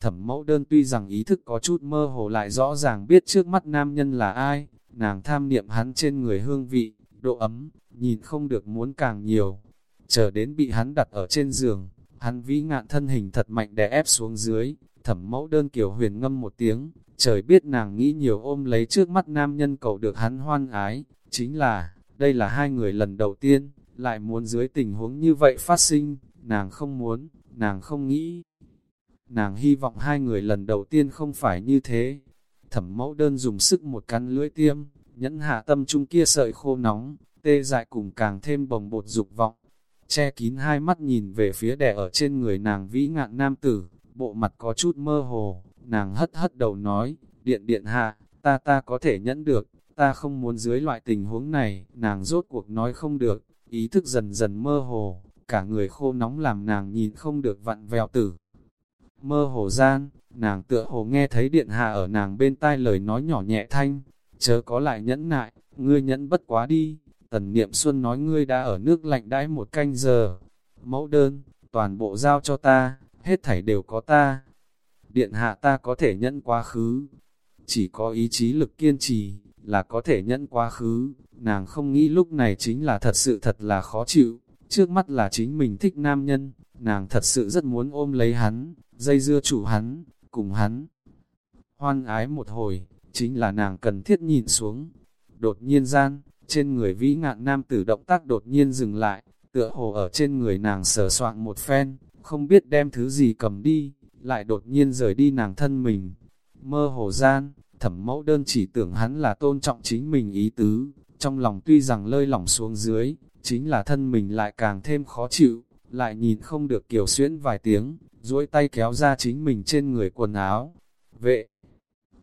Thẩm mẫu đơn tuy rằng ý thức có chút mơ hồ lại rõ ràng biết trước mắt nam nhân là ai, nàng tham niệm hắn trên người hương vị, độ ấm, nhìn không được muốn càng nhiều. Chờ đến bị hắn đặt ở trên giường, hắn vĩ ngạn thân hình thật mạnh đè ép xuống dưới, thẩm mẫu đơn kiểu huyền ngâm một tiếng, trời biết nàng nghĩ nhiều ôm lấy trước mắt nam nhân cầu được hắn hoan ái, chính là, đây là hai người lần đầu tiên, lại muốn dưới tình huống như vậy phát sinh, nàng không muốn, nàng không nghĩ. Nàng hy vọng hai người lần đầu tiên không phải như thế. Thẩm mẫu đơn dùng sức một căn lưỡi tiêm, nhẫn hạ tâm trung kia sợi khô nóng, tê dại cùng càng thêm bồng bột dục vọng. Che kín hai mắt nhìn về phía đẻ ở trên người nàng vĩ ngạn nam tử, bộ mặt có chút mơ hồ, nàng hất hất đầu nói, điện điện hạ, ta ta có thể nhẫn được, ta không muốn dưới loại tình huống này, nàng rốt cuộc nói không được, ý thức dần dần mơ hồ, cả người khô nóng làm nàng nhìn không được vặn vẹo tử. Mơ hồ gian, nàng tựa hồ nghe thấy điện hạ ở nàng bên tai lời nói nhỏ nhẹ thanh, chớ có lại nhẫn nại, ngươi nhẫn bất quá đi, tần niệm xuân nói ngươi đã ở nước lạnh đãi một canh giờ, mẫu đơn, toàn bộ giao cho ta, hết thảy đều có ta, điện hạ ta có thể nhẫn quá khứ, chỉ có ý chí lực kiên trì, là có thể nhẫn quá khứ, nàng không nghĩ lúc này chính là thật sự thật là khó chịu, trước mắt là chính mình thích nam nhân, nàng thật sự rất muốn ôm lấy hắn, dây dưa chủ hắn, cùng hắn. Hoan ái một hồi, chính là nàng cần thiết nhìn xuống. Đột nhiên gian, trên người vĩ ngạn nam tử động tác đột nhiên dừng lại, tựa hồ ở trên người nàng sờ soạn một phen, không biết đem thứ gì cầm đi, lại đột nhiên rời đi nàng thân mình. Mơ hồ gian, thẩm mẫu đơn chỉ tưởng hắn là tôn trọng chính mình ý tứ, trong lòng tuy rằng lơi lỏng xuống dưới, chính là thân mình lại càng thêm khó chịu, lại nhìn không được kiểu xuyễn vài tiếng, duỗi tay kéo ra chính mình trên người quần áo. Vệ,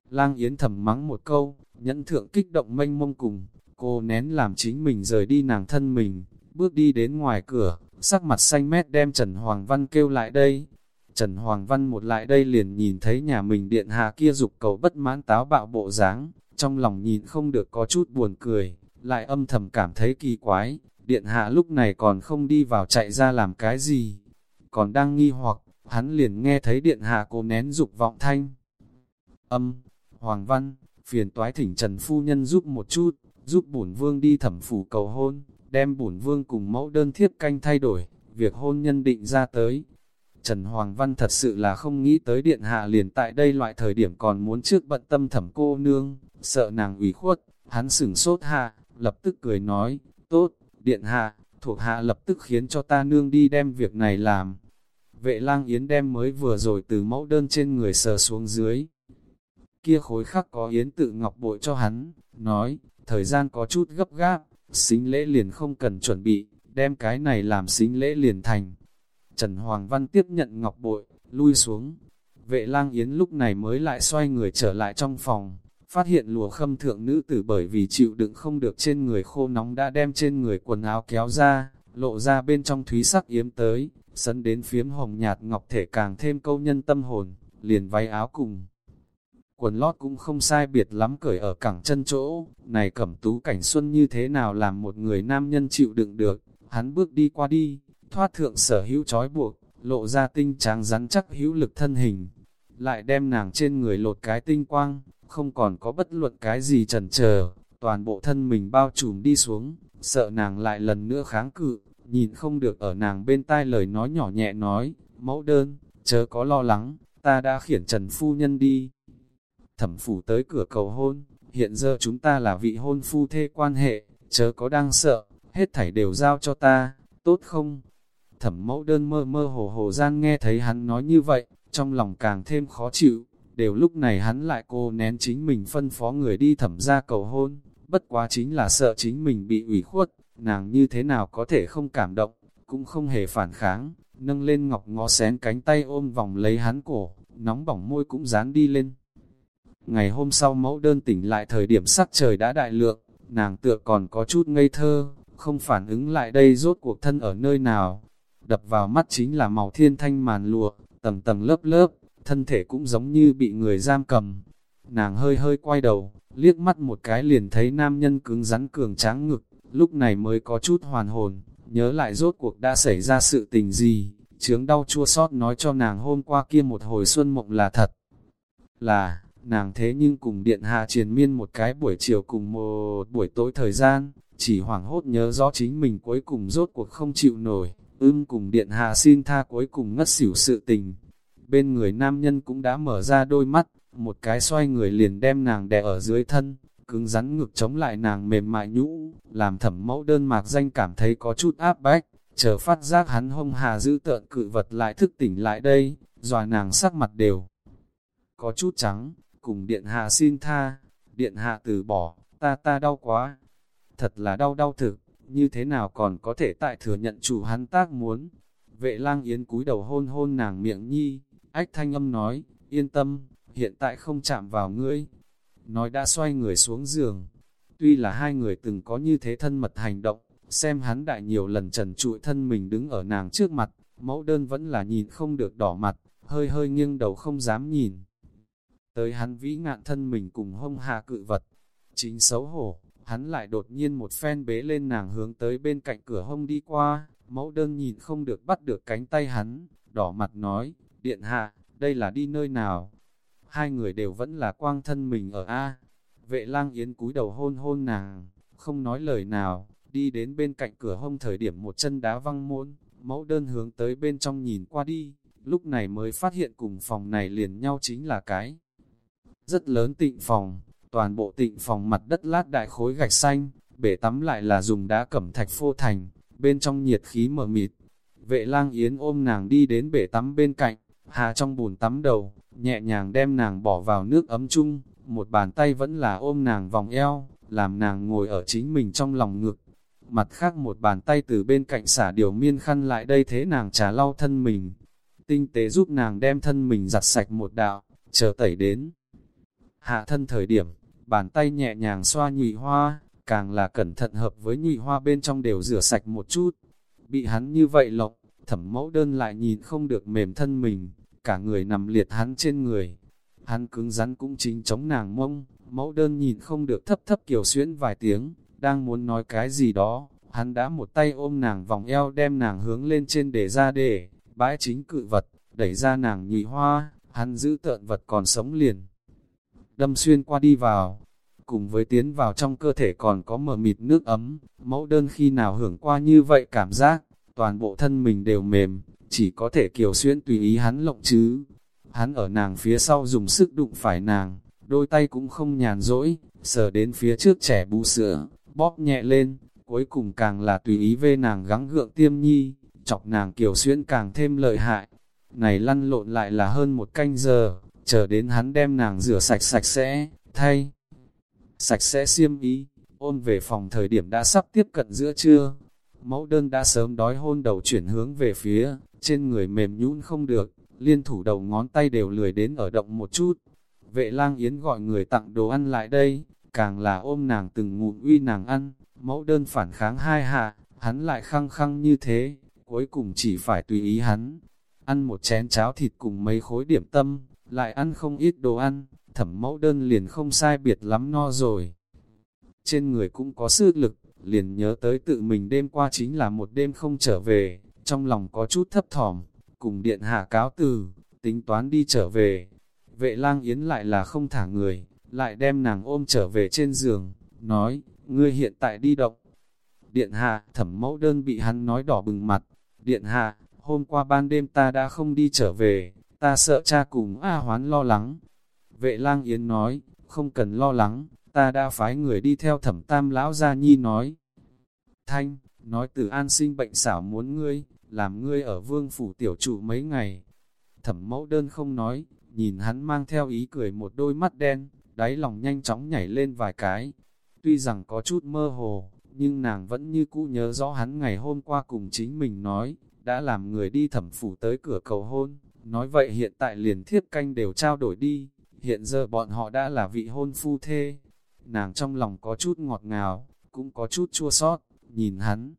lang yến thầm mắng một câu, nhẫn thượng kích động mênh mông cùng, cô nén làm chính mình rời đi nàng thân mình, bước đi đến ngoài cửa, sắc mặt xanh mét đem Trần Hoàng Văn kêu lại đây. Trần Hoàng Văn một lại đây liền nhìn thấy nhà mình điện hạ kia dục cầu bất mãn táo bạo bộ dáng, trong lòng nhìn không được có chút buồn cười, lại âm thầm cảm thấy kỳ quái, điện hạ lúc này còn không đi vào chạy ra làm cái gì, còn đang nghi hoặc, hắn liền nghe thấy điện hạ cố nén dục vọng thanh. Âm, Hoàng Văn, phiền toái thỉnh Trần Phu Nhân giúp một chút, giúp bổn vương đi thẩm phủ cầu hôn, đem bổn vương cùng mẫu đơn thiếp canh thay đổi, việc hôn nhân định ra tới. Trần Hoàng Văn thật sự là không nghĩ tới điện hạ liền tại đây loại thời điểm còn muốn trước bận tâm thẩm cô nương, sợ nàng ủy khuất, hắn sửng sốt hạ, lập tức cười nói, tốt, điện hạ, thuộc hạ lập tức khiến cho ta nương đi đem việc này làm. Vệ lang yến đem mới vừa rồi từ mẫu đơn trên người sờ xuống dưới. Kia khối khắc có yến tự ngọc bội cho hắn, nói, thời gian có chút gấp gáp, xính lễ liền không cần chuẩn bị, đem cái này làm xính lễ liền thành. Trần Hoàng Văn tiếp nhận ngọc bội, lui xuống. Vệ lang yến lúc này mới lại xoay người trở lại trong phòng, phát hiện lùa khâm thượng nữ tử bởi vì chịu đựng không được trên người khô nóng đã đem trên người quần áo kéo ra, lộ ra bên trong thúy sắc yếm tới, sân đến phiếm hồng nhạt ngọc thể càng thêm câu nhân tâm hồn, liền váy áo cùng. Quần lót cũng không sai biệt lắm cởi ở cẳng chân chỗ, này cẩm tú cảnh xuân như thế nào làm một người nam nhân chịu đựng được, hắn bước đi qua đi, thoát thượng sở hữu trói buộc, lộ ra tinh tráng rắn chắc hữu lực thân hình, lại đem nàng trên người lột cái tinh quang, không còn có bất luận cái gì trần chờ. Toàn bộ thân mình bao trùm đi xuống, sợ nàng lại lần nữa kháng cự, nhìn không được ở nàng bên tai lời nói nhỏ nhẹ nói, mẫu đơn, chớ có lo lắng, ta đã khiển Trần Phu Nhân đi. Thẩm phủ tới cửa cầu hôn, hiện giờ chúng ta là vị hôn phu thê quan hệ, chớ có đang sợ, hết thảy đều giao cho ta, tốt không? Thẩm mẫu đơn mơ mơ hồ hồ gian nghe thấy hắn nói như vậy, trong lòng càng thêm khó chịu, đều lúc này hắn lại cô nén chính mình phân phó người đi thẩm ra cầu hôn, bất quá chính là sợ chính mình bị ủy khuất, nàng như thế nào có thể không cảm động, cũng không hề phản kháng, nâng lên ngọc ngó xén cánh tay ôm vòng lấy hắn cổ, nóng bỏng môi cũng dán đi lên. Ngày hôm sau mẫu đơn tỉnh lại thời điểm sắc trời đã đại lượng, nàng tựa còn có chút ngây thơ, không phản ứng lại đây rốt cuộc thân ở nơi nào. Đập vào mắt chính là màu thiên thanh màn lụa, tầng tầng lớp lớp, thân thể cũng giống như bị người giam cầm. Nàng hơi hơi quay đầu, liếc mắt một cái liền thấy nam nhân cứng rắn cường tráng ngực, lúc này mới có chút hoàn hồn, nhớ lại rốt cuộc đã xảy ra sự tình gì, chướng đau chua sót nói cho nàng hôm qua kia một hồi xuân mộng là thật. Là, nàng thế nhưng cùng điện hạ triền miên một cái buổi chiều cùng một buổi tối thời gian, chỉ hoảng hốt nhớ rõ chính mình cuối cùng rốt cuộc không chịu nổi, ưm cùng điện hạ xin tha cuối cùng ngất xỉu sự tình. Bên người nam nhân cũng đã mở ra đôi mắt, một cái xoay người liền đem nàng đè ở dưới thân, cứng rắn ngực chống lại nàng mềm mại nhũ, làm thẩm mẫu đơn mạc danh cảm thấy có chút áp bách, chờ phát giác hắn hông hà giữ tợn cự vật lại thức tỉnh lại đây, dòa nàng sắc mặt đều. Có chút trắng, cùng điện hạ xin tha, điện hạ từ bỏ, ta ta đau quá, thật là đau đau thực, như thế nào còn có thể tại thừa nhận chủ hắn tác muốn. Vệ lang yến cúi đầu hôn hôn nàng miệng nhi, ách thanh âm nói, yên tâm, hiện tại không chạm vào ngươi. Nói đã xoay người xuống giường, tuy là hai người từng có như thế thân mật hành động, xem hắn đại nhiều lần trần trụi thân mình đứng ở nàng trước mặt, mẫu đơn vẫn là nhìn không được đỏ mặt, hơi hơi nghiêng đầu không dám nhìn. Tới hắn vĩ ngạn thân mình cùng hông hạ cự vật, chính xấu hổ, hắn lại đột nhiên một phen bế lên nàng hướng tới bên cạnh cửa hông đi qua, mẫu đơn nhìn không được bắt được cánh tay hắn, đỏ mặt nói, điện hạ, đây là đi nơi nào? Hai người đều vẫn là quang thân mình ở A. Vệ lang yến cúi đầu hôn hôn nàng, không nói lời nào, đi đến bên cạnh cửa hông thời điểm một chân đá văng môn, mẫu đơn hướng tới bên trong nhìn qua đi, lúc này mới phát hiện cùng phòng này liền nhau chính là cái. Rất lớn tịnh phòng, toàn bộ tịnh phòng mặt đất lát đại khối gạch xanh, bể tắm lại là dùng đá cẩm thạch phô thành, bên trong nhiệt khí mờ mịt. Vệ lang yến ôm nàng đi đến bể tắm bên cạnh, hà trong bùn tắm đầu, nhẹ nhàng đem nàng bỏ vào nước ấm chung, một bàn tay vẫn là ôm nàng vòng eo, làm nàng ngồi ở chính mình trong lòng ngực. Mặt khác một bàn tay từ bên cạnh xả điều miên khăn lại đây thế nàng trà lau thân mình. Tinh tế giúp nàng đem thân mình giặt sạch một đạo, chờ tẩy đến. Hạ thân thời điểm, bàn tay nhẹ nhàng xoa nhụy hoa, càng là cẩn thận hợp với nhụy hoa bên trong đều rửa sạch một chút. Bị hắn như vậy lộc, thẩm mẫu đơn lại nhìn không được mềm thân mình, cả người nằm liệt hắn trên người. Hắn cứng rắn cũng chính chống nàng mông, mẫu đơn nhìn không được thấp thấp kiểu xuyễn vài tiếng, đang muốn nói cái gì đó, hắn đã một tay ôm nàng vòng eo đem nàng hướng lên trên để ra để, bãi chính cự vật, đẩy ra nàng nhụy hoa, hắn giữ tợn vật còn sống liền. Đâm xuyên qua đi vào. Cùng với tiến vào trong cơ thể còn có mờ mịt nước ấm, mẫu đơn khi nào hưởng qua như vậy cảm giác, toàn bộ thân mình đều mềm, chỉ có thể kiều xuyên tùy ý hắn lộng chứ. Hắn ở nàng phía sau dùng sức đụng phải nàng, đôi tay cũng không nhàn rỗi, sờ đến phía trước trẻ bú sữa, bóp nhẹ lên, cuối cùng càng là tùy ý vê nàng gắng gượng tiêm nhi, chọc nàng kiều xuyên càng thêm lợi hại. Này lăn lộn lại là hơn một canh giờ, chờ đến hắn đem nàng rửa sạch sạch sẽ, thay. Sạch sẽ xiêm ý, ôm về phòng thời điểm đã sắp tiếp cận giữa trưa. Mẫu đơn đã sớm đói hôn đầu chuyển hướng về phía, trên người mềm nhũn không được, liên thủ đầu ngón tay đều lười đến ở động một chút. Vệ lang yến gọi người tặng đồ ăn lại đây, càng là ôm nàng từng ngụm uy nàng ăn, mẫu đơn phản kháng hai hạ, hắn lại khăng khăng như thế, cuối cùng chỉ phải tùy ý hắn. Ăn một chén cháo thịt cùng mấy khối điểm tâm, lại ăn không ít đồ ăn, thẩm mẫu đơn liền không sai biệt lắm no rồi. Trên người cũng có sức lực, liền nhớ tới tự mình đêm qua chính là một đêm không trở về, trong lòng có chút thấp thỏm, cùng điện hạ cáo từ, tính toán đi trở về. Vệ lang yến lại là không thả người, lại đem nàng ôm trở về trên giường, nói, ngươi hiện tại đi động. Điện hạ, thẩm mẫu đơn bị hắn nói đỏ bừng mặt, điện hạ, hôm qua ban đêm ta đã không đi trở về, ta sợ cha cùng A hoán lo lắng. Vệ lang yến nói, không cần lo lắng, ta đã phái người đi theo thẩm tam lão gia nhi nói. Thanh, nói từ an sinh bệnh xảo muốn ngươi, làm ngươi ở vương phủ tiểu trụ mấy ngày. Thẩm mẫu đơn không nói, nhìn hắn mang theo ý cười một đôi mắt đen, đáy lòng nhanh chóng nhảy lên vài cái. Tuy rằng có chút mơ hồ, nhưng nàng vẫn như cũ nhớ rõ hắn ngày hôm qua cùng chính mình nói, đã làm người đi thẩm phủ tới cửa cầu hôn. Nói vậy hiện tại liền thiếp canh đều trao đổi đi, hiện giờ bọn họ đã là vị hôn phu thê. Nàng trong lòng có chút ngọt ngào, cũng có chút chua sót, nhìn hắn.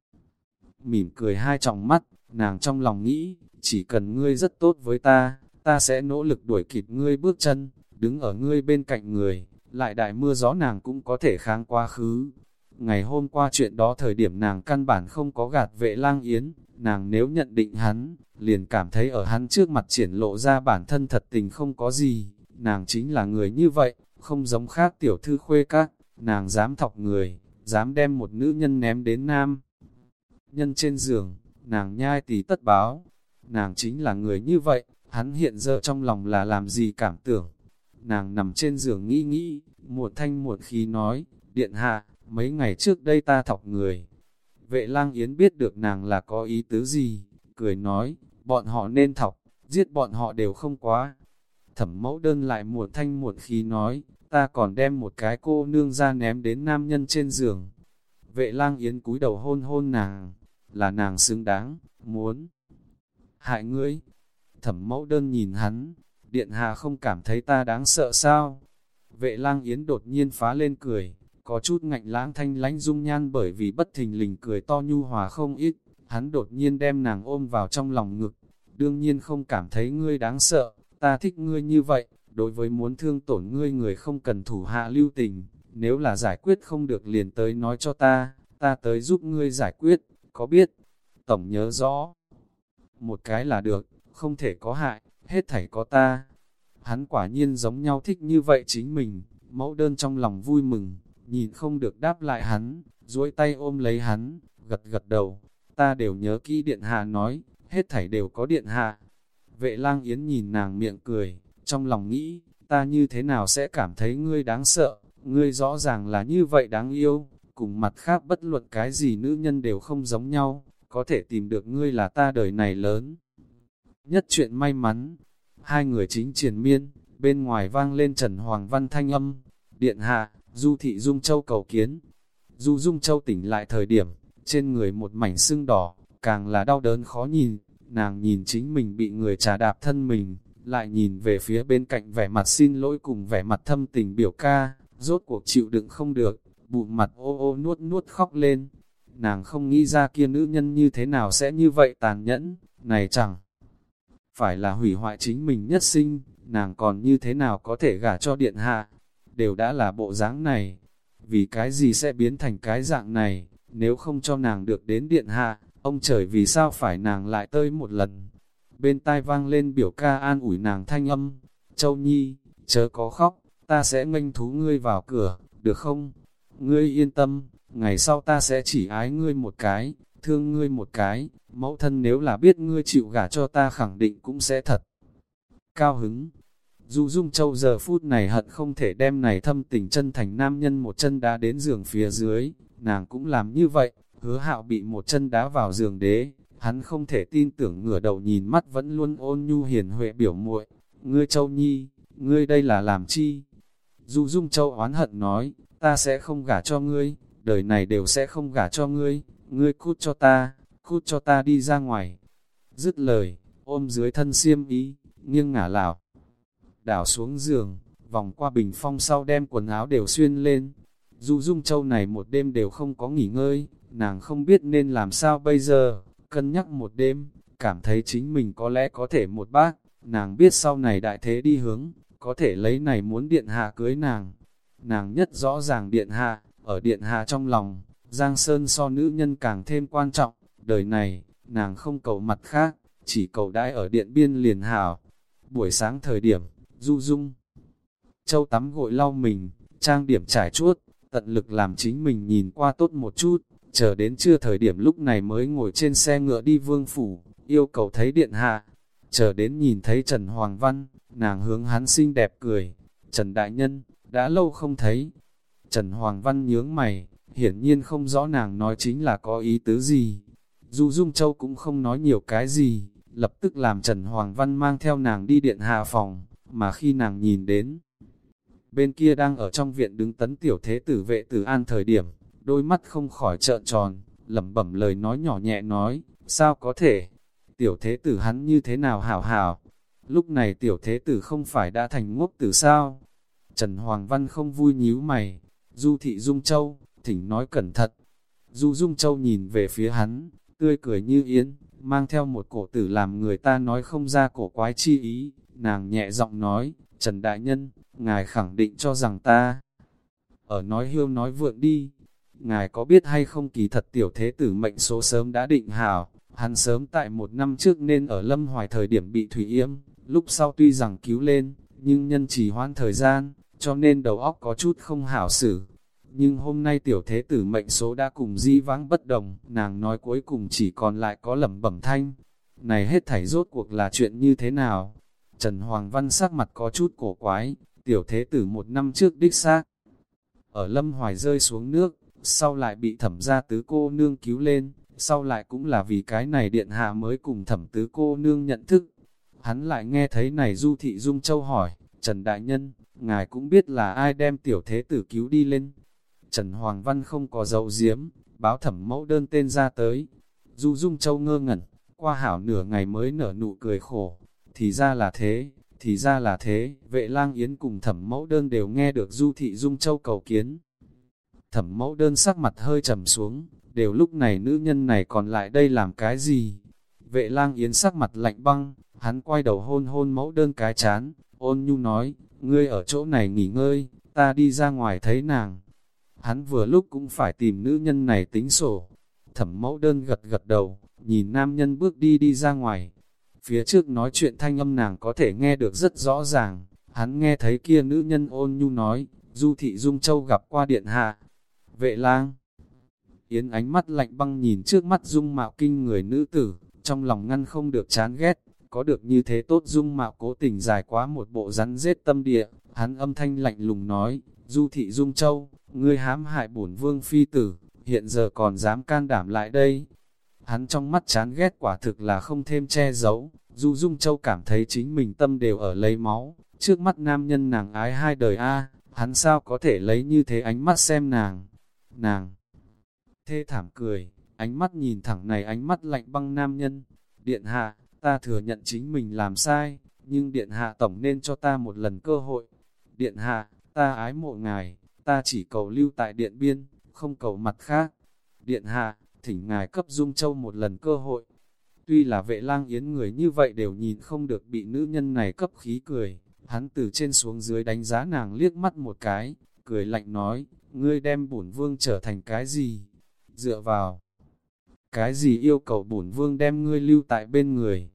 Mỉm cười hai tròng mắt, nàng trong lòng nghĩ, chỉ cần ngươi rất tốt với ta, ta sẽ nỗ lực đuổi kịp ngươi bước chân, đứng ở ngươi bên cạnh người, lại đại mưa gió nàng cũng có thể kháng quá khứ. Ngày hôm qua chuyện đó thời điểm nàng căn bản không có gạt vệ lang yến, nàng nếu nhận định hắn, liền cảm thấy ở hắn trước mặt triển lộ ra bản thân thật tình không có gì, nàng chính là người như vậy, không giống khác tiểu thư khuê các, nàng dám thọc người, dám đem một nữ nhân ném đến nam. Nhân trên giường, nàng nhai tỷ tất báo, nàng chính là người như vậy, hắn hiện giờ trong lòng là làm gì cảm tưởng. Nàng nằm trên giường nghĩ nghĩ, một thanh một khí nói, điện hạ, mấy ngày trước đây ta thọc người. Vệ lang yến biết được nàng là có ý tứ gì, cười nói, bọn họ nên thọc, giết bọn họ đều không quá. Thẩm mẫu đơn lại một thanh một khí nói, ta còn đem một cái cô nương ra ném đến nam nhân trên giường. Vệ lang yến cúi đầu hôn hôn nàng, là nàng xứng đáng, muốn. Hại ngươi. Thẩm mẫu đơn nhìn hắn, điện hạ không cảm thấy ta đáng sợ sao? Vệ lang yến đột nhiên phá lên cười, có chút ngạnh lãng thanh lánh dung nhan bởi vì bất thình lình cười to nhu hòa không ít, hắn đột nhiên đem nàng ôm vào trong lòng ngực, đương nhiên không cảm thấy ngươi đáng sợ, ta thích ngươi như vậy, đối với muốn thương tổn ngươi người không cần thủ hạ lưu tình, nếu là giải quyết không được liền tới nói cho ta, ta tới giúp ngươi giải quyết, có biết? Tổng nhớ rõ, một cái là được, không thể có hại, hết thảy có ta. Hắn quả nhiên giống nhau thích như vậy chính mình, mẫu đơn trong lòng vui mừng, nhìn không được đáp lại hắn, duỗi tay ôm lấy hắn, gật gật đầu, ta đều nhớ kỹ điện hạ nói, hết thảy đều có điện hạ. Vệ lang yến nhìn nàng miệng cười, trong lòng nghĩ, ta như thế nào sẽ cảm thấy ngươi đáng sợ, ngươi rõ ràng là như vậy đáng yêu, cùng mặt khác bất luận cái gì nữ nhân đều không giống nhau, có thể tìm được ngươi là ta đời này lớn. Nhất chuyện may mắn, hai người chính triền miên, bên ngoài vang lên Trần Hoàng Văn thanh âm, điện hạ, Du Thị Dung Châu cầu kiến. Du Dung Châu tỉnh lại thời điểm, trên người một mảnh sưng đỏ, càng là đau đớn khó nhìn, nàng nhìn chính mình bị người trà đạp thân mình, lại nhìn về phía bên cạnh vẻ mặt xin lỗi cùng vẻ mặt thâm tình biểu ca, rốt cuộc chịu đựng không được, bụng mặt ô ô nuốt nuốt khóc lên. Nàng không nghĩ ra kia nữ nhân như thế nào sẽ như vậy tàn nhẫn, này chẳng phải là hủy hoại chính mình nhất sinh, nàng còn như thế nào có thể gả cho điện hạ, đều đã là bộ dáng này, vì cái gì sẽ biến thành cái dạng này, nếu không cho nàng được đến điện hạ, ông trời vì sao phải nàng lại tơi một lần. Bên tai vang lên biểu ca an ủi nàng thanh âm, Châu Nhi, chớ có khóc, ta sẽ nghênh thú ngươi vào cửa, được không? Ngươi yên tâm, ngày sau ta sẽ chỉ ái ngươi một cái, thương ngươi một cái, mẫu thân nếu là biết ngươi chịu gả cho ta khẳng định cũng sẽ thật. Cao hứng, Du Dung Châu giờ phút này hận không thể đem này thâm tình chân thành nam nhân một chân đá đến giường phía dưới, nàng cũng làm như vậy, hứa hạo bị một chân đá vào giường đế, hắn không thể tin tưởng ngửa đầu nhìn mắt vẫn luôn ôn nhu hiền huệ biểu muội ngươi Châu Nhi, ngươi đây là làm chi? Du Dung Châu oán hận nói, ta sẽ không gả cho ngươi, đời này đều sẽ không gả cho ngươi, ngươi cút cho ta, cút cho ta đi ra ngoài. Dứt lời, ôm dưới thân xiêm ý, nghiêng ngả lảo đảo xuống giường, vòng qua bình phong sau đem quần áo đều xuyên lên. Du Dung Châu này một đêm đều không có nghỉ ngơi, nàng không biết nên làm sao bây giờ, cân nhắc một đêm, cảm thấy chính mình có lẽ có thể một bác, nàng biết sau này đại thế đi hướng, có thể lấy này muốn điện hạ cưới nàng. Nàng nhất rõ ràng điện hạ, ở điện hạ trong lòng, Giang Sơn so nữ nhân càng thêm quan trọng, đời này, nàng không cầu mặt khác, chỉ cầu đãi ở điện biên liền hảo. Buổi sáng thời điểm, Du Dung. Châu tắm gội lau mình, trang điểm trải chuốt, tận lực làm chính mình nhìn qua tốt một chút, chờ đến trưa thời điểm lúc này mới ngồi trên xe ngựa đi vương phủ, yêu cầu thấy điện hạ. Chờ đến nhìn thấy Trần Hoàng Văn, nàng hướng hắn xinh đẹp cười, Trần Đại Nhân, đã lâu không thấy. Trần Hoàng Văn nhướng mày, hiển nhiên không rõ nàng nói chính là có ý tứ gì. Du Dung Châu cũng không nói nhiều cái gì, lập tức làm Trần Hoàng Văn mang theo nàng đi điện hạ phòng, mà khi nàng nhìn đến, bên kia đang ở trong viện đứng tấn tiểu thế tử vệ tử an thời điểm, đôi mắt không khỏi trợn tròn, lẩm bẩm lời nói nhỏ nhẹ nói, sao có thể, tiểu thế tử hắn như thế nào hảo hảo, lúc này tiểu thế tử không phải đã thành ngốc tử sao, Trần Hoàng Văn không vui nhíu mày, Du Thị Dung Châu, thỉnh nói cẩn thận, Du Dung Châu nhìn về phía hắn, tươi cười như yến, mang theo một cổ tử làm người ta nói không ra cổ quái chi ý, Nàng nhẹ giọng nói, Trần Đại Nhân, ngài khẳng định cho rằng ta ở nói hiêu nói vượng đi. Ngài có biết hay không kỳ thật tiểu thế tử mệnh số sớm đã định hảo, Hắn sớm tại một năm trước nên ở lâm hoài thời điểm bị thủy yếm, lúc sau tuy rằng cứu lên, nhưng nhân chỉ hoãn thời gian, cho nên đầu óc có chút không hảo xử. Nhưng hôm nay tiểu thế tử mệnh số đã cùng di vãng bất đồng, nàng nói cuối cùng chỉ còn lại có lẩm bẩm thanh. Này hết thảy rốt cuộc là chuyện như thế nào? Trần Hoàng Văn sắc mặt có chút cổ quái, tiểu thế tử một năm trước đích xác. Ở lâm hoài rơi xuống nước, sau lại bị thẩm gia tứ cô nương cứu lên, sau lại cũng là vì cái này điện hạ mới cùng thẩm tứ cô nương nhận thức. Hắn lại nghe thấy này Du Thị Dung Châu hỏi, Trần Đại Nhân, ngài cũng biết là ai đem tiểu thế tử cứu đi lên. Trần Hoàng Văn không có dấu diếm, báo thẩm mẫu đơn tên ra tới. Du Dung Châu ngơ ngẩn, qua hảo nửa ngày mới nở nụ cười khổ. Thì ra là thế, thì ra là thế, vệ lang yến cùng thẩm mẫu đơn đều nghe được Du Thị Dung Châu cầu kiến. Thẩm mẫu đơn sắc mặt hơi trầm xuống, đều lúc này nữ nhân này còn lại đây làm cái gì? Vệ lang yến sắc mặt lạnh băng, hắn quay đầu hôn hôn mẫu đơn cái chán, ôn nhu nói, ngươi ở chỗ này nghỉ ngơi, ta đi ra ngoài thấy nàng. Hắn vừa lúc cũng phải tìm nữ nhân này tính sổ. Thẩm mẫu đơn gật gật đầu, nhìn nam nhân bước đi đi ra ngoài. Phía trước nói chuyện thanh âm nàng có thể nghe được rất rõ ràng. Hắn nghe thấy kia nữ nhân ôn nhu nói, Du Thị Dung Châu gặp qua điện hạ. Vệ lang. Yến ánh mắt lạnh băng nhìn trước mắt dung mạo kinh người nữ tử, trong lòng ngăn không được chán ghét, có được như thế tốt dung mạo cố tình dài quá một bộ rắn rết tâm địa, hắn âm thanh lạnh lùng nói, Du thị Dung Châu, ngươi hãm hại bổn vương phi tử, hiện giờ còn dám can đảm lại đây. Hắn trong mắt chán ghét quả thực là không thêm che giấu, Du Dung Châu cảm thấy chính mình tâm đều ở lấy máu, trước mắt nam nhân nàng ái hai đời a hắn sao có thể lấy như thế ánh mắt xem nàng. Nàng thê thảm cười, ánh mắt nhìn thẳng này ánh mắt lạnh băng nam nhân, điện hạ, ta thừa nhận chính mình làm sai, nhưng điện hạ tổng nên cho ta một lần cơ hội. Điện hạ, ta ái mộ ngài, ta chỉ cầu lưu tại điện biên, không cầu mặt khác. Điện hạ, thỉnh ngài cấp Dung Châu một lần cơ hội. Tuy là vệ lang yến người như vậy đều nhìn không được bị nữ nhân này cấp khí cười, hắn từ trên xuống dưới đánh giá nàng liếc mắt một cái, cười lạnh nói, ngươi đem bổn vương trở thành cái gì? Dựa vào, cái gì yêu cầu bổn vương đem ngươi lưu tại bên người?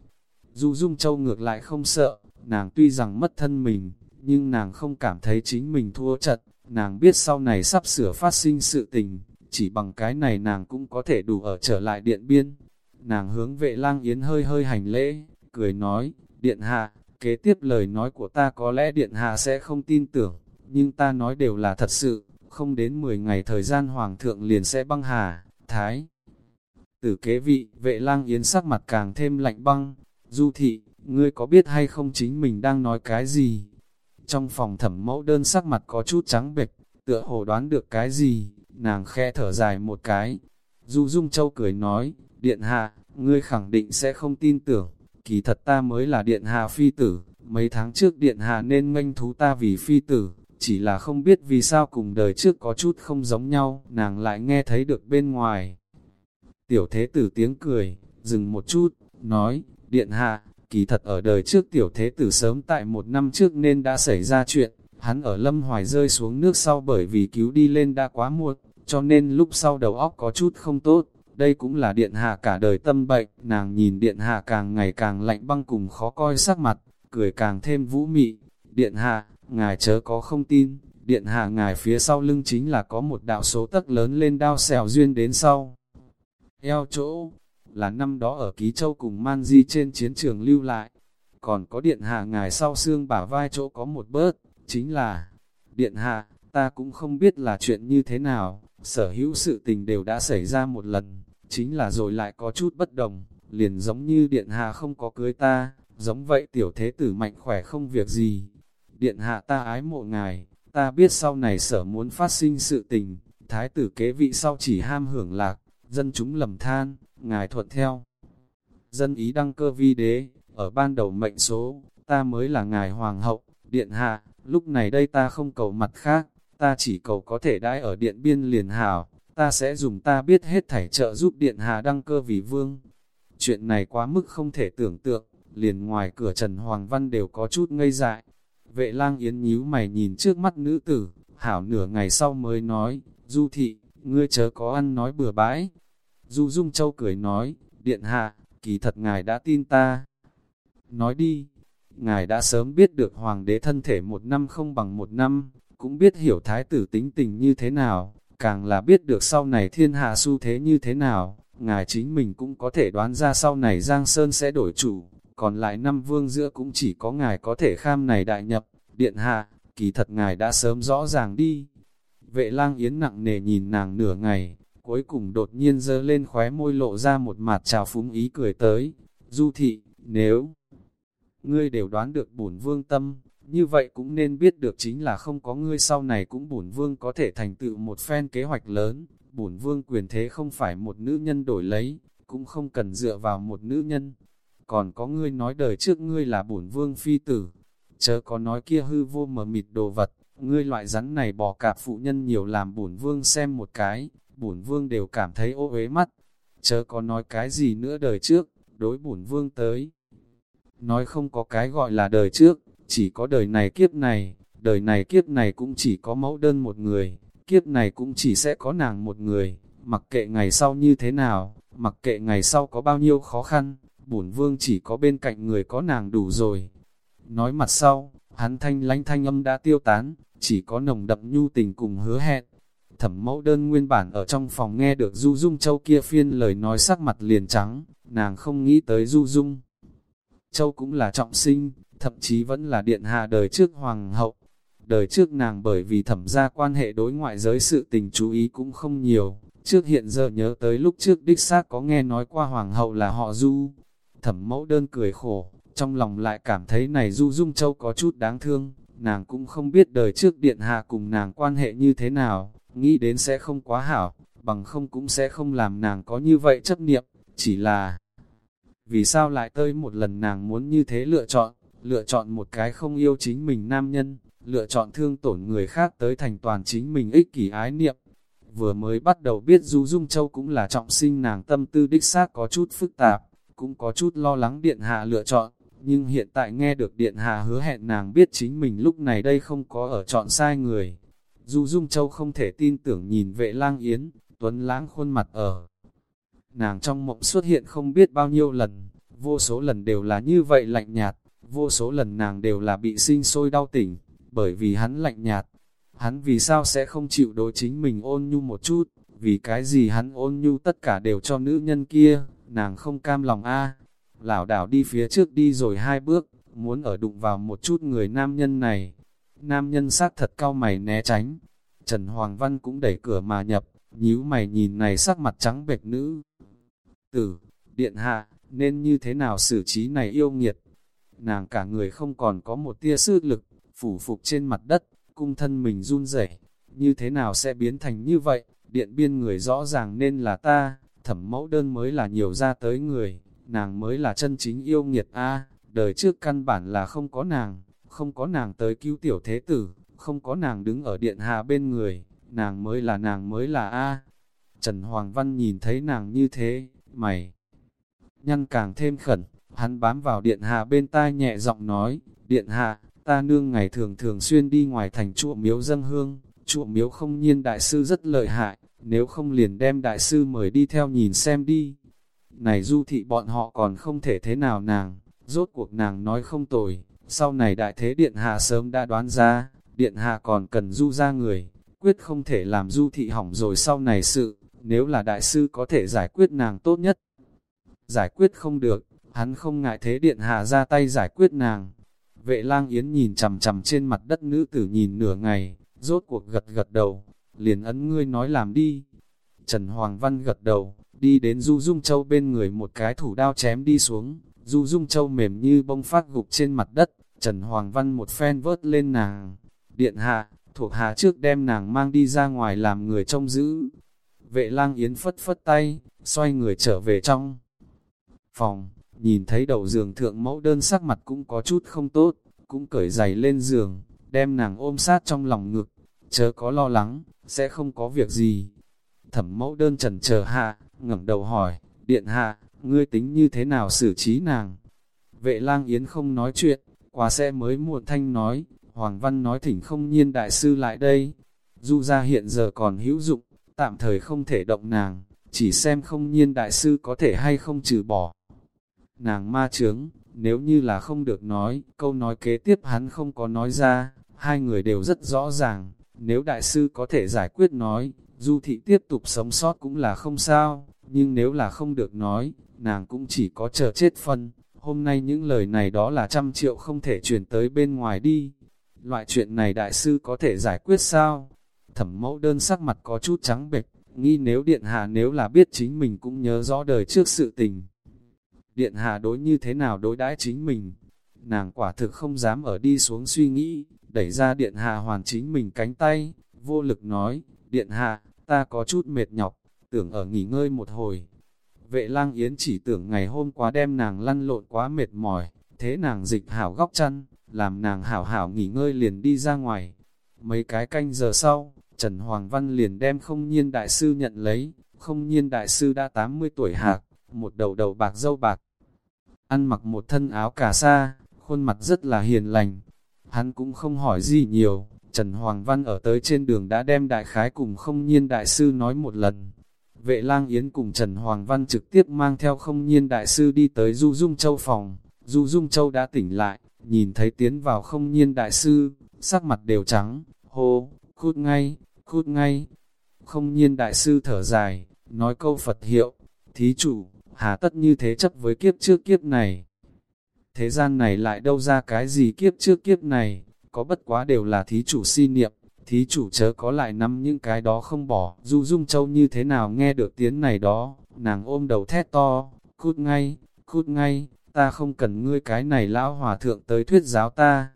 Du Dung Châu ngược lại không sợ, nàng tuy rằng mất thân mình, nhưng nàng không cảm thấy chính mình thua chật, nàng biết sau này sắp sửa phát sinh sự tình, chỉ bằng cái này nàng cũng có thể đủ ở trở lại điện biên. Nàng hướng vệ lang yến hơi hơi hành lễ, cười nói, điện hạ, kế tiếp lời nói của ta có lẽ điện hạ sẽ không tin tưởng, nhưng ta nói đều là thật sự, không đến 10 ngày thời gian hoàng thượng liền sẽ băng hà, thái. Tử kế vị, vệ lang yến sắc mặt càng thêm lạnh băng, Du thị, ngươi có biết hay không chính mình đang nói cái gì? Trong phòng thẩm mẫu đơn sắc mặt có chút trắng bệch, tựa hồ đoán được cái gì, nàng khe thở dài một cái. Du Dung Châu cười nói, Điện Hạ, ngươi khẳng định sẽ không tin tưởng, kỳ thật ta mới là Điện Hạ phi tử, mấy tháng trước Điện Hạ nên nganh thú ta vì phi tử, chỉ là không biết vì sao cùng đời trước có chút không giống nhau, nàng lại nghe thấy được bên ngoài. Tiểu thế tử tiếng cười, dừng một chút, nói, Điện hạ, kỳ thật ở đời trước tiểu thế tử sớm tại một năm trước nên đã xảy ra chuyện, hắn ở lâm hoài rơi xuống nước sau bởi vì cứu đi lên đã quá muộn, cho nên lúc sau đầu óc có chút không tốt. Đây cũng là điện hạ cả đời tâm bệnh, nàng nhìn điện hạ càng ngày càng lạnh băng cùng khó coi sắc mặt, cười càng thêm vũ mị. Điện hạ, ngài chớ có không tin, điện hạ ngài phía sau lưng chính là có một đạo số tấc lớn lên đao xèo duyên đến sau. Eo chỗ, là năm đó ở Ký Châu cùng Man Di trên chiến trường lưu lại. Còn có điện hạ ngài sau xương bả vai chỗ có một bớt, chính là, điện hạ, ta cũng không biết là chuyện như thế nào, sở hữu sự tình đều đã xảy ra một lần, chính là rồi lại có chút bất đồng, liền giống như điện hạ không có cưới ta, giống vậy tiểu thế tử mạnh khỏe không việc gì. Điện hạ ta ái mộ ngài, ta biết sau này sở muốn phát sinh sự tình, thái tử kế vị sau chỉ ham hưởng lạc, dân chúng lầm than, ngài thuận theo. Dân ý đăng cơ vi đế, ở ban đầu mệnh số, ta mới là ngài hoàng hậu, điện hạ, lúc này đây ta không cầu mặt khác, ta chỉ cầu có thể đãi ở điện biên liền hảo, ta sẽ dùng ta biết hết thảy trợ giúp điện hạ đăng cơ vì vương. Chuyện này quá mức không thể tưởng tượng, liền ngoài cửa Trần Hoàng Văn đều có chút ngây dại. Vệ lang yến nhíu mày nhìn trước mắt nữ tử, hảo nửa ngày sau mới nói, Du thị, ngươi chớ có ăn nói bừa bãi, Du Dung Châu cười nói, Điện Hạ, kỳ thật ngài đã tin ta. Nói đi, ngài đã sớm biết được hoàng đế thân thể một năm không bằng một năm, cũng biết hiểu thái tử tính tình như thế nào, càng là biết được sau này thiên hạ xu thế như thế nào, ngài chính mình cũng có thể đoán ra sau này Giang Sơn sẽ đổi chủ, còn lại năm vương giữa cũng chỉ có ngài có thể kham này đại nhập, điện hạ, kỳ thật ngài đã sớm rõ ràng đi. Vệ lang yến nặng nề nhìn nàng nửa ngày, cuối cùng đột nhiên dơ lên khóe môi lộ ra một mặt trào phúng ý cười tới. Du thị, nếu ngươi đều đoán được bổn vương tâm, như vậy cũng nên biết được chính là không có ngươi sau này cũng bổn vương có thể thành tựu một phen kế hoạch lớn. Bổn vương quyền thế không phải một nữ nhân đổi lấy, cũng không cần dựa vào một nữ nhân. Còn có ngươi nói đời trước ngươi là bổn vương phi tử, chớ có nói kia hư vô mờ mịt đồ vật, ngươi loại rắn này bỏ cạp phụ nhân nhiều làm bổn vương xem một cái, bổn vương đều cảm thấy ô uế mắt, chớ có nói cái gì nữa đời trước, đối bổn vương tới. Nói không có cái gọi là đời trước, chỉ có đời này kiếp này, đời này kiếp này cũng chỉ có mẫu đơn một người, kiếp này cũng chỉ sẽ có nàng một người, mặc kệ ngày sau như thế nào, mặc kệ ngày sau có bao nhiêu khó khăn, bổn vương chỉ có bên cạnh người có nàng đủ rồi. Nói mặt sau, hắn thanh lánh thanh âm đã tiêu tán, chỉ có nồng đậm nhu tình cùng hứa hẹn. Thẩm mẫu đơn nguyên bản ở trong phòng nghe được Du Dung Châu kia phiên lời nói sắc mặt liền trắng, nàng không nghĩ tới Du Dung. Châu cũng là trọng sinh, thậm chí vẫn là điện hạ đời trước hoàng hậu. Đời trước nàng bởi vì thẩm gia quan hệ đối ngoại giới sự tình chú ý cũng không nhiều, trước hiện giờ nhớ tới lúc trước đích xác có nghe nói qua hoàng hậu là họ Du. Thẩm mẫu đơn cười khổ, trong lòng lại cảm thấy này Du Dung Châu có chút đáng thương, nàng cũng không biết đời trước điện hạ cùng nàng quan hệ như thế nào, nghĩ đến sẽ không quá hảo, bằng không cũng sẽ không làm nàng có như vậy chấp niệm, chỉ là vì sao lại tới một lần nàng muốn như thế lựa chọn, lựa chọn một cái không yêu chính mình nam nhân, lựa chọn thương tổn người khác tới thành toàn chính mình ích kỷ ái niệm. Vừa mới bắt đầu biết Du Dung Châu cũng là trọng sinh nàng tâm tư đích xác có chút phức tạp, cũng có chút lo lắng điện hạ lựa chọn, nhưng hiện tại nghe được điện hạ hứa hẹn nàng biết chính mình lúc này đây không có ở chọn sai người. Du Dung Châu không thể tin tưởng nhìn vệ lang yến, tuấn lãng khuôn mặt ở. Nàng trong mộng xuất hiện không biết bao nhiêu lần, vô số lần đều là như vậy lạnh nhạt, vô số lần nàng đều là bị sinh sôi đau tỉnh, bởi vì hắn lạnh nhạt. Hắn vì sao sẽ không chịu đối chính mình ôn nhu một chút, vì cái gì hắn ôn nhu tất cả đều cho nữ nhân kia, nàng không cam lòng a Lão đảo đi phía trước đi rồi hai bước, muốn ở đụng vào một chút người nam nhân này. Nam nhân sát thật cao mày né tránh. Trần Hoàng Văn cũng đẩy cửa mà nhập, nhíu mày nhìn này sắc mặt trắng bệch nữ. Tử, điện hạ, nên như thế nào xử trí này yêu nghiệt? Nàng cả người không còn có một tia sức lực, phủ phục trên mặt đất, cung thân mình run rẩy Như thế nào sẽ biến thành như vậy? Điện biên người rõ ràng nên là ta, thẩm mẫu đơn mới là nhiều ra tới người nàng mới là chân chính yêu nghiệt a đời trước căn bản là không có nàng, không có nàng tới cứu tiểu thế tử, không có nàng đứng ở điện hạ bên người, nàng mới là nàng mới là a. Trần Hoàng Văn nhìn thấy nàng như thế, mày, nhăn càng thêm khẩn, hắn bám vào điện hạ bên tai nhẹ giọng nói, điện hạ, ta nương ngày thường thường xuyên đi ngoài thành chùa miếu dân hương, chùa miếu không nhiên đại sư rất lợi hại, nếu không liền đem đại sư mời đi theo nhìn xem đi. Này du thị bọn họ còn không thể thế nào nàng, rốt cuộc nàng nói không tồi, sau này đại thế điện hạ sớm đã đoán ra, điện hạ còn cần du ra người, quyết không thể làm du thị hỏng rồi sau này sự, nếu là đại sư có thể giải quyết nàng tốt nhất. Giải quyết không được, hắn không ngại thế điện hạ ra tay giải quyết nàng. Vệ lang yến nhìn chầm chầm trên mặt đất nữ tử nhìn nửa ngày, rốt cuộc gật gật đầu, liền ấn ngươi nói làm đi. Trần Hoàng Văn gật đầu, đi đến Du Dung Châu bên người một cái thủ đao chém đi xuống, Du Dung Châu mềm như bông phát gục trên mặt đất, Trần Hoàng Văn một phen vớt lên nàng, điện hạ, thuộc hạ trước đem nàng mang đi ra ngoài làm người trông giữ. Vệ lang yến phất phất tay, xoay người trở về trong phòng, nhìn thấy đầu giường thượng mẫu đơn sắc mặt cũng có chút không tốt, cũng cởi giày lên giường, đem nàng ôm sát trong lòng ngực, chớ có lo lắng, sẽ không có việc gì. Thẩm mẫu đơn trần chờ hạ, ngẩng đầu hỏi, điện hạ, ngươi tính như thế nào xử trí nàng? Vệ lang yến không nói chuyện, quá xe mới muộn thanh nói, Hoàng Văn nói thỉnh không nhiên đại sư lại đây. Du ra hiện giờ còn hữu dụng, tạm thời không thể động nàng, chỉ xem không nhiên đại sư có thể hay không trừ bỏ. nàng ma trướng, nếu như là không được nói, câu nói kế tiếp hắn không có nói ra, hai người đều rất rõ ràng, nếu đại sư có thể giải quyết nói, du thị tiếp tục sống sót cũng là không sao, nhưng nếu là không được nói, nàng cũng chỉ có chờ chết phân. Hôm nay những lời này đó là trăm triệu không thể truyền tới bên ngoài đi. Loại chuyện này đại sư có thể giải quyết sao? Thẩm mẫu đơn sắc mặt có chút trắng bệch, nghi nếu điện hạ nếu là biết chính mình cũng nhớ rõ đời trước sự tình. Điện hạ đối như thế nào đối đãi chính mình? Nàng quả thực không dám ở đi xuống suy nghĩ, đẩy ra điện hạ hoàn chính mình cánh tay, vô lực nói, điện hạ, ta có chút mệt nhọc, tưởng ở nghỉ ngơi một hồi. Vệ lang yến chỉ tưởng ngày hôm qua đem nàng lăn lộn quá mệt mỏi, thế nàng dịch hảo góc chăn, làm nàng hảo hảo nghỉ ngơi liền đi ra ngoài. Mấy cái canh giờ sau, Trần Hoàng Văn liền đem không nhiên đại sư nhận lấy, không nhiên đại sư đã 80 tuổi hạc, một đầu đầu bạc dâu bạc. Ăn mặc một thân áo cà sa, khuôn mặt rất là hiền lành. Hắn cũng không hỏi gì nhiều, Trần Hoàng Văn ở tới trên đường đã đem đại khái cùng không nhiên đại sư nói một lần. Vệ lang yến cùng Trần Hoàng Văn trực tiếp mang theo không nhiên đại sư đi tới Du Dung Châu phòng. Du Dung Châu đã tỉnh lại, nhìn thấy tiến vào không nhiên đại sư, sắc mặt đều trắng, hô, cút ngay, cút ngay. Không nhiên đại sư thở dài, nói câu Phật hiệu, thí chủ, hà tất như thế chấp với kiếp trước kiếp này. Thế gian này lại đâu ra cái gì kiếp trước kiếp này, có bất quá đều là thí chủ si niệm, thí chủ chớ có lại nắm những cái đó không bỏ. Du Dung Châu như thế nào nghe được tiếng này đó, nàng ôm đầu thét to, cút ngay, cút ngay, ta không cần ngươi cái này lão hòa thượng tới thuyết giáo ta.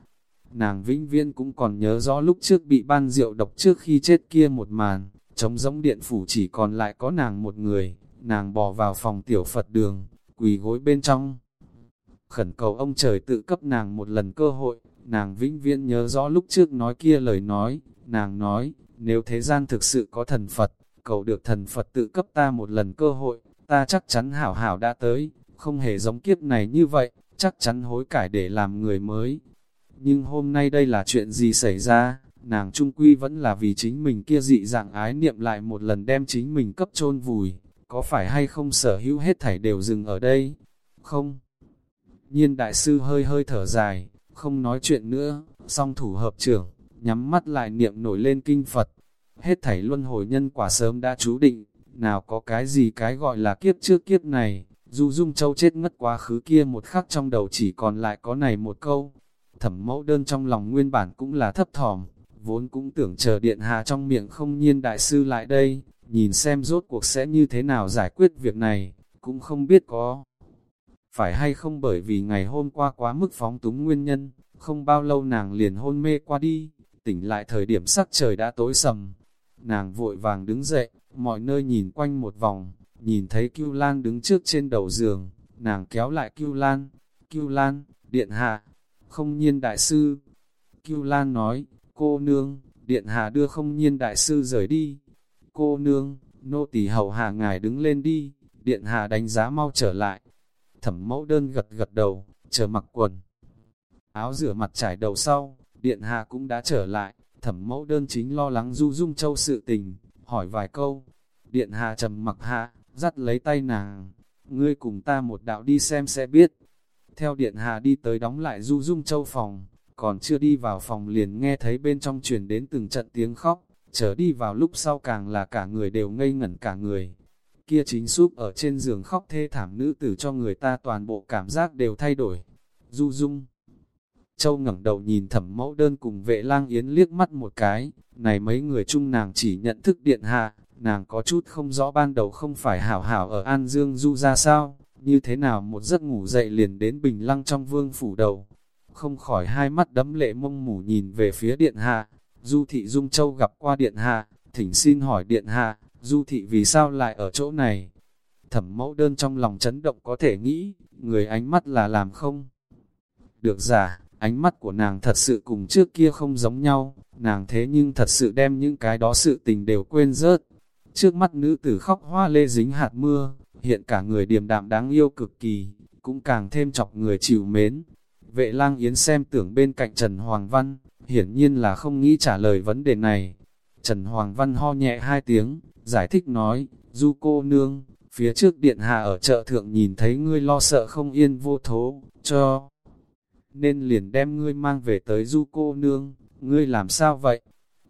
Nàng vĩnh viễn cũng còn nhớ rõ lúc trước bị ban rượu độc trước khi chết kia một màn, trống giống điện phủ chỉ còn lại có nàng một người, nàng bò vào phòng tiểu Phật đường, quỳ gối bên trong. Khẩn cầu ông trời tự cấp nàng một lần cơ hội, nàng vĩnh viễn nhớ rõ lúc trước nói kia lời nói, nàng nói, nếu thế gian thực sự có thần Phật, cầu được thần Phật tự cấp ta một lần cơ hội, ta chắc chắn hảo hảo đã tới, không hề giống kiếp này như vậy, chắc chắn hối cải để làm người mới. Nhưng hôm nay đây là chuyện gì xảy ra, nàng trung quy vẫn là vì chính mình kia dị dạng ái niệm lại một lần đem chính mình cấp chôn vùi, có phải hay không sở hữu hết thảy đều dừng ở đây? Không. Nhiên đại sư hơi hơi thở dài, không nói chuyện nữa, song thủ hợp trưởng, nhắm mắt lại niệm nổi lên kinh Phật. Hết thảy luân hồi nhân quả sớm đã chú định, nào có cái gì cái gọi là kiếp trước kiếp này, dù Dung Châu chết ngất quá khứ kia một khắc trong đầu chỉ còn lại có này một câu. Thẩm mẫu đơn trong lòng nguyên bản cũng là thấp thỏm, vốn cũng tưởng chờ điện hạ trong miệng không nhiên đại sư lại đây, nhìn xem rốt cuộc sẽ như thế nào giải quyết việc này, cũng không biết có. Phải hay không bởi vì ngày hôm qua quá mức phóng túng nguyên nhân, không bao lâu nàng liền hôn mê qua đi, tỉnh lại thời điểm sắc trời đã tối sầm. Nàng vội vàng đứng dậy, mọi nơi nhìn quanh một vòng, nhìn thấy Cưu Lan đứng trước trên đầu giường, nàng kéo lại Cưu Lan, Cưu Lan, điện hạ, không nhiên đại sư. Cưu Lan nói, cô nương, điện hạ đưa không nhiên đại sư rời đi. Cô nương, nô tỳ hầu hạ ngài đứng lên đi, điện hạ đánh giá mau trở lại. Thẩm mẫu đơn gật gật đầu, chờ mặc quần. Áo rửa mặt trải đầu sau, điện hạ cũng đã trở lại, thẩm mẫu đơn chính lo lắng du dung châu sự tình, hỏi vài câu. Điện hạ trầm mặc hạ, dắt lấy tay nàng, ngươi cùng ta một đạo đi xem sẽ biết. Theo điện hạ đi tới đóng lại du dung châu phòng, còn chưa đi vào phòng liền nghe thấy bên trong truyền đến từng trận tiếng khóc, chờ đi vào lúc sau càng là cả người đều ngây ngẩn cả người. Kia chính súp ở trên giường khóc thê thảm nữ tử cho người ta toàn bộ cảm giác đều thay đổi. Du dung. Châu ngẩng đầu nhìn thẩm mẫu đơn cùng vệ lang yến liếc mắt một cái, này mấy người chung nàng chỉ nhận thức điện hạ, nàng có chút không rõ ban đầu không phải hảo hảo ở An Dương Du ra sao, như thế nào một giấc ngủ dậy liền đến bình lăng trong vương phủ đầu. Không khỏi hai mắt đấm lệ mông mủ nhìn về phía điện hạ, Du thị Dung Châu gặp qua điện hạ, thỉnh xin hỏi điện hạ, Du thị vì sao lại ở chỗ này? Thẩm mẫu đơn trong lòng chấn động có thể nghĩ, người ánh mắt là làm không? Được giả, ánh mắt của nàng thật sự cùng trước kia không giống nhau, nàng thế nhưng thật sự đem những cái đó sự tình đều quên rớt. Trước mắt nữ tử khóc hoa lê dính hạt mưa, hiện cả người điềm đạm đáng yêu cực kỳ, cũng càng thêm chọc người chịu mến. Vệ lang yến xem tưởng bên cạnh Trần Hoàng Văn, hiển nhiên là không nghĩ trả lời vấn đề này. Trần Hoàng Văn ho nhẹ hai tiếng, giải thích nói, du cô nương, phía trước điện hạ ở chợ thượng nhìn thấy ngươi lo sợ không yên vô thố, cho nên liền đem ngươi mang về tới du cô nương, ngươi làm sao vậy?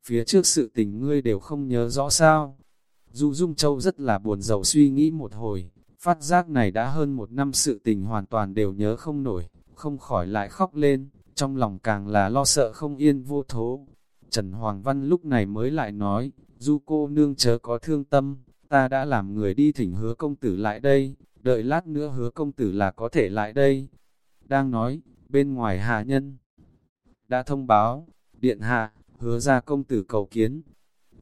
Phía trước sự tình ngươi đều không nhớ rõ sao? Du Dung Châu rất là buồn rầu suy nghĩ một hồi, phát giác này đã hơn một năm sự tình hoàn toàn đều nhớ không nổi, không khỏi lại khóc lên, trong lòng càng là lo sợ không yên vô thố. Trần Hoàng Văn lúc này mới lại nói, du cô nương chớ có thương tâm, ta đã làm người đi thỉnh hứa công tử lại đây, đợi lát nữa hứa công tử là có thể lại đây. Đang nói, bên ngoài hạ nhân. Đã thông báo, điện hạ, hứa ra công tử cầu kiến.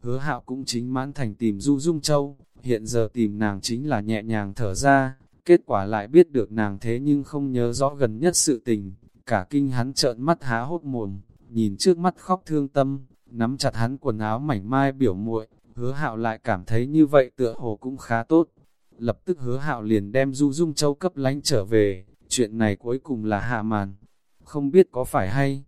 Hứa hạo cũng chính mãn thành tìm Du Dung Châu, hiện giờ tìm nàng chính là nhẹ nhàng thở ra, kết quả lại biết được nàng thế nhưng không nhớ rõ gần nhất sự tình, cả kinh hắn trợn mắt há hốt mồm, nhìn trước mắt khóc thương tâm, nắm chặt hắn quần áo mảnh mai biểu muội, hứa hạo lại cảm thấy như vậy tựa hồ cũng khá tốt. Lập tức hứa hạo liền đem Du Dung Châu cấp lánh trở về, chuyện này cuối cùng là hạ màn, không biết có phải hay.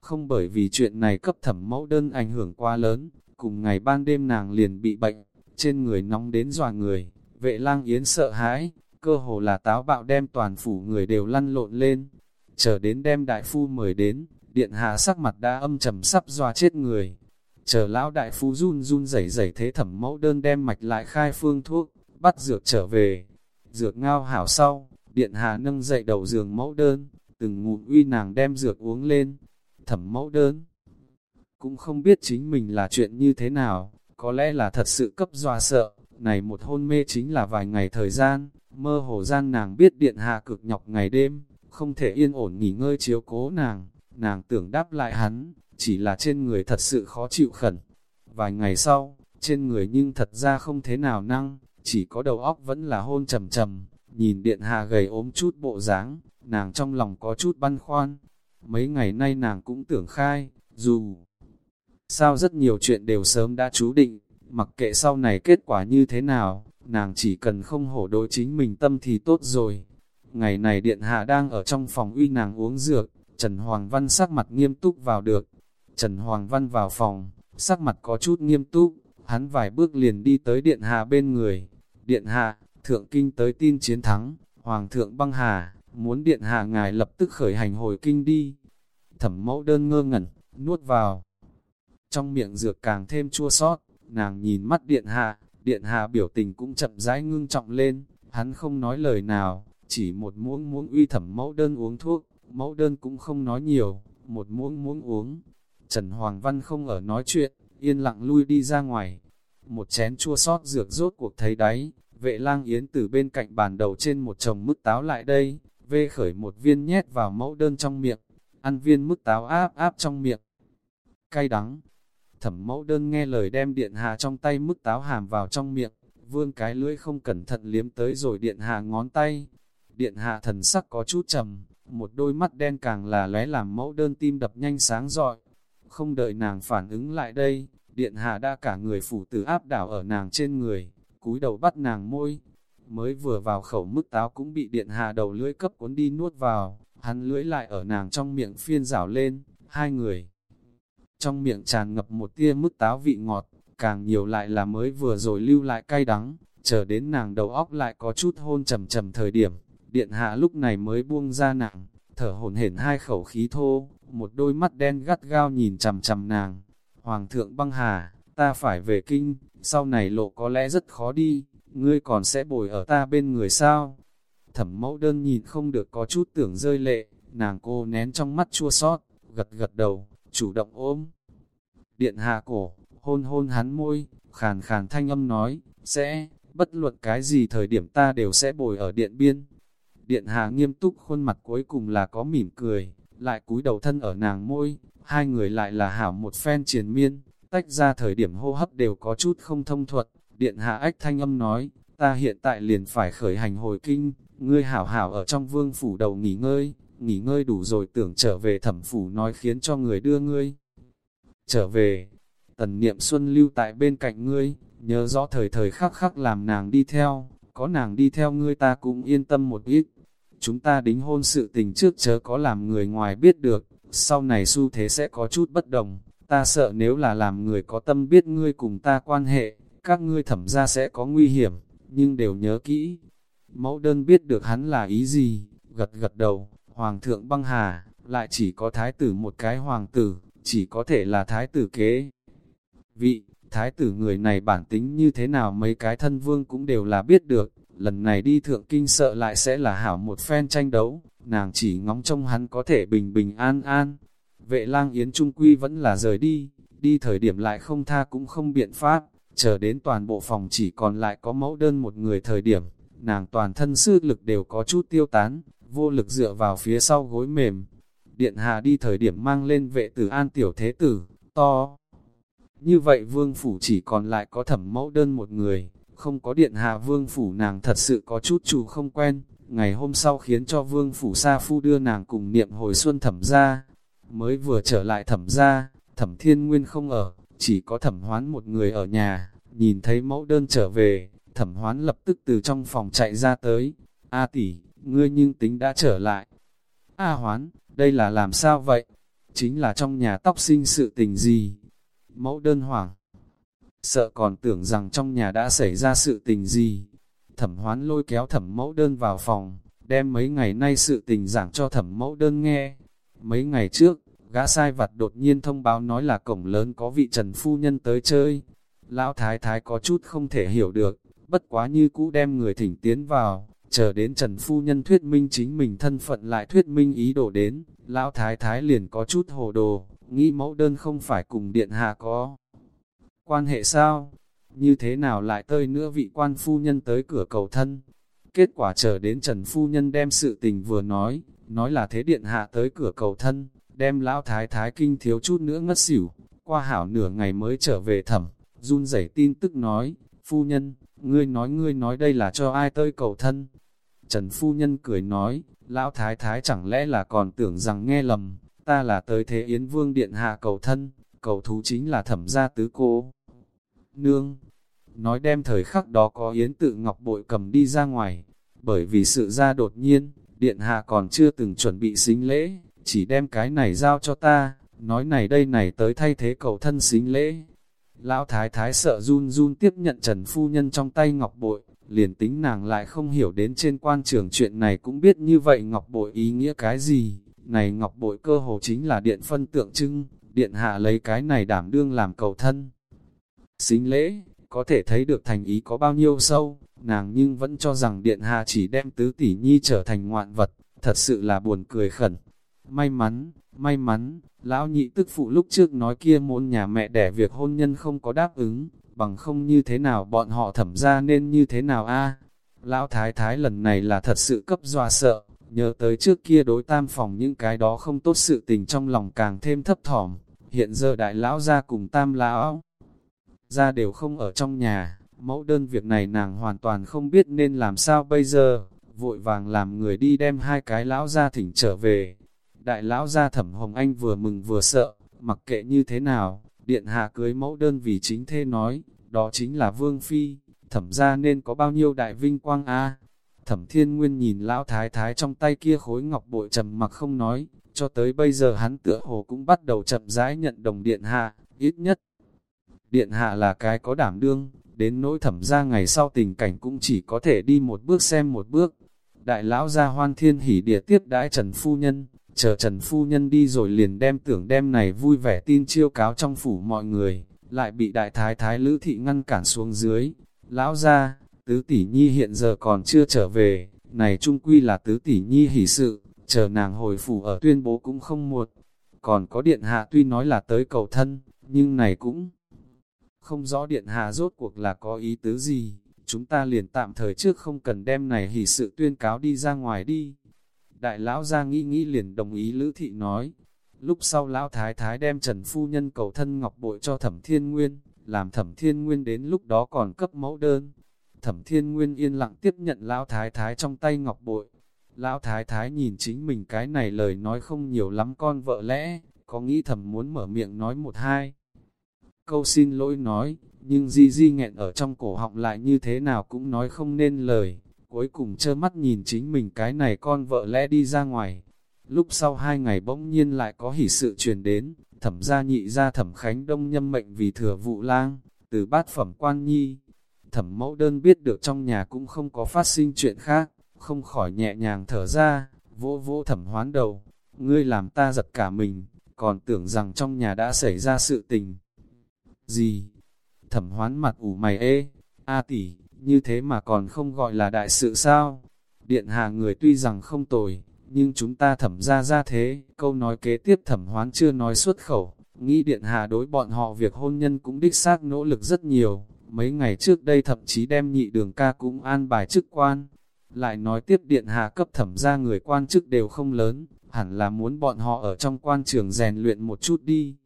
Không bởi vì chuyện này cấp thẩm mẫu đơn ảnh hưởng quá lớn, cùng ngày ban đêm nàng liền bị bệnh, trên người nóng đến dòa người, vệ lang yến sợ hãi, cơ hồ là táo bạo đem toàn phủ người đều lăn lộn lên, chờ đến đem đại phu mời đến, điện hạ sắc mặt đã âm trầm sắp dòa chết người. Chờ lão đại phu run run rẩy rẩy thế thẩm mẫu đơn đem mạch lại khai phương thuốc, bắt dược trở về. Dược ngao hảo sau, điện hạ nâng dậy đầu giường mẫu đơn, từng ngụm uy nàng đem dược uống lên. Thẩm mẫu đơn, cũng không biết chính mình là chuyện như thế nào, có lẽ là thật sự cấp dọa sợ, này một hôn mê chính là vài ngày thời gian, mơ hồ gian nàng biết điện hạ cực nhọc ngày đêm, không thể yên ổn nghỉ ngơi chiếu cố nàng, nàng tưởng đáp lại hắn, chỉ là trên người thật sự khó chịu khẩn. Vài ngày sau, trên người nhưng thật ra không thế nào năng, chỉ có đầu óc vẫn là hôn trầm trầm, nhìn điện hạ gầy ốm chút bộ dáng, nàng trong lòng có chút băn khoăn. Mấy ngày nay nàng cũng tưởng khai, dù sao rất nhiều chuyện đều sớm đã chú định, mặc kệ sau này kết quả như thế nào, nàng chỉ cần không hổ đối chính mình tâm thì tốt rồi. Ngày này điện hạ đang ở trong phòng uy nàng uống dược, Trần Hoàng Văn sắc mặt nghiêm túc vào được. Trần Hoàng Văn vào phòng, sắc mặt có chút nghiêm túc, hắn vài bước liền đi tới điện hạ bên người. Điện hạ, thượng kinh tới tin chiến thắng, Hoàng thượng băng hà, muốn điện hạ ngài lập tức khởi hành hồi kinh đi. Thẩm mẫu đơn ngơ ngẩn, nuốt vào. Trong miệng dược càng thêm chua sót, nàng nhìn mắt điện hạ, điện hạ biểu tình cũng chậm rãi ngưng trọng lên, hắn không nói lời nào, chỉ một muỗng muỗng uy thẩm mẫu đơn uống thuốc, mẫu đơn cũng không nói nhiều, một muỗng muỗng uống. Trần Hoàng Văn không ở nói chuyện, yên lặng lui đi ra ngoài. Một chén chua sót dược rốt cuộc thấy đáy, vệ lang yến từ bên cạnh bàn đầu trên một chồng mức táo lại đây, vê khởi một viên nhét vào mẫu đơn trong miệng, ăn viên mức táo áp áp trong miệng. Cay đắng, thẩm mẫu đơn nghe lời đem điện hạ trong tay mức táo hàm vào trong miệng, vương cái lưỡi không cẩn thận liếm tới rồi điện hạ ngón tay. Điện hạ thần sắc có chút trầm, một đôi mắt đen càng là lóe làm mẫu đơn tim đập nhanh sáng rọi. Không đợi nàng phản ứng lại đây, điện hạ đã cả người phủ tử áp đảo ở nàng trên người, cúi đầu bắt nàng môi. Mới vừa vào khẩu mức táo cũng bị điện hạ đầu lưỡi cấp cuốn đi nuốt vào, hắn lưỡi lại ở nàng trong miệng phiên rảo lên, hai người. Trong miệng tràn ngập một tia mức táo vị ngọt, càng nhiều lại là mới vừa rồi lưu lại cay đắng, chờ đến nàng đầu óc lại có chút hôn trầm trầm thời điểm, điện hạ lúc này mới buông ra nặng, thở hổn hển hai khẩu khí thô, một đôi mắt đen gắt gao nhìn chầm chầm nàng. Hoàng thượng băng hà, ta phải về kinh, sau này lộ có lẽ rất khó đi, ngươi còn sẽ bồi ở ta bên người sao? Thẩm mẫu đơn nhìn không được có chút tưởng rơi lệ, nàng cô nén trong mắt chua sót, gật gật đầu, chủ động ôm. Điện hạ cổ, hôn hôn hắn môi, khàn khàn thanh âm nói, sẽ, bất luận cái gì thời điểm ta đều sẽ bồi ở điện biên. Điện hạ nghiêm túc khuôn mặt cuối cùng là có mỉm cười, lại cúi đầu thân ở nàng môi, hai người lại là hảo một phen triền miên, tách ra thời điểm hô hấp đều có chút không thông thuật. Điện hạ ách thanh âm nói, ta hiện tại liền phải khởi hành hồi kinh, ngươi hảo hảo ở trong vương phủ đầu nghỉ ngơi, nghỉ ngơi đủ rồi tưởng trở về thẩm phủ nói khiến cho người đưa ngươi. Trở về, tần niệm xuân lưu tại bên cạnh ngươi, nhớ rõ thời thời khắc khắc làm nàng đi theo, có nàng đi theo ngươi ta cũng yên tâm một ít. Chúng ta đính hôn sự tình trước chớ có làm người ngoài biết được, sau này xu thế sẽ có chút bất đồng, ta sợ nếu là làm người có tâm biết ngươi cùng ta quan hệ, các ngươi thẩm ra sẽ có nguy hiểm, nhưng đều nhớ kỹ. Mẫu đơn biết được hắn là ý gì, gật gật đầu, hoàng thượng băng hà, lại chỉ có thái tử một cái hoàng tử, chỉ có thể là thái tử kế. Vị, thái tử người này bản tính như thế nào mấy cái thân vương cũng đều là biết được, lần này đi thượng kinh sợ lại sẽ là hảo một phen tranh đấu, nàng chỉ ngóng trông hắn có thể bình bình an an. Vệ lang yến trung quy vẫn là rời đi, đi thời điểm lại không tha cũng không biện pháp, chờ đến toàn bộ phòng chỉ còn lại có mẫu đơn một người thời điểm, nàng toàn thân sư lực đều có chút tiêu tán, vô lực dựa vào phía sau gối mềm. Điện hạ đi thời điểm mang lên vệ tử an tiểu thế tử, to. Như vậy vương phủ chỉ còn lại có thẩm mẫu đơn một người, không có điện hạ vương phủ nàng thật sự có chút chủ không quen, ngày hôm sau khiến cho vương phủ sa phu đưa nàng cùng niệm hồi xuân thẩm ra. Mới vừa trở lại thẩm ra, thẩm thiên nguyên không ở, chỉ có thẩm hoán một người ở nhà, nhìn thấy mẫu đơn trở về, thẩm hoán lập tức từ trong phòng chạy ra tới. A tỷ, ngươi nhưng tính đã trở lại. A hoán, đây là làm sao vậy? Chính là trong nhà tóc sinh sự tình gì? Mẫu đơn hoảng. Sợ còn tưởng rằng trong nhà đã xảy ra sự tình gì. Thẩm hoán lôi kéo thẩm mẫu đơn vào phòng, đem mấy ngày nay sự tình giảng cho thẩm mẫu đơn nghe. Mấy ngày trước, gã sai vặt đột nhiên thông báo nói là cổng lớn có vị trần phu nhân tới chơi. Lão thái thái có chút không thể hiểu được, bất quá như cũ đem người thỉnh tiến vào, chờ đến trần phu nhân thuyết minh chính mình thân phận lại thuyết minh ý đồ đến, lão thái thái liền có chút hồ đồ, nghĩ mẫu đơn không phải cùng điện hạ có. Quan hệ sao? Như thế nào lại tơi nữa vị quan phu nhân tới cửa cầu thân? Kết quả chờ đến Trần Phu Nhân đem sự tình vừa nói, nói là thế điện hạ tới cửa cầu thân, đem lão thái thái kinh thiếu chút nữa ngất xỉu, qua hảo nửa ngày mới trở về thẩm, run rẩy tin tức nói, phu nhân, ngươi nói ngươi nói đây là cho ai tới cầu thân. Trần phu nhân cười nói, lão thái thái chẳng lẽ là còn tưởng rằng nghe lầm, ta là tới thế Yến Vương Điện Hạ cầu thân, cầu thú chính là thẩm gia tứ cô. Nương, nói đem thời khắc đó có Yến tự ngọc bội cầm đi ra ngoài, bởi vì sự ra đột nhiên, Điện Hạ còn chưa từng chuẩn bị xính lễ, chỉ đem cái này giao cho ta, nói này đây này tới thay thế cầu thân xính lễ. Lão thái thái sợ run run tiếp nhận Trần Phu Nhân trong tay ngọc bội, liền tính nàng lại không hiểu đến trên quan trường chuyện này cũng biết như vậy ngọc bội ý nghĩa cái gì. Này ngọc bội cơ hồ chính là điện phân tượng trưng, điện hạ lấy cái này đảm đương làm cầu thân. Xính lễ, có thể thấy được thành ý có bao nhiêu sâu, nàng nhưng vẫn cho rằng điện hạ chỉ đem tứ tỷ nhi trở thành ngoạn vật, thật sự là buồn cười khẩn. May mắn, may mắn, lão nhị tức phụ lúc trước nói kia môn nhà mẹ đẻ việc hôn nhân không có đáp ứng, bằng không như thế nào bọn họ thẩm ra nên như thế nào a Lão thái thái lần này là thật sự cấp dọa sợ, nhớ tới trước kia đối tam phòng những cái đó không tốt sự tình trong lòng càng thêm thấp thỏm, hiện giờ đại lão ra cùng tam lão ra đều không ở trong nhà, mẫu đơn việc này nàng hoàn toàn không biết nên làm sao bây giờ, vội vàng làm người đi đem hai cái lão ra thỉnh trở về. Đại lão gia thẩm Hồng Anh vừa mừng vừa sợ, mặc kệ như thế nào, điện hạ cưới mẫu đơn vì chính thê nói, đó chính là vương phi, thẩm ra nên có bao nhiêu đại vinh quang a Thẩm thiên nguyên nhìn lão thái thái trong tay kia khối ngọc bội trầm mặc không nói, cho tới bây giờ hắn tựa hồ cũng bắt đầu chậm rãi nhận đồng điện hạ, ít nhất. Điện hạ là cái có đảm đương, đến nỗi thẩm ra ngày sau tình cảnh cũng chỉ có thể đi một bước xem một bước. Đại lão gia hoan thiên hỉ địa tiếp đãi Trần Phu Nhân, chờ Trần Phu Nhân đi rồi liền đem tưởng đem này vui vẻ tin chiêu cáo trong phủ mọi người, lại bị đại thái thái lữ thị ngăn cản xuống dưới. Lão ra, tứ tỷ nhi hiện giờ còn chưa trở về, này trung quy là tứ tỷ nhi hỷ sự, chờ nàng hồi phủ ở tuyên bố cũng không muộn. Còn có điện hạ tuy nói là tới cầu thân, nhưng này cũng không rõ điện hạ rốt cuộc là có ý tứ gì, chúng ta liền tạm thời trước không cần đem này hỷ sự tuyên cáo đi ra ngoài đi. Đại lão ra nghĩ nghĩ liền đồng ý Lữ Thị nói. Lúc sau lão thái thái đem Trần Phu Nhân cầu thân ngọc bội cho thẩm thiên nguyên, làm thẩm thiên nguyên đến lúc đó còn cấp mẫu đơn. Thẩm thiên nguyên yên lặng tiếp nhận lão thái thái trong tay ngọc bội. Lão thái thái nhìn chính mình cái này lời nói không nhiều lắm con vợ lẽ, có nghĩ thầm muốn mở miệng nói một hai. Câu xin lỗi nói, nhưng di di nghẹn ở trong cổ họng lại như thế nào cũng nói không nên lời, cuối cùng trơ mắt nhìn chính mình cái này con vợ lẽ đi ra ngoài. Lúc sau hai ngày bỗng nhiên lại có hỷ sự truyền đến, thẩm gia nhị gia thẩm khánh đông nhâm mệnh vì thừa vụ lang, từ bát phẩm quan nhi. Thẩm mẫu đơn biết được trong nhà cũng không có phát sinh chuyện khác, không khỏi nhẹ nhàng thở ra, vỗ vỗ thẩm hoán đầu. Ngươi làm ta giật cả mình, còn tưởng rằng trong nhà đã xảy ra sự tình. Gì? Thẩm hoán mặt ủ mày ê, a tỷ, như thế mà còn không gọi là đại sự sao? Điện hạ người tuy rằng không tồi, nhưng chúng ta thẩm ra ra thế, câu nói kế tiếp thẩm hoán chưa nói xuất khẩu, nghĩ điện hạ đối bọn họ việc hôn nhân cũng đích xác nỗ lực rất nhiều, mấy ngày trước đây thậm chí đem nhị đường ca cũng an bài chức quan. Lại nói tiếp điện hạ cấp thẩm ra người quan chức đều không lớn, hẳn là muốn bọn họ ở trong quan trường rèn luyện một chút đi.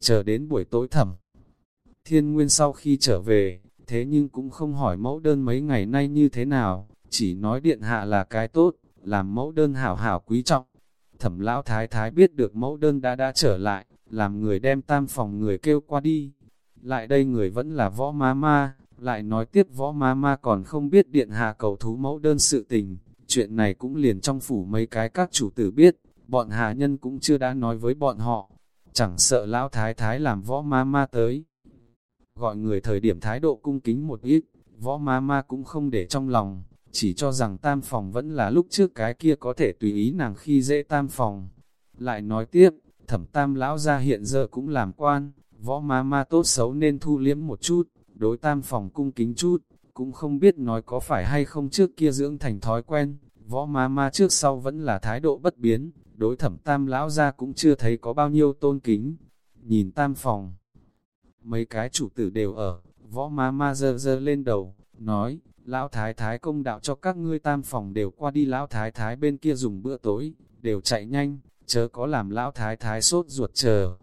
Chờ đến buổi tối thẩm. Thiên Nguyên sau khi trở về, thế nhưng cũng không hỏi mẫu đơn mấy ngày nay như thế nào, chỉ nói điện hạ là cái tốt, làm mẫu đơn hảo hảo quý trọng. Thẩm lão thái thái biết được mẫu đơn đã đã trở lại, làm người đem tam phòng người kêu qua đi. Lại đây người vẫn là võ ma ma, lại nói tiếp võ ma ma còn không biết điện hạ cầu thú mẫu đơn sự tình. Chuyện này cũng liền trong phủ mấy cái các chủ tử biết, bọn hạ nhân cũng chưa đã nói với bọn họ. Chẳng sợ lão thái thái làm võ ma ma tới. Gọi người thời điểm thái độ cung kính một ít, võ ma ma cũng không để trong lòng, chỉ cho rằng tam phòng vẫn là lúc trước cái kia có thể tùy ý nàng khi dễ tam phòng. Lại nói tiếp, thẩm tam lão ra hiện giờ cũng làm quan, võ ma ma tốt xấu nên thu liếm một chút, đối tam phòng cung kính chút, cũng không biết nói có phải hay không trước kia dưỡng thành thói quen, võ ma ma trước sau vẫn là thái độ bất biến, đối thẩm tam lão ra cũng chưa thấy có bao nhiêu tôn kính. Nhìn tam phòng, mấy cái chủ tử đều ở, võ ma ma dơ dơ lên đầu, nói, lão thái thái công đạo cho các ngươi tam phòng đều qua đi lão thái thái bên kia dùng bữa tối, đều chạy nhanh, chớ có làm lão thái thái sốt ruột chờ.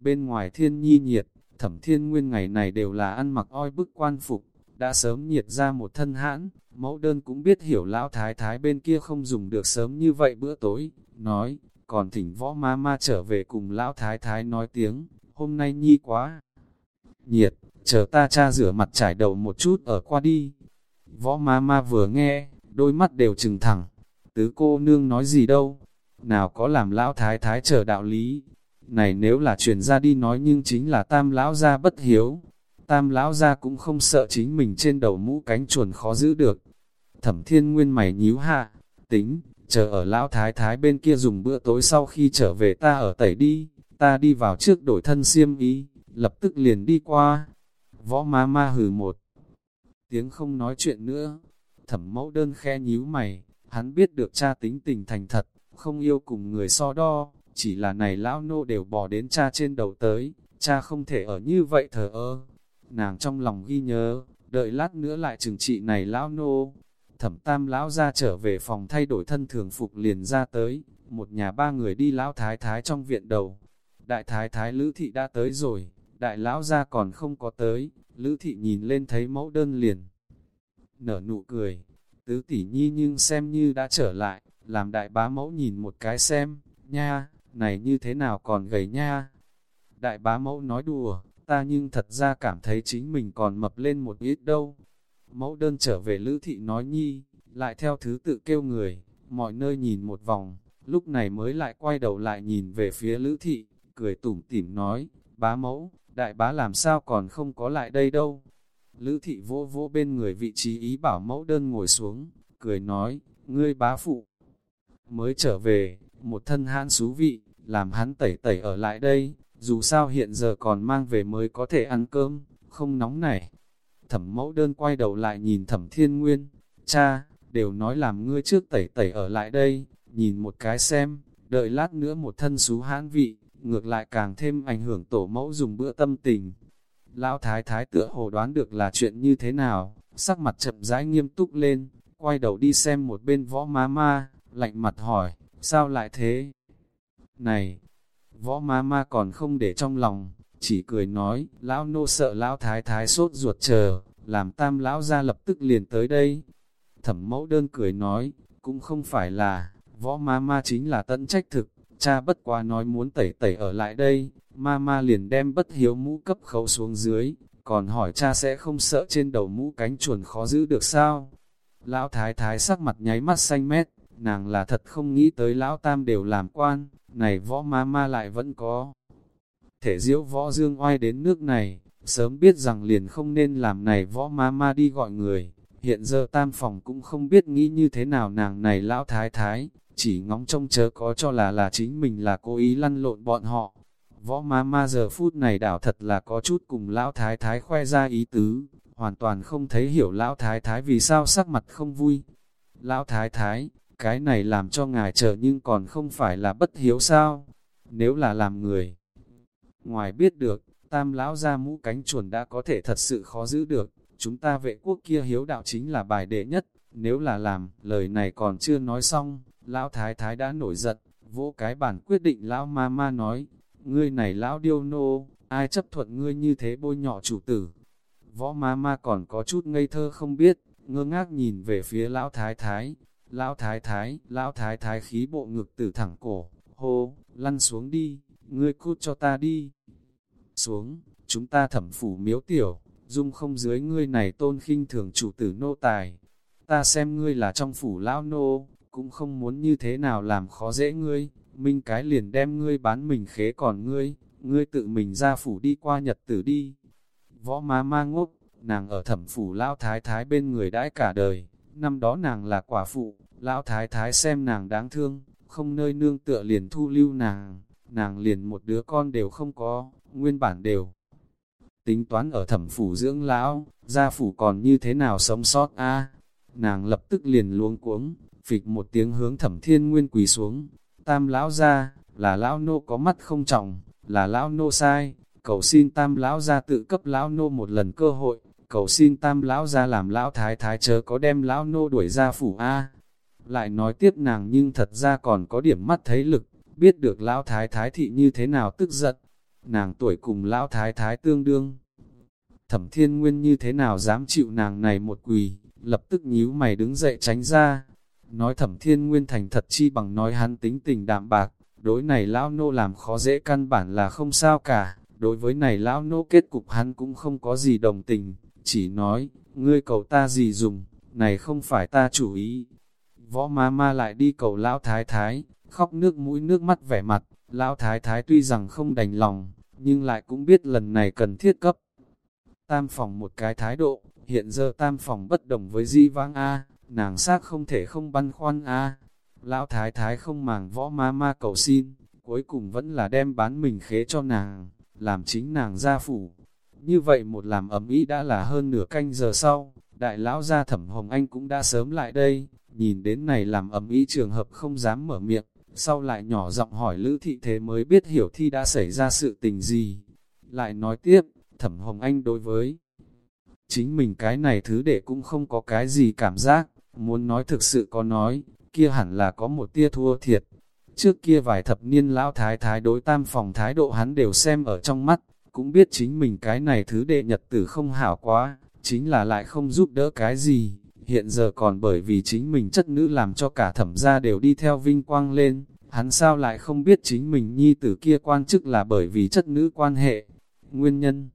Bên ngoài thiên nhi nhiệt, thẩm thiên nguyên ngày này đều là ăn mặc oi bức quan phục, đã sớm nhiệt ra một thân hãn, mẫu đơn cũng biết hiểu lão thái thái bên kia không dùng được sớm như vậy bữa tối, nói, còn thỉnh võ ma ma trở về cùng lão thái thái nói tiếng, hôm nay nhi quá nhiệt, chờ ta cha rửa mặt trải đầu một chút ở qua đi. Võ ma ma vừa nghe, đôi mắt đều trừng thẳng, tứ cô nương nói gì đâu, nào có làm lão thái thái chờ đạo lý. Này nếu là truyền ra đi nói nhưng chính là tam lão gia bất hiếu, tam lão gia cũng không sợ chính mình trên đầu mũ cánh chuồn khó giữ được. Thẩm thiên nguyên mày nhíu hạ, tính, chờ ở lão thái thái bên kia dùng bữa tối sau khi trở về ta ở tẩy đi, ta đi vào trước đổi thân xiêm ý, lập tức liền đi qua. Võ ma ma hừ một tiếng không nói chuyện nữa. Thẩm mẫu đơn khe nhíu mày, hắn biết được cha tính tình thành thật, không yêu cùng người so đo, chỉ là này lão nô đều bỏ đến cha trên đầu tới, cha không thể ở như vậy thờ ơ. Nàng trong lòng ghi nhớ, đợi lát nữa lại trừng trị này lão nô. Thẩm tam lão ra trở về phòng thay đổi thân thường phục liền ra tới, một nhà ba người đi lão thái thái trong viện đầu. Đại thái thái lữ thị đã tới rồi, đại lão ra còn không có tới, lữ thị nhìn lên thấy mẫu đơn liền. Nở nụ cười, tứ tỷ nhi nhưng xem như đã trở lại, làm đại bá mẫu nhìn một cái xem, nha, này như thế nào còn gầy nha. Đại bá mẫu nói đùa, ta nhưng thật ra cảm thấy chính mình còn mập lên một ít đâu. Mẫu đơn trở về lữ thị nói nhi, lại theo thứ tự kêu người, mọi nơi nhìn một vòng, lúc này mới lại quay đầu lại nhìn về phía lữ thị, cười tủm tỉm nói, bá mẫu, đại bá làm sao còn không có lại đây đâu. Lữ thị vỗ vỗ bên người vị trí ý bảo mẫu đơn ngồi xuống, cười nói, ngươi bá phụ. Mới trở về, một thân hãn xú vị, làm hắn tẩy tẩy ở lại đây, dù sao hiện giờ còn mang về mới có thể ăn cơm, không nóng này. Thẩm mẫu đơn quay đầu lại nhìn thẩm thiên nguyên, cha, đều nói làm ngươi trước tẩy tẩy ở lại đây, nhìn một cái xem, đợi lát nữa một thân xú hãn vị, ngược lại càng thêm ảnh hưởng tổ mẫu dùng bữa tâm tình. Lão thái thái tựa hồ đoán được là chuyện như thế nào, sắc mặt chậm rãi nghiêm túc lên, quay đầu đi xem một bên võ má ma, lạnh mặt hỏi, sao lại thế? Này, võ má ma còn không để trong lòng, chỉ cười nói, lão nô sợ lão thái thái sốt ruột chờ, làm tam lão ra lập tức liền tới đây. Thẩm mẫu đơn cười nói, cũng không phải là, võ má ma chính là tận trách thực, cha bất quá nói muốn tẩy tẩy ở lại đây, mama liền đem bất hiếu mũ cấp khấu xuống dưới, còn hỏi cha sẽ không sợ trên đầu mũ cánh chuồn khó giữ được sao. Lão thái thái sắc mặt nháy mắt xanh mét, nàng là thật không nghĩ tới lão tam đều làm quan, này võ mama lại vẫn có. Thể diễu võ dương oai đến nước này, Sớm biết rằng liền không nên làm này võ mama đi gọi người, hiện giờ tam phòng cũng không biết nghĩ như thế nào nàng này lão thái thái, chỉ ngóng trông chớ có cho là là chính mình là cố ý lăn lộn bọn họ. Võ ma ma giờ phút này đảo thật là có chút cùng lão thái thái khoe ra ý tứ, hoàn toàn không thấy hiểu lão thái thái vì sao sắc mặt không vui. Lão thái thái, cái này làm cho ngài chờ nhưng còn không phải là bất hiếu sao, nếu là làm người. Ngoài biết được, tam lão ra mũ cánh chuồn đã có thể thật sự khó giữ được, chúng ta vệ quốc kia hiếu đạo chính là bài đệ nhất, nếu là làm, lời này còn chưa nói xong, lão thái thái đã nổi giận, vỗ cái bản quyết định lão ma ma nói, ngươi này lão điêu nô, ai chấp thuận ngươi như thế bôi nhọ chủ tử. Võ ma ma còn có chút ngây thơ không biết, ngơ ngác nhìn về phía lão thái thái, lão thái thái, lão thái thái khí bộ ngực tử thẳng cổ, hô, lăn xuống đi, ngươi cút cho ta đi. Xuống, chúng ta thẩm phủ miếu tiểu, dung không dưới ngươi này tôn khinh thường chủ tử nô tài. Ta xem ngươi là trong phủ lão nô, cũng không muốn như thế nào làm khó dễ ngươi, minh cái liền đem ngươi bán mình khế còn ngươi, ngươi tự mình ra phủ đi qua nhật tử đi. Võ má ma ngốc, nàng ở thẩm phủ lão thái thái bên người đãi cả đời, năm đó nàng là quả phụ, lão thái thái xem nàng đáng thương, không nơi nương tựa liền thu lưu nàng, nàng liền một đứa con đều không có, nguyên bản đều. Tính toán ở thẩm phủ dưỡng lão, gia phủ còn như thế nào sống sót a Nàng lập tức liền luống cuống, phịch một tiếng hướng thẩm thiên nguyên quỳ xuống. Tam lão ra, là lão nô có mắt không trọng, là lão nô sai, cầu xin tam lão ra tự cấp lão nô một lần cơ hội, cầu xin tam lão ra làm lão thái thái chớ có đem lão nô đuổi ra phủ A. Lại nói tiếp nàng nhưng thật ra còn có điểm mắt thấy lực, biết được lão thái thái thị như thế nào tức giận. Nàng tuổi cùng lão thái thái tương đương. Thẩm thiên nguyên như thế nào dám chịu nàng này một quỳ, lập tức nhíu mày đứng dậy tránh ra. Nói thẩm thiên nguyên thành thật chi bằng nói hắn tính tình đạm bạc, đối này lão nô làm khó dễ căn bản là không sao cả, đối với này lão nô kết cục hắn cũng không có gì đồng tình, chỉ nói, ngươi cầu ta gì dùng, này không phải ta chủ ý. Võ ma ma lại đi cầu lão thái thái, khóc nước mũi nước mắt vẻ mặt, lão thái thái tuy rằng không đành lòng, nhưng lại cũng biết lần này cần thiết cấp. Tam phòng một cái thái độ, hiện giờ tam phòng bất đồng với di vang A, nàng xác không thể không băn khoăn A. Lão thái thái không màng võ ma ma cầu xin, cuối cùng vẫn là đem bán mình khế cho nàng, làm chính nàng gia phủ. Như vậy một làm ấm ý đã là hơn nửa canh giờ sau, đại lão gia thẩm Hồng Anh cũng đã sớm lại đây, nhìn đến này làm ấm ý trường hợp không dám mở miệng, sau lại nhỏ giọng hỏi Lữ Thị Thế mới biết hiểu thi đã xảy ra sự tình gì. Lại nói tiếp, thẩm Hồng Anh đối với chính mình cái này thứ để cũng không có cái gì cảm giác, muốn nói thực sự có nói, kia hẳn là có một tia thua thiệt. Trước kia vài thập niên lão thái thái đối tam phòng thái độ hắn đều xem ở trong mắt, cũng biết chính mình cái này thứ đệ nhật tử không hảo quá, chính là lại không giúp đỡ cái gì, hiện giờ còn bởi vì chính mình chất nữ làm cho cả thẩm gia đều đi theo vinh quang lên, hắn sao lại không biết chính mình nhi tử kia quan chức là bởi vì chất nữ quan hệ. Nguyên nhân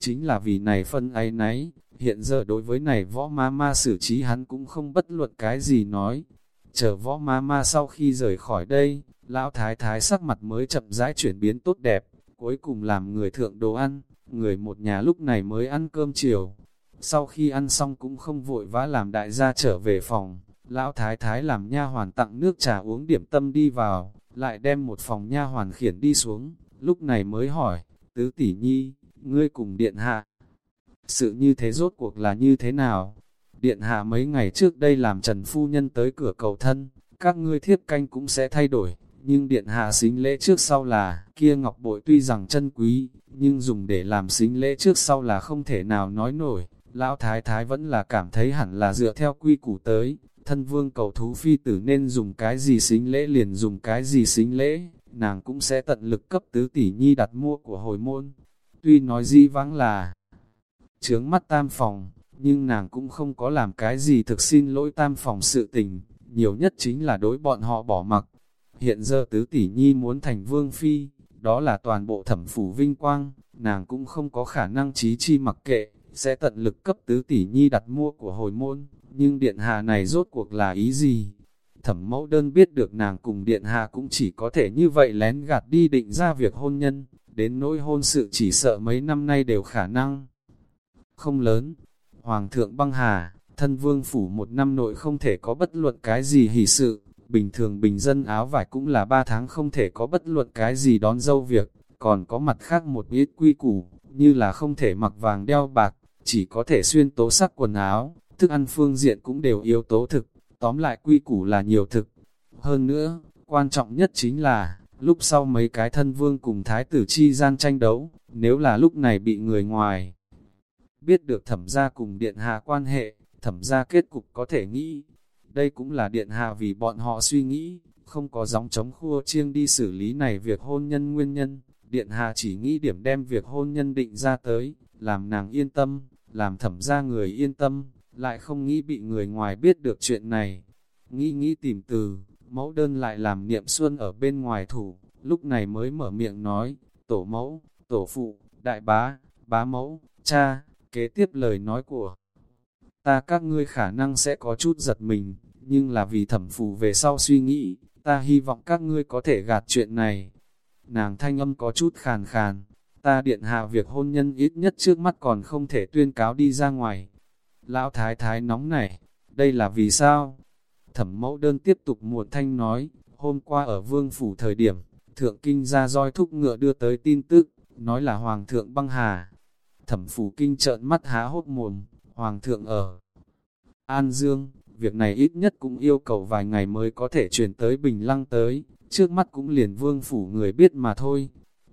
chính là vì này phân ấy nấy, hiện giờ đối với này võ ma ma xử trí hắn cũng không bất luận cái gì nói. Chờ võ ma ma sau khi rời khỏi đây, lão thái thái sắc mặt mới chậm rãi chuyển biến tốt đẹp, cuối cùng làm người thượng đồ ăn, người một nhà lúc này mới ăn cơm chiều. Sau khi ăn xong cũng không vội vã làm đại gia trở về phòng, lão thái thái làm nha hoàn tặng nước trà uống điểm tâm đi vào, lại đem một phòng nha hoàn khiển đi xuống, lúc này mới hỏi, tứ tỷ nhi, ngươi cùng điện hạ. Sự như thế rốt cuộc là như thế nào? Điện hạ mấy ngày trước đây làm Trần Phu Nhân tới cửa cầu thân, các ngươi thiếp canh cũng sẽ thay đổi, nhưng điện hạ xính lễ trước sau là, kia ngọc bội tuy rằng chân quý, nhưng dùng để làm xính lễ trước sau là không thể nào nói nổi. Lão Thái Thái vẫn là cảm thấy hẳn là dựa theo quy củ tới, thân vương cầu thú phi tử nên dùng cái gì xính lễ liền dùng cái gì xính lễ, nàng cũng sẽ tận lực cấp tứ tỷ nhi đặt mua của hồi môn. Tuy nói di vắng là trướng mắt tam phòng, nhưng nàng cũng không có làm cái gì thực xin lỗi tam phòng sự tình, nhiều nhất chính là đối bọn họ bỏ mặc. Hiện giờ tứ tỷ nhi muốn thành vương phi, đó là toàn bộ thẩm phủ vinh quang, nàng cũng không có khả năng trí chi mặc kệ, sẽ tận lực cấp tứ tỷ nhi đặt mua của hồi môn, nhưng điện hạ này rốt cuộc là ý gì? Thẩm mẫu đơn biết được nàng cùng điện hạ cũng chỉ có thể như vậy lén gạt đi định ra việc hôn nhân, đến nỗi hôn sự chỉ sợ mấy năm nay đều khả năng không lớn. Hoàng thượng băng hà, thân vương phủ một năm nội không thể có bất luận cái gì hỷ sự, bình thường bình dân áo vải cũng là ba tháng không thể có bất luận cái gì đón dâu việc, còn có mặt khác một ít quy củ, như là không thể mặc vàng đeo bạc, chỉ có thể xuyên tố sắc quần áo, thức ăn phương diện cũng đều yếu tố thực, tóm lại quy củ là nhiều thực. Hơn nữa, quan trọng nhất chính là, lúc sau mấy cái thân vương cùng thái tử chi gian tranh đấu, nếu là lúc này bị người ngoài biết được thẩm gia cùng điện hạ quan hệ, thẩm gia kết cục có thể nghĩ. Đây cũng là điện hạ vì bọn họ suy nghĩ, không có gióng chống khua chiêng đi xử lý này việc hôn nhân nguyên nhân. Điện hạ chỉ nghĩ điểm đem việc hôn nhân định ra tới, làm nàng yên tâm, làm thẩm gia người yên tâm, lại không nghĩ bị người ngoài biết được chuyện này. Nghĩ nghĩ tìm từ, mẫu đơn lại làm niệm xuân ở bên ngoài thủ, lúc này mới mở miệng nói, tổ mẫu, tổ phụ, đại bá, bá mẫu, cha, Kế tiếp lời nói của ta các ngươi khả năng sẽ có chút giật mình, nhưng là vì thẩm phù về sau suy nghĩ, ta hy vọng các ngươi có thể gạt chuyện này. Nàng thanh âm có chút khàn khàn, ta điện hạ việc hôn nhân ít nhất trước mắt còn không thể tuyên cáo đi ra ngoài. Lão thái thái nóng này, đây là vì sao? Thẩm mẫu đơn tiếp tục muộn thanh nói, hôm qua ở vương phủ thời điểm, thượng kinh ra roi thúc ngựa đưa tới tin tức, nói là hoàng thượng băng hà, thẩm phủ kinh trợn mắt há hốt mồm, hoàng thượng ở An Dương, việc này ít nhất cũng yêu cầu vài ngày mới có thể truyền tới Bình Lăng tới, trước mắt cũng liền vương phủ người biết mà thôi.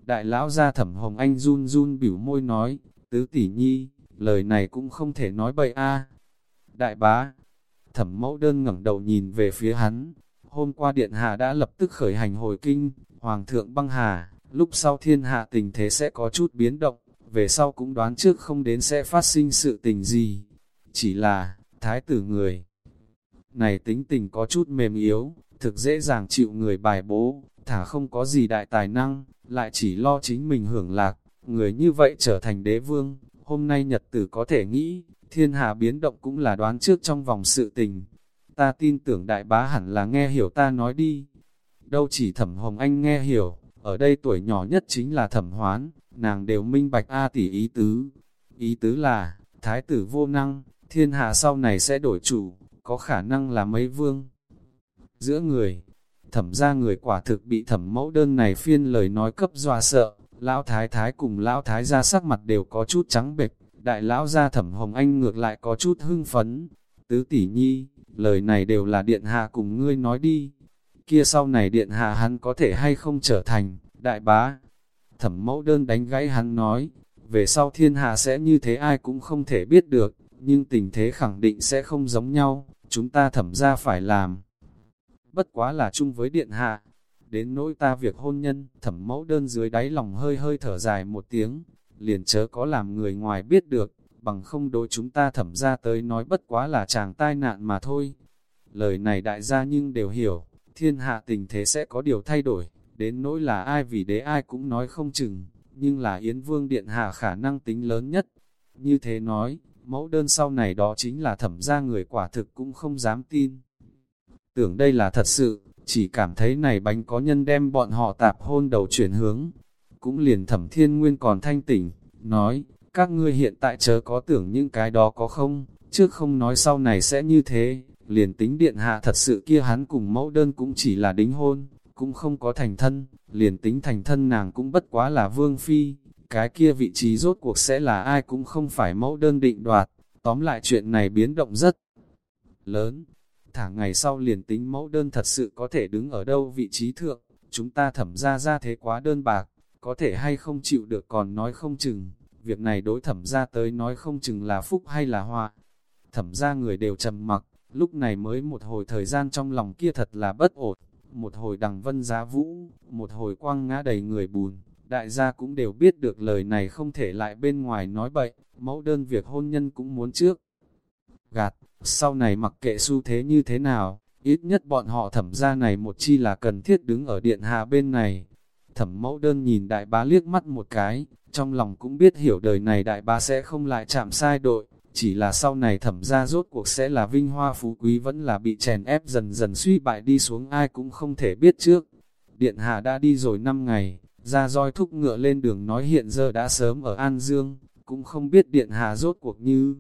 Đại lão gia thẩm Hồng Anh run run biểu môi nói, tứ tỷ nhi, lời này cũng không thể nói bậy a. Đại bá, thẩm mẫu đơn ngẩng đầu nhìn về phía hắn, hôm qua điện hạ đã lập tức khởi hành hồi kinh, hoàng thượng băng hà, lúc sau thiên hạ tình thế sẽ có chút biến động, về sau cũng đoán trước không đến sẽ phát sinh sự tình gì. Chỉ là, thái tử người này tính tình có chút mềm yếu, thực dễ dàng chịu người bài bố, thả không có gì đại tài năng, lại chỉ lo chính mình hưởng lạc, người như vậy trở thành đế vương, hôm nay nhật tử có thể nghĩ, thiên hạ biến động cũng là đoán trước trong vòng sự tình. Ta tin tưởng đại bá hẳn là nghe hiểu ta nói đi. Đâu chỉ thẩm hồng anh nghe hiểu, ở đây tuổi nhỏ nhất chính là thẩm hoán, nàng đều minh bạch A tỷ ý tứ. Ý tứ là, thái tử vô năng, thiên hạ sau này sẽ đổi chủ, có khả năng là mấy vương. Giữa người, thẩm ra người quả thực bị thẩm mẫu đơn này phiên lời nói cấp dọa sợ, lão thái thái cùng lão thái ra sắc mặt đều có chút trắng bệch, đại lão ra thẩm hồng anh ngược lại có chút hưng phấn. Tứ tỷ nhi, lời này đều là điện hạ cùng ngươi nói đi, kia sau này điện hạ hắn có thể hay không trở thành, đại bá. Thẩm mẫu đơn đánh gãy hắn nói, về sau thiên hạ sẽ như thế ai cũng không thể biết được, nhưng tình thế khẳng định sẽ không giống nhau, chúng ta thẩm ra phải làm. Bất quá là chung với điện hạ, đến nỗi ta việc hôn nhân, thẩm mẫu đơn dưới đáy lòng hơi hơi thở dài một tiếng, liền chớ có làm người ngoài biết được, bằng không đối chúng ta thẩm ra tới nói bất quá là chàng tai nạn mà thôi. Lời này đại gia nhưng đều hiểu, thiên hạ tình thế sẽ có điều thay đổi, đến nỗi là ai vì đế ai cũng nói không chừng, nhưng là Yến Vương Điện Hạ khả năng tính lớn nhất. Như thế nói, mẫu đơn sau này đó chính là thẩm ra người quả thực cũng không dám tin. Tưởng đây là thật sự, chỉ cảm thấy này bánh có nhân đem bọn họ tạp hôn đầu chuyển hướng. Cũng liền thẩm thiên nguyên còn thanh tỉnh, nói, các ngươi hiện tại chớ có tưởng những cái đó có không, trước không nói sau này sẽ như thế, liền tính điện hạ thật sự kia hắn cùng mẫu đơn cũng chỉ là đính hôn, cũng không có thành thân, liền tính thành thân nàng cũng bất quá là vương phi, cái kia vị trí rốt cuộc sẽ là ai cũng không phải mẫu đơn định đoạt, tóm lại chuyện này biến động rất lớn. Thả ngày sau liền tính mẫu đơn thật sự có thể đứng ở đâu vị trí thượng, chúng ta thẩm ra ra thế quá đơn bạc, có thể hay không chịu được còn nói không chừng, việc này đối thẩm ra tới nói không chừng là phúc hay là họa. Thẩm ra người đều trầm mặc, lúc này mới một hồi thời gian trong lòng kia thật là bất ổn, một hồi đằng vân giá vũ, một hồi quang ngã đầy người bùn, đại gia cũng đều biết được lời này không thể lại bên ngoài nói bậy, mẫu đơn việc hôn nhân cũng muốn trước. Gạt, sau này mặc kệ xu thế như thế nào, ít nhất bọn họ thẩm ra này một chi là cần thiết đứng ở điện hạ bên này. Thẩm mẫu đơn nhìn đại bá liếc mắt một cái, trong lòng cũng biết hiểu đời này đại bá sẽ không lại chạm sai đội, chỉ là sau này thẩm ra rốt cuộc sẽ là vinh hoa phú quý vẫn là bị chèn ép dần dần suy bại đi xuống ai cũng không thể biết trước. Điện hạ đã đi rồi 5 ngày, Ra roi thúc ngựa lên đường nói hiện giờ đã sớm ở An Dương, cũng không biết điện hạ rốt cuộc như.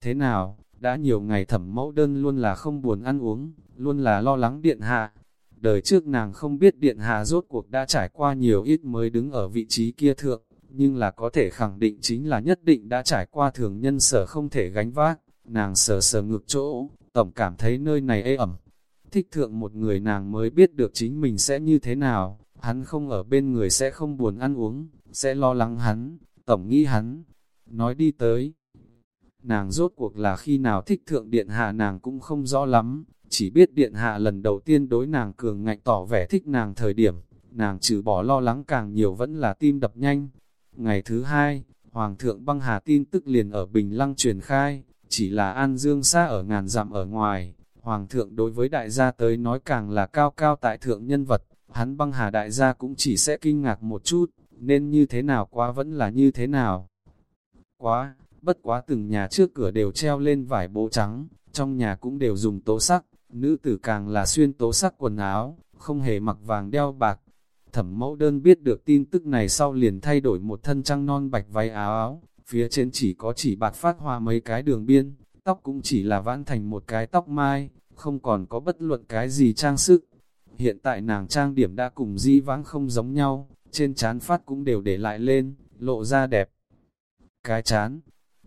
Thế nào, đã nhiều ngày thẩm mẫu đơn luôn là không buồn ăn uống, luôn là lo lắng điện hạ. Đời trước nàng không biết điện hạ rốt cuộc đã trải qua nhiều ít mới đứng ở vị trí kia thượng, nhưng là có thể khẳng định chính là nhất định đã trải qua thường nhân sở không thể gánh vác. Nàng sờ sờ ngược chỗ, tổng cảm thấy nơi này ê ẩm. Thích thượng một người nàng mới biết được chính mình sẽ như thế nào, hắn không ở bên người sẽ không buồn ăn uống, sẽ lo lắng hắn, tổng nghĩ hắn. Nói đi tới, nàng rốt cuộc là khi nào thích thượng điện hạ nàng cũng không rõ lắm, chỉ biết điện hạ lần đầu tiên đối nàng cường ngạnh tỏ vẻ thích nàng thời điểm, nàng trừ bỏ lo lắng càng nhiều vẫn là tim đập nhanh. Ngày thứ hai, Hoàng thượng băng hà tin tức liền ở Bình Lăng truyền khai, chỉ là An Dương xa ở ngàn dặm ở ngoài. Hoàng thượng đối với đại gia tới nói càng là cao cao tại thượng nhân vật, hắn băng hà đại gia cũng chỉ sẽ kinh ngạc một chút, nên như thế nào quá vẫn là như thế nào. Quá, bất quá từng nhà trước cửa đều treo lên vải bố trắng, trong nhà cũng đều dùng tố sắc, nữ tử càng là xuyên tố sắc quần áo, không hề mặc vàng đeo bạc. Thẩm mẫu đơn biết được tin tức này sau liền thay đổi một thân trăng non bạch váy áo áo, phía trên chỉ có chỉ bạc phát hoa mấy cái đường biên, tóc cũng chỉ là vãn thành một cái tóc mai, không còn có bất luận cái gì trang sức. Hiện tại nàng trang điểm đã cùng di vãng không giống nhau, trên chán phát cũng đều để lại lên, lộ ra đẹp. Cái chán,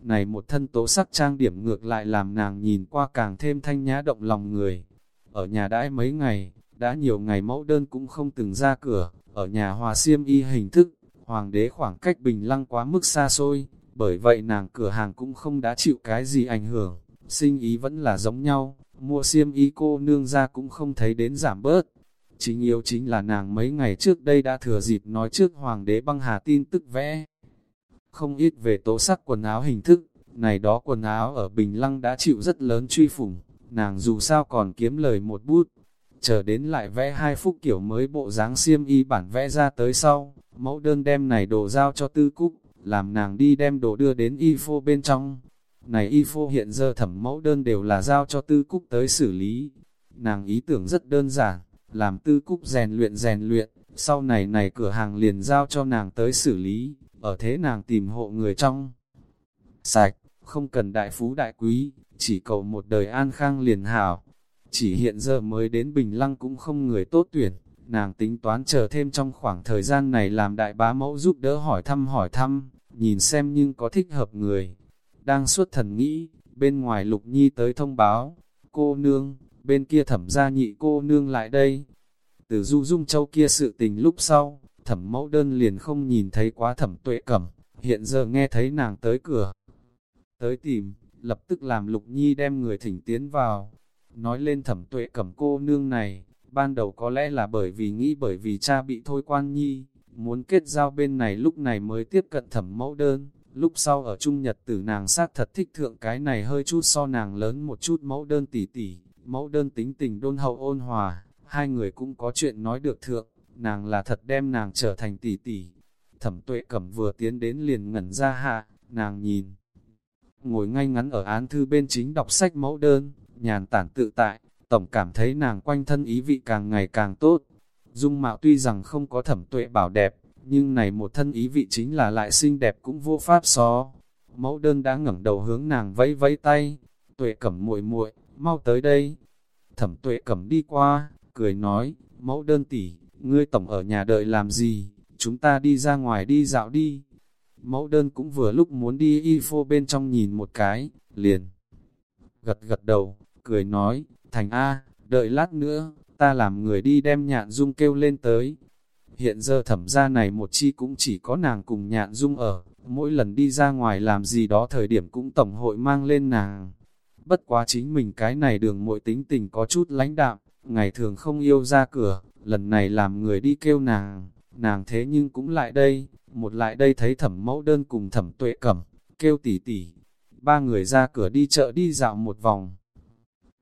này một thân tố sắc trang điểm ngược lại làm nàng nhìn qua càng thêm thanh nhã động lòng người. Ở nhà đãi mấy ngày, đã nhiều ngày mẫu đơn cũng không từng ra cửa, ở nhà hòa siêm y hình thức, hoàng đế khoảng cách bình lăng quá mức xa xôi, bởi vậy nàng cửa hàng cũng không đã chịu cái gì ảnh hưởng, sinh ý vẫn là giống nhau, mua xiêm y cô nương ra cũng không thấy đến giảm bớt. Chính yếu chính là nàng mấy ngày trước đây đã thừa dịp nói trước hoàng đế băng hà tin tức vẽ. Không ít về tố sắc quần áo hình thức, này đó quần áo ở Bình Lăng đã chịu rất lớn truy phủng, nàng dù sao còn kiếm lời một bút. Chờ đến lại vẽ hai phút kiểu mới bộ dáng xiêm y bản vẽ ra tới sau, mẫu đơn đem này đồ giao cho tư cúc, làm nàng đi đem đồ đưa đến y phô bên trong. Này y phô hiện giờ thẩm mẫu đơn đều là giao cho tư cúc tới xử lý. Nàng ý tưởng rất đơn giản, làm tư cúc rèn luyện rèn luyện, sau này này cửa hàng liền giao cho nàng tới xử lý, ở thế nàng tìm hộ người trong. Sạch, không cần đại phú đại quý, chỉ cầu một đời an khang liền hảo. Chỉ hiện giờ mới đến Bình Lăng cũng không người tốt tuyển, nàng tính toán chờ thêm trong khoảng thời gian này làm đại bá mẫu giúp đỡ hỏi thăm hỏi thăm, nhìn xem nhưng có thích hợp người. Đang suốt thần nghĩ, bên ngoài Lục Nhi tới thông báo, cô nương, bên kia thẩm gia nhị cô nương lại đây. Từ du dung châu kia sự tình lúc sau, thẩm mẫu đơn liền không nhìn thấy quá thẩm tuệ cẩm, hiện giờ nghe thấy nàng tới cửa. Tới tìm, lập tức làm Lục Nhi đem người thỉnh tiến vào. Nói lên thẩm tuệ cẩm cô nương này, ban đầu có lẽ là bởi vì nghĩ bởi vì cha bị thôi quan nhi, muốn kết giao bên này lúc này mới tiếp cận thẩm mẫu đơn, lúc sau ở Trung Nhật tử nàng sát thật thích thượng cái này hơi chút so nàng lớn một chút mẫu đơn tỉ tỉ, mẫu đơn tính tình đôn hậu ôn hòa, hai người cũng có chuyện nói được thượng, nàng là thật đem nàng trở thành tỷ tỷ Thẩm tuệ cẩm vừa tiến đến liền ngẩn ra hạ, nàng nhìn. Ngồi ngay ngắn ở án thư bên chính đọc sách mẫu đơn, nhàn tản tự tại, tổng cảm thấy nàng quanh thân ý vị càng ngày càng tốt. Dung mạo tuy rằng không có thẩm tuệ bảo đẹp, nhưng này một thân ý vị chính là lại xinh đẹp cũng vô pháp so. Mẫu đơn đã ngẩng đầu hướng nàng vẫy vẫy tay, tuệ cẩm muội muội mau tới đây. Thẩm tuệ cẩm đi qua, cười nói, mẫu đơn tỷ, ngươi tổng ở nhà đợi làm gì, chúng ta đi ra ngoài đi dạo đi. Mẫu đơn cũng vừa lúc muốn đi y phô bên trong nhìn một cái, liền. Gật gật đầu, cười nói, thành A, đợi lát nữa, ta làm người đi đem nhạn dung kêu lên tới. Hiện giờ thẩm gia này một chi cũng chỉ có nàng cùng nhạn dung ở, mỗi lần đi ra ngoài làm gì đó thời điểm cũng tổng hội mang lên nàng. Bất quá chính mình cái này đường muội tính tình có chút lãnh đạm, ngày thường không yêu ra cửa, lần này làm người đi kêu nàng, nàng thế nhưng cũng lại đây, một lại đây thấy thẩm mẫu đơn cùng thẩm tuệ cẩm, kêu tỉ tỉ, ba người ra cửa đi chợ đi dạo một vòng.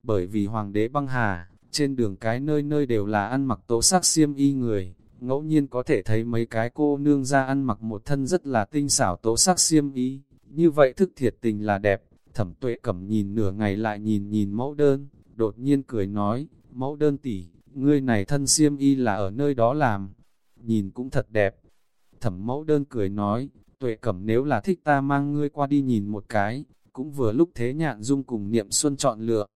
Bởi vì hoàng đế băng hà, trên đường cái nơi nơi đều là ăn mặc tố sắc xiêm y người, ngẫu nhiên có thể thấy mấy cái cô nương ra ăn mặc một thân rất là tinh xảo tố sắc xiêm y, như vậy thức thiệt tình là đẹp, thẩm tuệ cẩm nhìn nửa ngày lại nhìn nhìn mẫu đơn, đột nhiên cười nói, mẫu đơn tỷ, ngươi này thân xiêm y là ở nơi đó làm. nhìn cũng thật đẹp. Thẩm mẫu đơn cười nói, tuệ cẩm nếu là thích ta mang ngươi qua đi nhìn một cái, cũng vừa lúc thế nhạn dung cùng niệm xuân chọn lựa.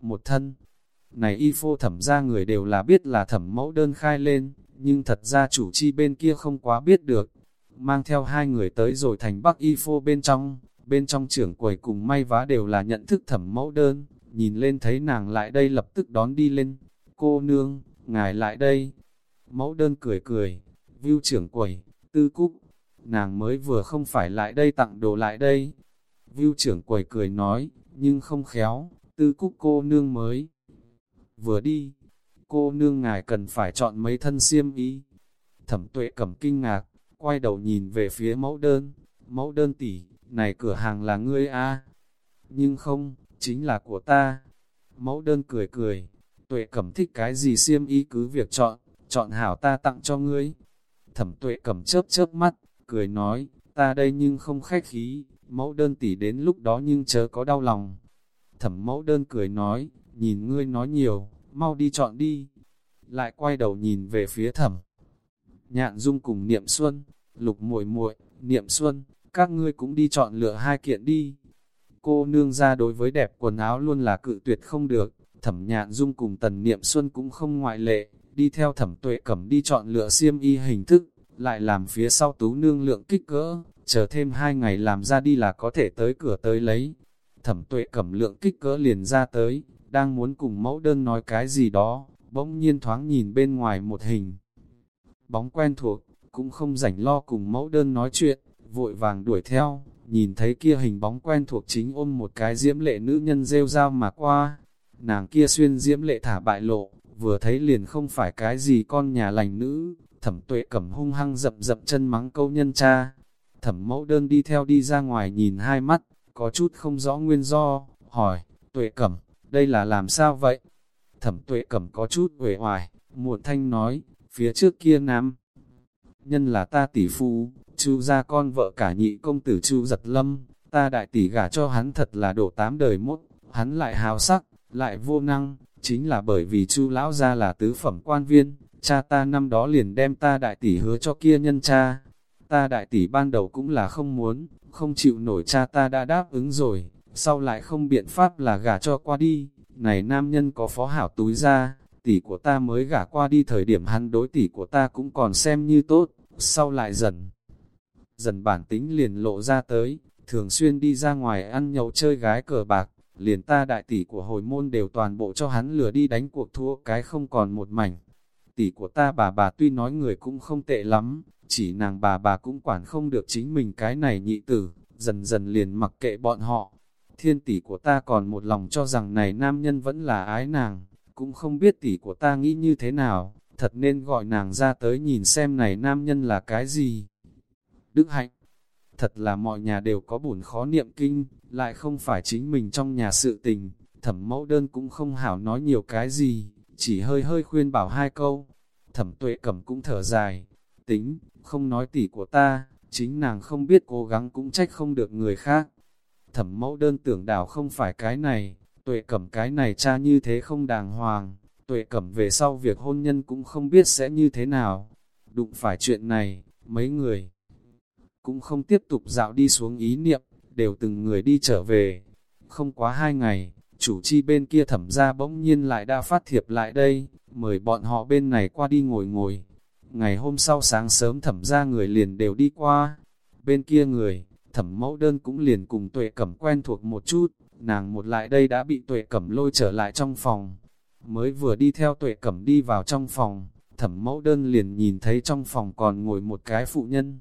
Một thân, này y phô thẩm ra người đều là biết là thẩm mẫu đơn khai lên, nhưng thật ra chủ chi bên kia không quá biết được. Mang theo hai người tới rồi thành bắc y phô bên trong, bên trong trưởng quầy cùng may vá đều là nhận thức thẩm mẫu đơn, nhìn lên thấy nàng lại đây lập tức đón đi lên. Cô nương, ngài lại đây. Mẫu đơn cười cười, view trưởng quầy, tư cúc, nàng mới vừa không phải lại đây tặng đồ lại đây. View trưởng quầy cười nói, nhưng không khéo, tư cúc cô nương mới. Vừa đi, cô nương ngài cần phải chọn mấy thân xiêm y. Thẩm tuệ cầm kinh ngạc, quay đầu nhìn về phía mẫu đơn, mẫu đơn tỷ, này cửa hàng là ngươi a Nhưng không, chính là của ta. Mẫu đơn cười cười, tuệ cẩm thích cái gì xiêm y cứ việc chọn, chọn hảo ta tặng cho ngươi. Thẩm tuệ cẩm chớp chớp mắt, cười nói, ta đây nhưng không khách khí, mẫu đơn tỷ đến lúc đó nhưng chớ có đau lòng. Thẩm mẫu đơn cười nói, nhìn ngươi nói nhiều, mau đi chọn đi. Lại quay đầu nhìn về phía thẩm. Nhạn dung cùng niệm xuân, lục muội muội niệm xuân, các ngươi cũng đi chọn lựa hai kiện đi. Cô nương ra đối với đẹp quần áo luôn là cự tuyệt không được, thẩm nhạn dung cùng tần niệm xuân cũng không ngoại lệ, đi theo thẩm tuệ cẩm đi chọn lựa xiêm y hình thức, lại làm phía sau tú nương lượng kích cỡ, chờ thêm hai ngày làm ra đi là có thể tới cửa tới lấy. Thẩm tuệ cẩm lượng kích cỡ liền ra tới, đang muốn cùng mẫu đơn nói cái gì đó, bỗng nhiên thoáng nhìn bên ngoài một hình. Bóng quen thuộc, cũng không rảnh lo cùng mẫu đơn nói chuyện, vội vàng đuổi theo, nhìn thấy kia hình bóng quen thuộc chính ôm một cái diễm lệ nữ nhân rêu rao mà qua. Nàng kia xuyên diễm lệ thả bại lộ, vừa thấy liền không phải cái gì con nhà lành nữ, thẩm tuệ cẩm hung hăng dập dập chân mắng câu nhân cha. Thẩm mẫu đơn đi theo đi ra ngoài nhìn hai mắt, có chút không rõ nguyên do, hỏi, tuệ cẩm, đây là làm sao vậy? Thẩm tuệ cẩm có chút uể hoài, muộn thanh nói, phía trước kia nam. Nhân là ta tỷ phu, chu ra con vợ cả nhị công tử chu giật lâm, ta đại tỷ gả cho hắn thật là đổ tám đời mốt, hắn lại hào sắc, lại vô năng, chính là bởi vì chu lão gia là tứ phẩm quan viên, cha ta năm đó liền đem ta đại tỷ hứa cho kia nhân cha. Ta đại tỷ ban đầu cũng là không muốn, không chịu nổi cha ta đã đáp ứng rồi, sau lại không biện pháp là gả cho qua đi. Này nam nhân có phó hảo túi ra, tỷ của ta mới gả qua đi thời điểm hắn đối tỷ của ta cũng còn xem như tốt, sau lại dần. Dần bản tính liền lộ ra tới, thường xuyên đi ra ngoài ăn nhậu chơi gái cờ bạc, liền ta đại tỷ của hồi môn đều toàn bộ cho hắn lừa đi đánh cuộc thua cái không còn một mảnh. Tỷ của ta bà bà tuy nói người cũng không tệ lắm, chỉ nàng bà bà cũng quản không được chính mình cái này nhị tử, dần dần liền mặc kệ bọn họ. Thiên tỷ của ta còn một lòng cho rằng này nam nhân vẫn là ái nàng, cũng không biết tỷ của ta nghĩ như thế nào, thật nên gọi nàng ra tới nhìn xem này nam nhân là cái gì. Đức hạnh, thật là mọi nhà đều có bổn khó niệm kinh, lại không phải chính mình trong nhà sự tình, thẩm mẫu đơn cũng không hảo nói nhiều cái gì, chỉ hơi hơi khuyên bảo hai câu. Thẩm tuệ cẩm cũng thở dài, tính, không nói tỷ của ta, chính nàng không biết cố gắng cũng trách không được người khác. Thẩm mẫu đơn tưởng đảo không phải cái này, tuệ cẩm cái này cha như thế không đàng hoàng, tuệ cẩm về sau việc hôn nhân cũng không biết sẽ như thế nào. Đụng phải chuyện này, mấy người cũng không tiếp tục dạo đi xuống ý niệm, đều từng người đi trở về. Không quá hai ngày, chủ chi bên kia thẩm ra bỗng nhiên lại đa phát thiệp lại đây, mời bọn họ bên này qua đi ngồi ngồi. Ngày hôm sau sáng sớm thẩm ra người liền đều đi qua, bên kia người, thẩm mẫu đơn cũng liền cùng tuệ cẩm quen thuộc một chút, nàng một lại đây đã bị tuệ cẩm lôi trở lại trong phòng. Mới vừa đi theo tuệ cẩm đi vào trong phòng, thẩm mẫu đơn liền nhìn thấy trong phòng còn ngồi một cái phụ nhân.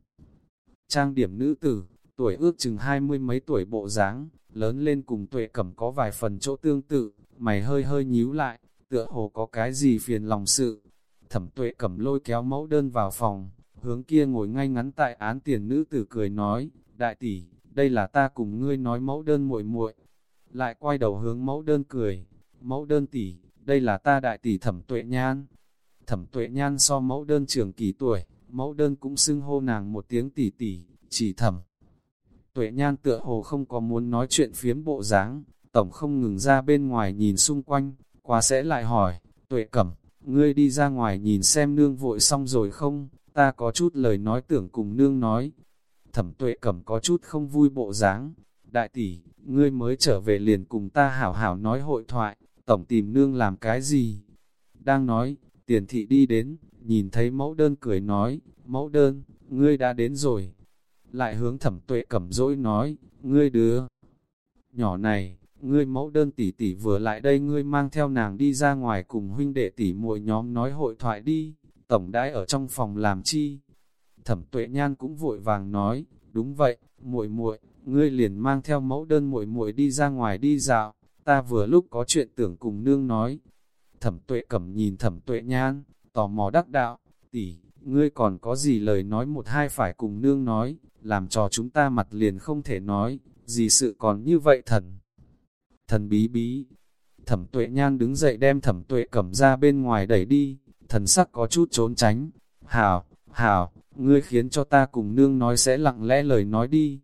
Trang điểm nữ tử, tuổi ước chừng hai mươi mấy tuổi bộ dáng, lớn lên cùng tuệ cẩm có vài phần chỗ tương tự, mày hơi hơi nhíu lại, tựa hồ có cái gì phiền lòng sự. Thẩm tuệ cẩm lôi kéo mẫu đơn vào phòng, hướng kia ngồi ngay ngắn tại án tiền nữ tử cười nói, đại tỷ, đây là ta cùng ngươi nói mẫu đơn muội muội Lại quay đầu hướng mẫu đơn cười, mẫu đơn tỷ, đây là ta đại tỷ thẩm tuệ nhan. Thẩm tuệ nhan so mẫu đơn trưởng kỳ tuổi, mẫu đơn cũng xưng hô nàng một tiếng tỷ tỷ, chỉ thẩm. Tuệ nhan tựa hồ không có muốn nói chuyện phiếm bộ dáng, tổng không ngừng ra bên ngoài nhìn xung quanh, quá sẽ lại hỏi, tuệ cẩm, ngươi đi ra ngoài nhìn xem nương vội xong rồi không, ta có chút lời nói tưởng cùng nương nói. Thẩm tuệ cẩm có chút không vui bộ dáng, đại tỷ, ngươi mới trở về liền cùng ta hảo hảo nói hội thoại, tổng tìm nương làm cái gì? Đang nói, tiền thị đi đến, nhìn thấy mẫu đơn cười nói, mẫu đơn, ngươi đã đến rồi. Lại hướng thẩm tuệ cẩm dỗi nói, ngươi đứa nhỏ này, ngươi mẫu đơn tỷ tỷ vừa lại đây ngươi mang theo nàng đi ra ngoài cùng huynh đệ tỷ muội nhóm nói hội thoại đi, tổng đãi ở trong phòng làm chi. Thẩm tuệ nhan cũng vội vàng nói, đúng vậy, muội muội, ngươi liền mang theo mẫu đơn muội muội đi ra ngoài đi dạo, ta vừa lúc có chuyện tưởng cùng nương nói. Thẩm tuệ cẩm nhìn thẩm tuệ nhan, tò mò đắc đạo, tỷ, ngươi còn có gì lời nói một hai phải cùng nương nói, làm cho chúng ta mặt liền không thể nói, gì sự còn như vậy thần. Thần bí bí, thẩm tuệ nhan đứng dậy đem thẩm tuệ cầm ra bên ngoài đẩy đi, thần sắc có chút trốn tránh. Hảo, hảo, ngươi khiến cho ta cùng nương nói sẽ lặng lẽ lời nói đi.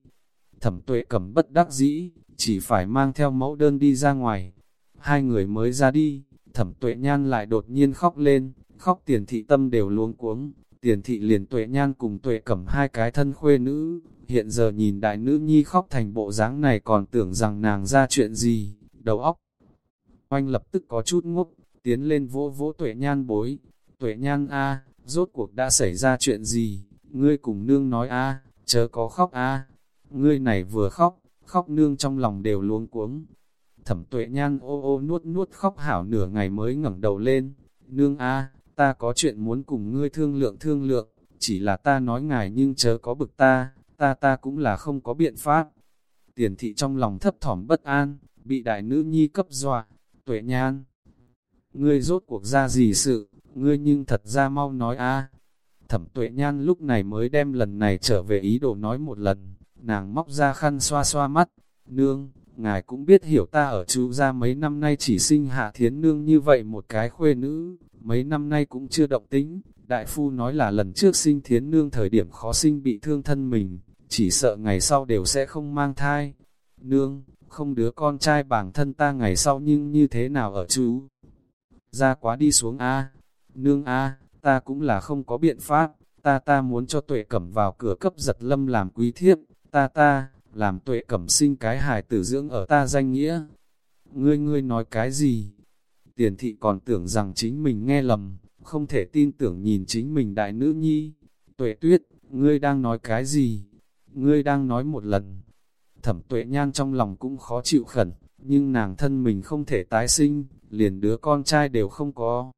Thẩm tuệ cầm bất đắc dĩ, chỉ phải mang theo mẫu đơn đi ra ngoài. Hai người mới ra đi, thẩm tuệ nhan lại đột nhiên khóc lên, khóc tiền thị tâm đều luống cuống. Tiền thị liền tuệ nhan cùng tuệ cẩm hai cái thân khuê nữ, hiện giờ nhìn đại nữ nhi khóc thành bộ dáng này còn tưởng rằng nàng ra chuyện gì, đầu óc. Oanh lập tức có chút ngốc, tiến lên vỗ vỗ tuệ nhan bối, tuệ nhan a rốt cuộc đã xảy ra chuyện gì, ngươi cùng nương nói a chớ có khóc a. Ngươi này vừa khóc, khóc nương trong lòng đều luống cuống. Thẩm tuệ nhan ô ô nuốt nuốt khóc hảo nửa ngày mới ngẩng đầu lên, nương a ta có chuyện muốn cùng ngươi thương lượng thương lượng, chỉ là ta nói ngài nhưng chớ có bực ta, ta ta cũng là không có biện pháp. Tiền thị trong lòng thấp thỏm bất an, bị đại nữ nhi cấp dọa, tuệ nhan. Ngươi rốt cuộc ra gì sự, ngươi nhưng thật ra mau nói a Thẩm tuệ nhan lúc này mới đem lần này trở về ý đồ nói một lần, nàng móc ra khăn xoa xoa mắt, nương, ngài cũng biết hiểu ta ở chú ra mấy năm nay chỉ sinh hạ thiến nương như vậy một cái khuê nữ, mấy năm nay cũng chưa động tính, đại phu nói là lần trước sinh thiến nương thời điểm khó sinh bị thương thân mình, chỉ sợ ngày sau đều sẽ không mang thai. Nương, không đứa con trai bản thân ta ngày sau nhưng như thế nào ở chú? Ra quá đi xuống A, nương A, ta cũng là không có biện pháp, ta ta muốn cho tuệ cẩm vào cửa cấp giật lâm làm quý thiếp, ta ta, làm tuệ cẩm sinh cái hài tử dưỡng ở ta danh nghĩa. Ngươi ngươi nói cái gì? Tiền thị còn tưởng rằng chính mình nghe lầm, không thể tin tưởng nhìn chính mình đại nữ nhi. Tuệ tuyết, ngươi đang nói cái gì? Ngươi đang nói một lần. Thẩm tuệ nhan trong lòng cũng khó chịu khẩn, nhưng nàng thân mình không thể tái sinh, liền đứa con trai đều không có.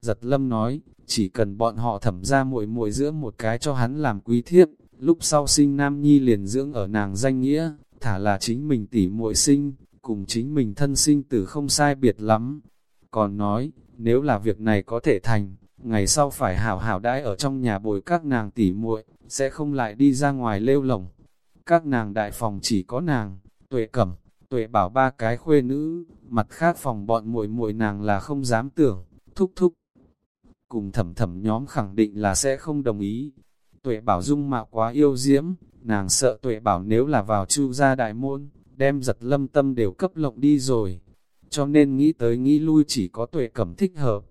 Giật lâm nói, chỉ cần bọn họ thẩm ra muội muội giữa một cái cho hắn làm quý thiếp, lúc sau sinh nam nhi liền dưỡng ở nàng danh nghĩa, thả là chính mình tỉ muội sinh, cùng chính mình thân sinh tử không sai biệt lắm. Còn nói, nếu là việc này có thể thành, ngày sau phải hảo hảo đãi ở trong nhà bồi các nàng tỉ muội, sẽ không lại đi ra ngoài lêu lồng. Các nàng đại phòng chỉ có nàng, tuệ cẩm, tuệ bảo ba cái khuê nữ, mặt khác phòng bọn muội muội nàng là không dám tưởng, thúc thúc. Cùng thẩm thẩm nhóm khẳng định là sẽ không đồng ý. Tuệ bảo dung mạo quá yêu diễm, nàng sợ tuệ bảo nếu là vào chu gia đại môn, đem giật lâm tâm đều cấp lộng đi rồi. Cho nên nghĩ tới nghĩ lui chỉ có tuệ cẩm thích hợp.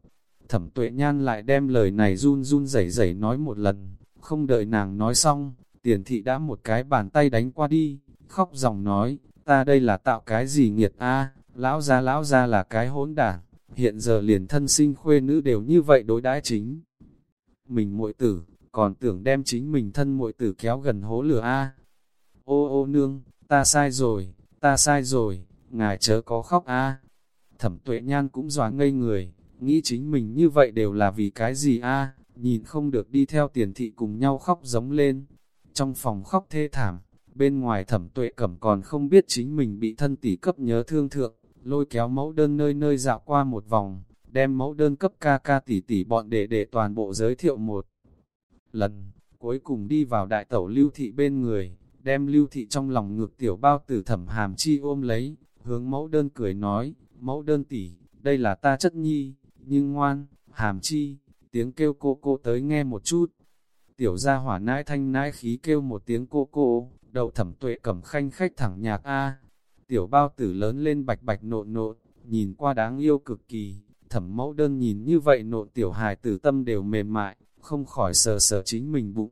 Thẩm tuệ nhan lại đem lời này run run rẩy rẩy nói một lần, không đợi nàng nói xong, tiền thị đã một cái bàn tay đánh qua đi, khóc dòng nói, ta đây là tạo cái gì nghiệt a lão gia lão gia là cái hỗn đảng, hiện giờ liền thân sinh khuê nữ đều như vậy đối đãi chính. Mình muội tử, còn tưởng đem chính mình thân muội tử kéo gần hố lửa a Ô ô nương, ta sai rồi, ta sai rồi, ngài chớ có khóc a. Thẩm tuệ nhan cũng dọa ngây người, nghĩ chính mình như vậy đều là vì cái gì a? Nhìn không được đi theo tiền thị cùng nhau khóc giống lên. Trong phòng khóc thê thảm, bên ngoài thẩm tuệ cẩm còn không biết chính mình bị thân tỷ cấp nhớ thương thượng, lôi kéo mẫu đơn nơi nơi dạo qua một vòng, đem mẫu đơn cấp ca ca tỷ tỷ bọn để để toàn bộ giới thiệu một lần, cuối cùng đi vào đại tẩu lưu thị bên người, đem lưu thị trong lòng ngược tiểu bao tử thẩm hàm chi ôm lấy, hướng mẫu đơn cười nói, mẫu đơn tỷ, đây là ta chất nhi, nhưng ngoan, hàm chi, tiếng kêu cô cô tới nghe một chút. Tiểu gia hỏa nãi thanh nãi khí kêu một tiếng cô cô, đầu thẩm tuệ cầm khanh khách thẳng nhạc A. Tiểu bao tử lớn lên bạch bạch nộn nộn, nhìn qua đáng yêu cực kỳ, Thẩm mẫu đơn nhìn như vậy nộn tiểu hài tử tâm đều mềm mại, không khỏi sờ sờ chính mình bụng.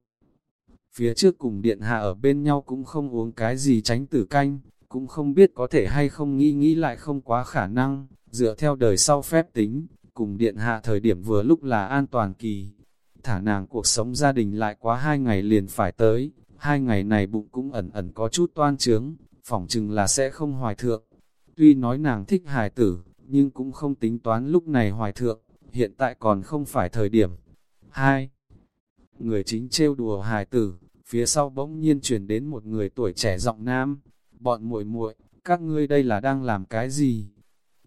Phía trước cùng điện hạ ở bên nhau cũng không uống cái gì tránh tử canh, cũng không biết có thể hay không nghĩ nghĩ lại không quá khả năng, dựa theo đời sau phép tính, cùng điện hạ thời điểm vừa lúc là an toàn kỳ. Thả nàng cuộc sống gia đình lại quá hai ngày liền phải tới, hai ngày này bụng cũng ẩn ẩn có chút toan trướng, phỏng chừng là sẽ không hoài thượng. Tuy nói nàng thích hài tử, nhưng cũng không tính toán lúc này hoài thượng, hiện tại còn không phải thời điểm. 2. Người chính trêu đùa hài tử, phía sau bỗng nhiên truyền đến một người tuổi trẻ giọng nam, bọn muội muội, các ngươi đây là đang làm cái gì?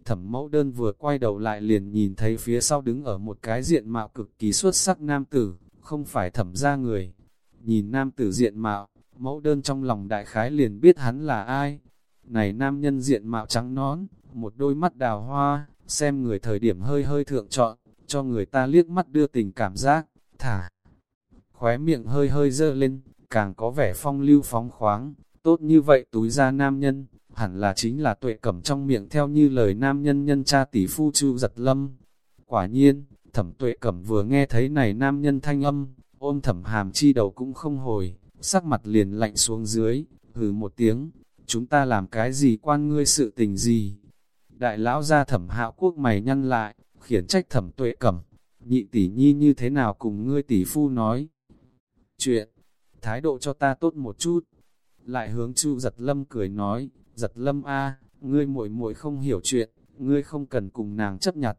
Thẩm mẫu đơn vừa quay đầu lại liền nhìn thấy phía sau đứng ở một cái diện mạo cực kỳ xuất sắc nam tử, không phải thẩm ra người. Nhìn nam tử diện mạo, mẫu đơn trong lòng đại khái liền biết hắn là ai. Này nam nhân diện mạo trắng nón, một đôi mắt đào hoa, xem người thời điểm hơi hơi thượng trọn, cho người ta liếc mắt đưa tình cảm giác, thả. Khóe miệng hơi hơi dơ lên, càng có vẻ phong lưu phóng khoáng, tốt như vậy túi ra nam nhân, hẳn là chính là tuệ cẩm trong miệng theo như lời nam nhân nhân cha tỷ phu chu giật lâm. Quả nhiên, thẩm tuệ cẩm vừa nghe thấy này nam nhân thanh âm, ôm thẩm hàm chi đầu cũng không hồi, sắc mặt liền lạnh xuống dưới, hừ một tiếng, chúng ta làm cái gì quan ngươi sự tình gì. Đại lão ra thẩm hạo quốc mày nhăn lại, khiển trách thẩm tuệ cẩm, nhị tỷ nhi như thế nào cùng ngươi tỷ phu nói. Chuyện, thái độ cho ta tốt một chút. Lại hướng chu giật lâm cười nói, giật lâm a ngươi muội muội không hiểu chuyện, ngươi không cần cùng nàng chấp nhặt.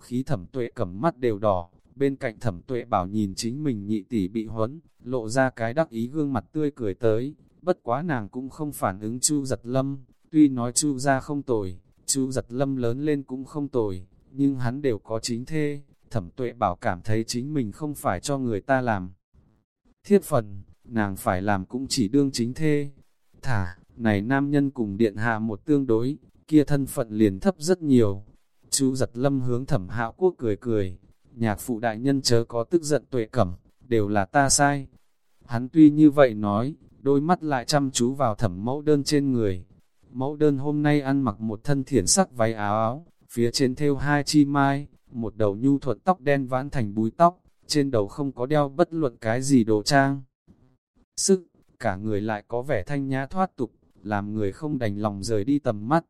Khí thẩm tuệ cẩm mắt đều đỏ, bên cạnh thẩm tuệ bảo nhìn chính mình nhị tỷ bị huấn, lộ ra cái đắc ý gương mặt tươi cười tới, bất quá nàng cũng không phản ứng chu giật lâm, tuy nói chu ra không tồi, chu giật lâm lớn lên cũng không tồi, nhưng hắn đều có chính thê, thẩm tuệ bảo cảm thấy chính mình không phải cho người ta làm. Thiết phần, nàng phải làm cũng chỉ đương chính thê. Thả, này nam nhân cùng điện hạ một tương đối, kia thân phận liền thấp rất nhiều. Chú giật lâm hướng thẩm hạo quốc cười cười, nhạc phụ đại nhân chớ có tức giận tuệ cẩm, đều là ta sai. Hắn tuy như vậy nói, đôi mắt lại chăm chú vào thẩm mẫu đơn trên người. Mẫu đơn hôm nay ăn mặc một thân thiển sắc váy áo áo, phía trên thêu hai chi mai, một đầu nhu thuận tóc đen vãn thành búi tóc, trên đầu không có đeo bất luận cái gì đồ trang. Sức, cả người lại có vẻ thanh nhã thoát tục, làm người không đành lòng rời đi tầm mắt.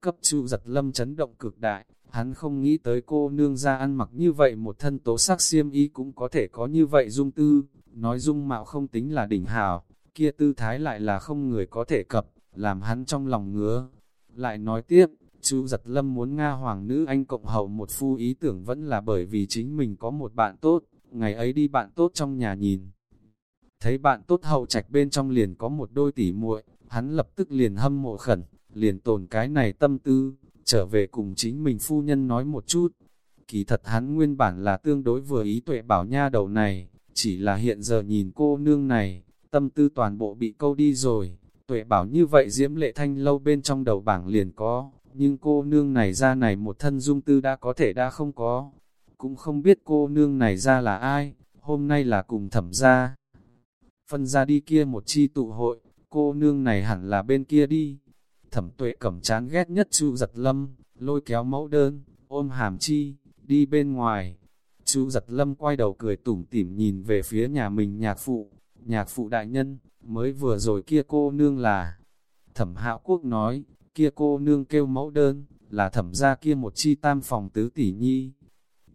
Cấp chu giật lâm chấn động cực đại, hắn không nghĩ tới cô nương ra ăn mặc như vậy một thân tố sắc xiêm y cũng có thể có như vậy dung tư, nói dung mạo không tính là đỉnh hào, kia tư thái lại là không người có thể cập, làm hắn trong lòng ngứa. Lại nói tiếp, Chu giật lâm muốn Nga hoàng nữ anh cộng hậu một phu ý tưởng vẫn là bởi vì chính mình có một bạn tốt, ngày ấy đi bạn tốt trong nhà nhìn. Thấy bạn tốt hậu trạch bên trong liền có một đôi tỉ muội, hắn lập tức liền hâm mộ khẩn, liền tồn cái này tâm tư, trở về cùng chính mình phu nhân nói một chút. Kỳ thật hắn nguyên bản là tương đối vừa ý tuệ bảo nha đầu này, chỉ là hiện giờ nhìn cô nương này, tâm tư toàn bộ bị câu đi rồi. Tuệ bảo như vậy diễm lệ thanh lâu bên trong đầu bảng liền có, nhưng cô nương này ra này một thân dung tư đã có thể đã không có. Cũng không biết cô nương này ra là ai, hôm nay là cùng thẩm ra. Phân ra đi kia một chi tụ hội, cô nương này hẳn là bên kia đi. Thẩm tuệ cẩm chán ghét nhất chu giật lâm, lôi kéo mẫu đơn, ôm hàm chi, đi bên ngoài. Chu giật lâm quay đầu cười tủm tỉm nhìn về phía nhà mình nhạc phụ, nhạc phụ đại nhân, mới vừa rồi kia cô nương là. Thẩm hạo quốc nói, kia cô nương kêu mẫu đơn, là thẩm ra kia một chi tam phòng tứ tỷ nhi.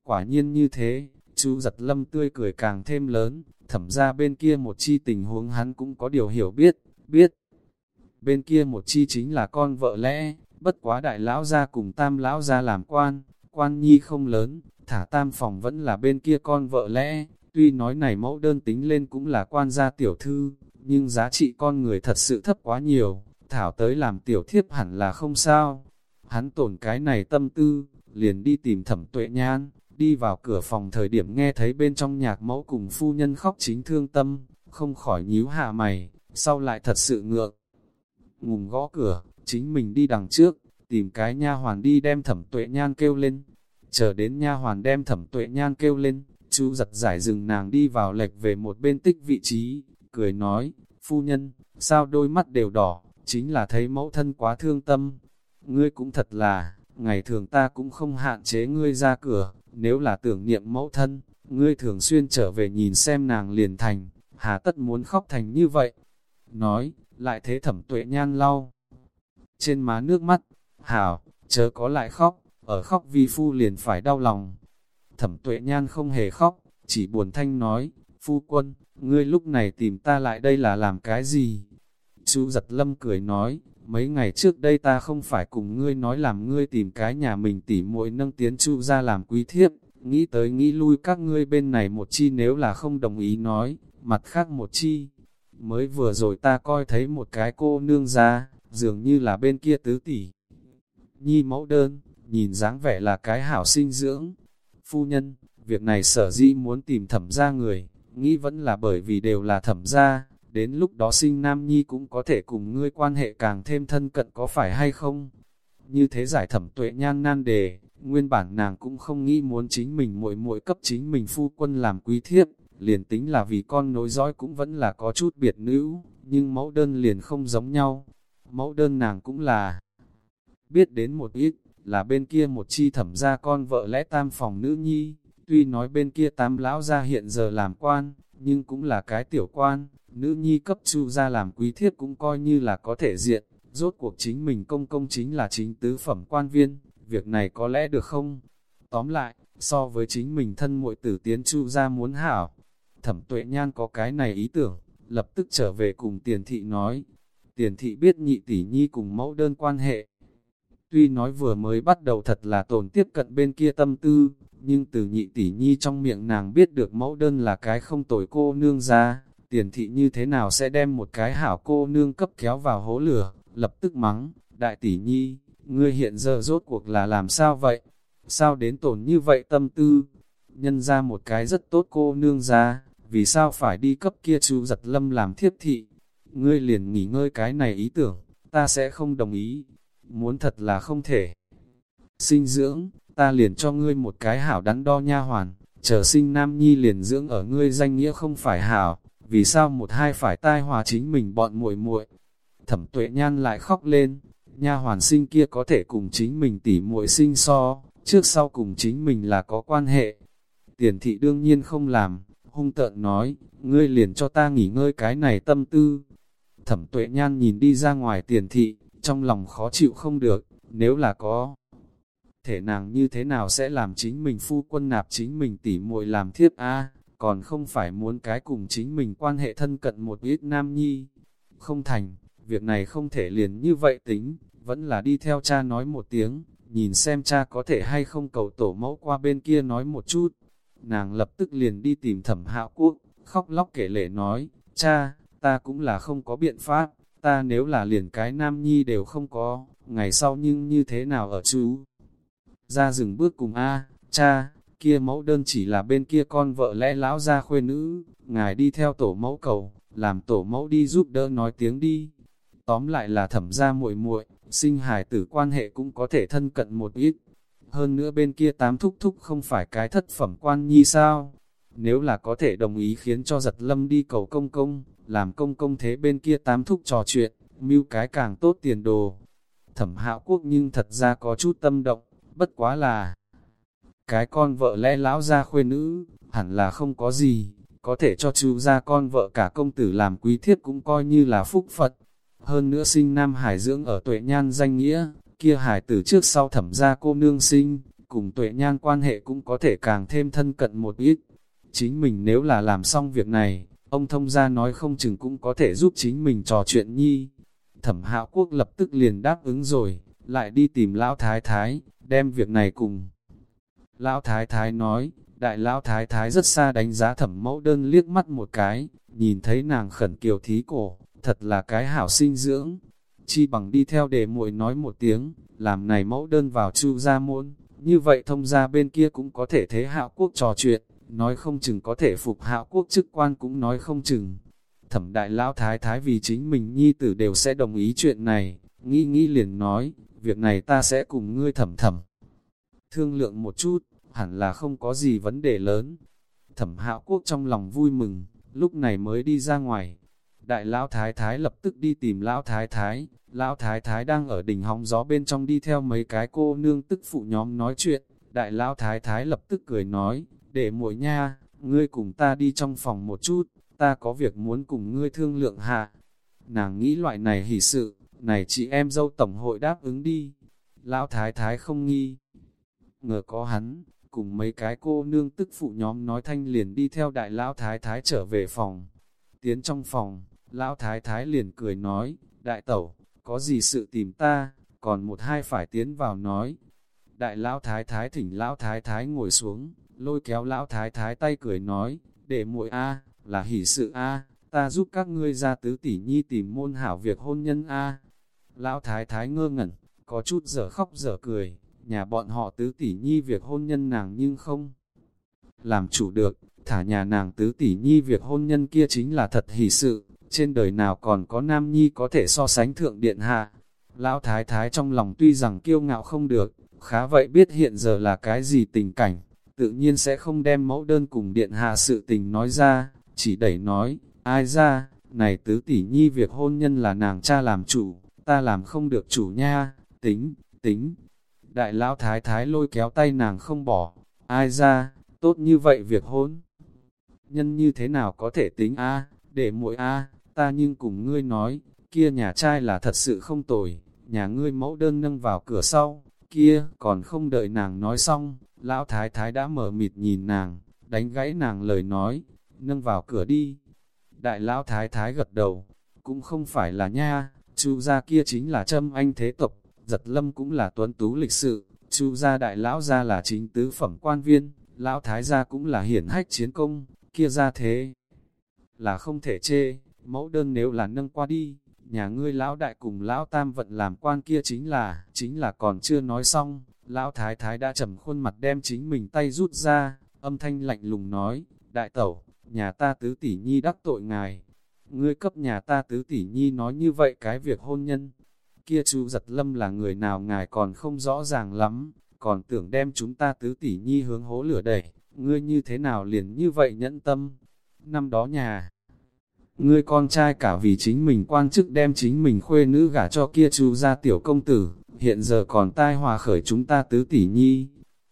Quả nhiên như thế, chú giật lâm tươi cười càng thêm lớn, thẩm ra bên kia một chi tình huống hắn cũng có điều hiểu biết, biết. Bên kia một chi chính là con vợ lẽ, bất quá đại lão ra cùng tam lão ra làm quan, quan nhi không lớn, thả tam phòng vẫn là bên kia con vợ lẽ, tuy nói này mẫu đơn tính lên cũng là quan gia tiểu thư, nhưng giá trị con người thật sự thấp quá nhiều, thảo tới làm tiểu thiếp hẳn là không sao. Hắn tổn cái này tâm tư, liền đi tìm thẩm tuệ nhan, đi vào cửa phòng thời điểm nghe thấy bên trong nhạc mẫu cùng phu nhân khóc chính thương tâm, không khỏi nhíu hạ mày, sau lại thật sự ngược Ngùng gõ cửa, chính mình đi đằng trước, tìm cái nha hoàn đi đem thẩm tuệ nhan kêu lên. Chờ đến nha hoàn đem thẩm tuệ nhan kêu lên, chú giật giải dừng nàng đi vào lệch về một bên tích vị trí, cười nói, phu nhân, sao đôi mắt đều đỏ, chính là thấy mẫu thân quá thương tâm. Ngươi cũng thật là, ngày thường ta cũng không hạn chế ngươi ra cửa, nếu là tưởng niệm mẫu thân, ngươi thường xuyên trở về nhìn xem nàng liền thành, hà tất muốn khóc thành như vậy. Nói, lại thế thẩm tuệ nhan lau. Trên má nước mắt, hảo, chớ có lại khóc, ở khóc vi phu liền phải đau lòng. Thẩm tuệ nhan không hề khóc, chỉ buồn thanh nói, phu quân, ngươi lúc này tìm ta lại đây là làm cái gì? Chú giật lâm cười nói, mấy ngày trước đây ta không phải cùng ngươi nói làm ngươi tìm cái nhà mình tỉ muội nâng tiến chu ra làm quý thiếp, nghĩ tới nghĩ lui các ngươi bên này một chi nếu là không đồng ý nói, mặt khác một chi. Mới vừa rồi ta coi thấy một cái cô nương ra, dường như là bên kia tứ tỷ. Nhi mẫu đơn, nhìn dáng vẻ là cái hảo sinh dưỡng. Phu nhân, việc này sở dĩ muốn tìm thẩm ra người, nghĩ vẫn là bởi vì đều là thẩm ra, đến lúc đó sinh nam nhi cũng có thể cùng ngươi quan hệ càng thêm thân cận có phải hay không? Như thế giải thẩm tuệ nhan nan đề, nguyên bản nàng cũng không nghĩ muốn chính mình muội muội cấp chính mình phu quân làm quý thiếp, liền tính là vì con nối dõi cũng vẫn là có chút biệt nữ, nhưng mẫu đơn liền không giống nhau. Mẫu đơn nàng cũng là biết đến một ít, là bên kia một chi thẩm gia con vợ lẽ tam phòng nữ nhi, tuy nói bên kia tam lão gia hiện giờ làm quan, nhưng cũng là cái tiểu quan, nữ nhi cấp chu ra làm quý thiếp cũng coi như là có thể diện, rốt cuộc chính mình công công chính là chính tứ phẩm quan viên, việc này có lẽ được không? Tóm lại, so với chính mình thân muội tử tiến chu ra muốn hảo, thẩm tuệ nhan có cái này ý tưởng, lập tức trở về cùng tiền thị nói. Tiền thị biết nhị tỷ nhi cùng mẫu đơn quan hệ. Tuy nói vừa mới bắt đầu thật là tổn tiếp cận bên kia tâm tư, nhưng từ nhị tỷ nhi trong miệng nàng biết được mẫu đơn là cái không tội cô nương ra, tiền thị như thế nào sẽ đem một cái hảo cô nương cấp kéo vào hố lửa, lập tức mắng, đại tỷ nhi, ngươi hiện giờ rốt cuộc là làm sao vậy? Sao đến tổn như vậy tâm tư? Nhân ra một cái rất tốt cô nương ra, vì sao phải đi cấp kia chú giật lâm làm thiếp thị? Ngươi liền nghỉ ngơi cái này ý tưởng, ta sẽ không đồng ý, muốn thật là không thể. Sinh dưỡng, ta liền cho ngươi một cái hảo đắn đo nha hoàn, chờ sinh nam nhi liền dưỡng ở ngươi danh nghĩa không phải hảo, vì sao một hai phải tai hòa chính mình bọn muội muội Thẩm tuệ nhan lại khóc lên, nha hoàn sinh kia có thể cùng chính mình tỉ muội sinh so, trước sau cùng chính mình là có quan hệ. Tiền thị đương nhiên không làm, hung tợn nói, ngươi liền cho ta nghỉ ngơi cái này tâm tư. Thẩm tuệ nhan nhìn đi ra ngoài tiền thị, trong lòng khó chịu không được, nếu là có. Thể nàng như thế nào sẽ làm chính mình phu quân nạp chính mình tỉ muội làm thiếp a còn không phải muốn cái cùng chính mình quan hệ thân cận một ít nam nhi. Không thành, việc này không thể liền như vậy tính, vẫn là đi theo cha nói một tiếng, nhìn xem cha có thể hay không cầu tổ mẫu qua bên kia nói một chút. Nàng lập tức liền đi tìm thẩm hạo quốc, khóc lóc kể lệ nói, cha, ta cũng là không có biện pháp, ta nếu là liền cái nam nhi đều không có, ngày sau nhưng như thế nào ở chú? Ra rừng bước cùng A, cha, kia mẫu đơn chỉ là bên kia con vợ lẽ lão ra khuê nữ, ngài đi theo tổ mẫu cầu, làm tổ mẫu đi giúp đỡ nói tiếng đi. Tóm lại là thẩm ra muội muội sinh hài tử quan hệ cũng có thể thân cận một ít. Hơn nữa bên kia tám thúc thúc không phải cái thất phẩm quan nhi sao? Nếu là có thể đồng ý khiến cho giật lâm đi cầu công công, làm công công thế bên kia tám thúc trò chuyện, mưu cái càng tốt tiền đồ. Thẩm hạo quốc nhưng thật ra có chút tâm động, bất quá là cái con vợ lẽ lão ra khuê nữ, hẳn là không có gì, có thể cho chú ra con vợ cả công tử làm quý thiếp cũng coi như là phúc Phật. Hơn nữa sinh nam hải dưỡng ở tuệ nhan danh nghĩa, kia hải tử trước sau thẩm ra cô nương sinh, cùng tuệ nhan quan hệ cũng có thể càng thêm thân cận một ít. Chính mình nếu là làm xong việc này, ông thông gia nói không chừng cũng có thể giúp chính mình trò chuyện nhi. Thẩm hạo quốc lập tức liền đáp ứng rồi, lại đi tìm lão thái thái, đem việc này cùng. Lão Thái Thái nói, đại Lão Thái Thái rất xa đánh giá thẩm mẫu đơn liếc mắt một cái, nhìn thấy nàng khẩn kiều thí cổ, thật là cái hảo sinh dưỡng. Chi bằng đi theo để muội nói một tiếng, làm này mẫu đơn vào chu ra muôn như vậy thông ra bên kia cũng có thể thế hạo quốc trò chuyện, nói không chừng có thể phục hạo quốc chức quan cũng nói không chừng. Thẩm đại lão thái thái vì chính mình nhi tử đều sẽ đồng ý chuyện này, nghĩ nghĩ liền nói, việc này ta sẽ cùng ngươi thẩm thẩm thương lượng một chút, hẳn là không có gì vấn đề lớn. Thẩm hạo quốc trong lòng vui mừng, lúc này mới đi ra ngoài. Đại lão thái thái lập tức đi tìm lão thái thái, lão thái thái đang ở đỉnh hóng gió bên trong đi theo mấy cái cô nương tức phụ nhóm nói chuyện, đại lão thái thái lập tức cười nói, để muội nha, ngươi cùng ta đi trong phòng một chút, ta có việc muốn cùng ngươi thương lượng hạ. Nàng nghĩ loại này hỷ sự, này chị em dâu tổng hội đáp ứng đi. Lão thái thái không nghi. Ngờ có hắn, cùng mấy cái cô nương tức phụ nhóm nói thanh liền đi theo đại lão thái thái trở về phòng. Tiến trong phòng, lão thái thái liền cười nói, đại tẩu, có gì sự tìm ta, còn một hai phải tiến vào nói. Đại lão thái thái thỉnh lão thái thái ngồi xuống, lôi kéo lão thái thái tay cười nói, để muội a là hỷ sự a ta giúp các ngươi ra tứ tỷ nhi tìm môn hảo việc hôn nhân a Lão thái thái ngơ ngẩn, có chút dở khóc dở cười, nhà bọn họ tứ tỷ nhi việc hôn nhân nàng nhưng không làm chủ được, thả nhà nàng tứ tỷ nhi việc hôn nhân kia chính là thật hỷ sự, trên đời nào còn có nam nhi có thể so sánh thượng điện hạ. Lão thái thái trong lòng tuy rằng kiêu ngạo không được, khá vậy biết hiện giờ là cái gì tình cảnh, tự nhiên sẽ không đem mẫu đơn cùng điện hạ sự tình nói ra, chỉ đẩy nói, ai ra, này tứ tỷ nhi việc hôn nhân là nàng cha làm chủ, ta làm không được chủ nha, tính, tính. Đại lão thái thái lôi kéo tay nàng không bỏ, ai ra, tốt như vậy việc hôn. Nhân như thế nào có thể tính a để muội a ta nhưng cùng ngươi nói, kia nhà trai là thật sự không tồi, nhà ngươi mẫu đơn nâng vào cửa sau, kia, còn không đợi nàng nói xong, lão thái thái đã mở mịt nhìn nàng, đánh gãy nàng lời nói, nâng vào cửa đi. Đại lão thái thái gật đầu, cũng không phải là nha, chu gia kia chính là trâm anh thế tộc, giật lâm cũng là tuấn tú lịch sự, chu gia đại lão gia là chính tứ phẩm quan viên, lão thái gia cũng là hiển hách chiến công, kia ra thế là không thể chê, mẫu đơn nếu là nâng qua đi, nhà ngươi lão đại cùng lão tam vận làm quan kia chính là, chính là còn chưa nói xong, lão thái thái đã trầm khuôn mặt đem chính mình tay rút ra, âm thanh lạnh lùng nói, đại tẩu, nhà ta tứ tỷ nhi đắc tội ngài, ngươi cấp nhà ta tứ tỷ nhi nói như vậy cái việc hôn nhân, kia chú giật lâm là người nào ngài còn không rõ ràng lắm, còn tưởng đem chúng ta tứ tỷ nhi hướng hố lửa đẩy, ngươi như thế nào liền như vậy nhẫn tâm, năm đó nhà ngươi con trai cả vì chính mình quan chức đem chính mình khuê nữ gả cho kia chú ra tiểu công tử, hiện giờ còn tai hòa khởi chúng ta tứ tỷ nhi.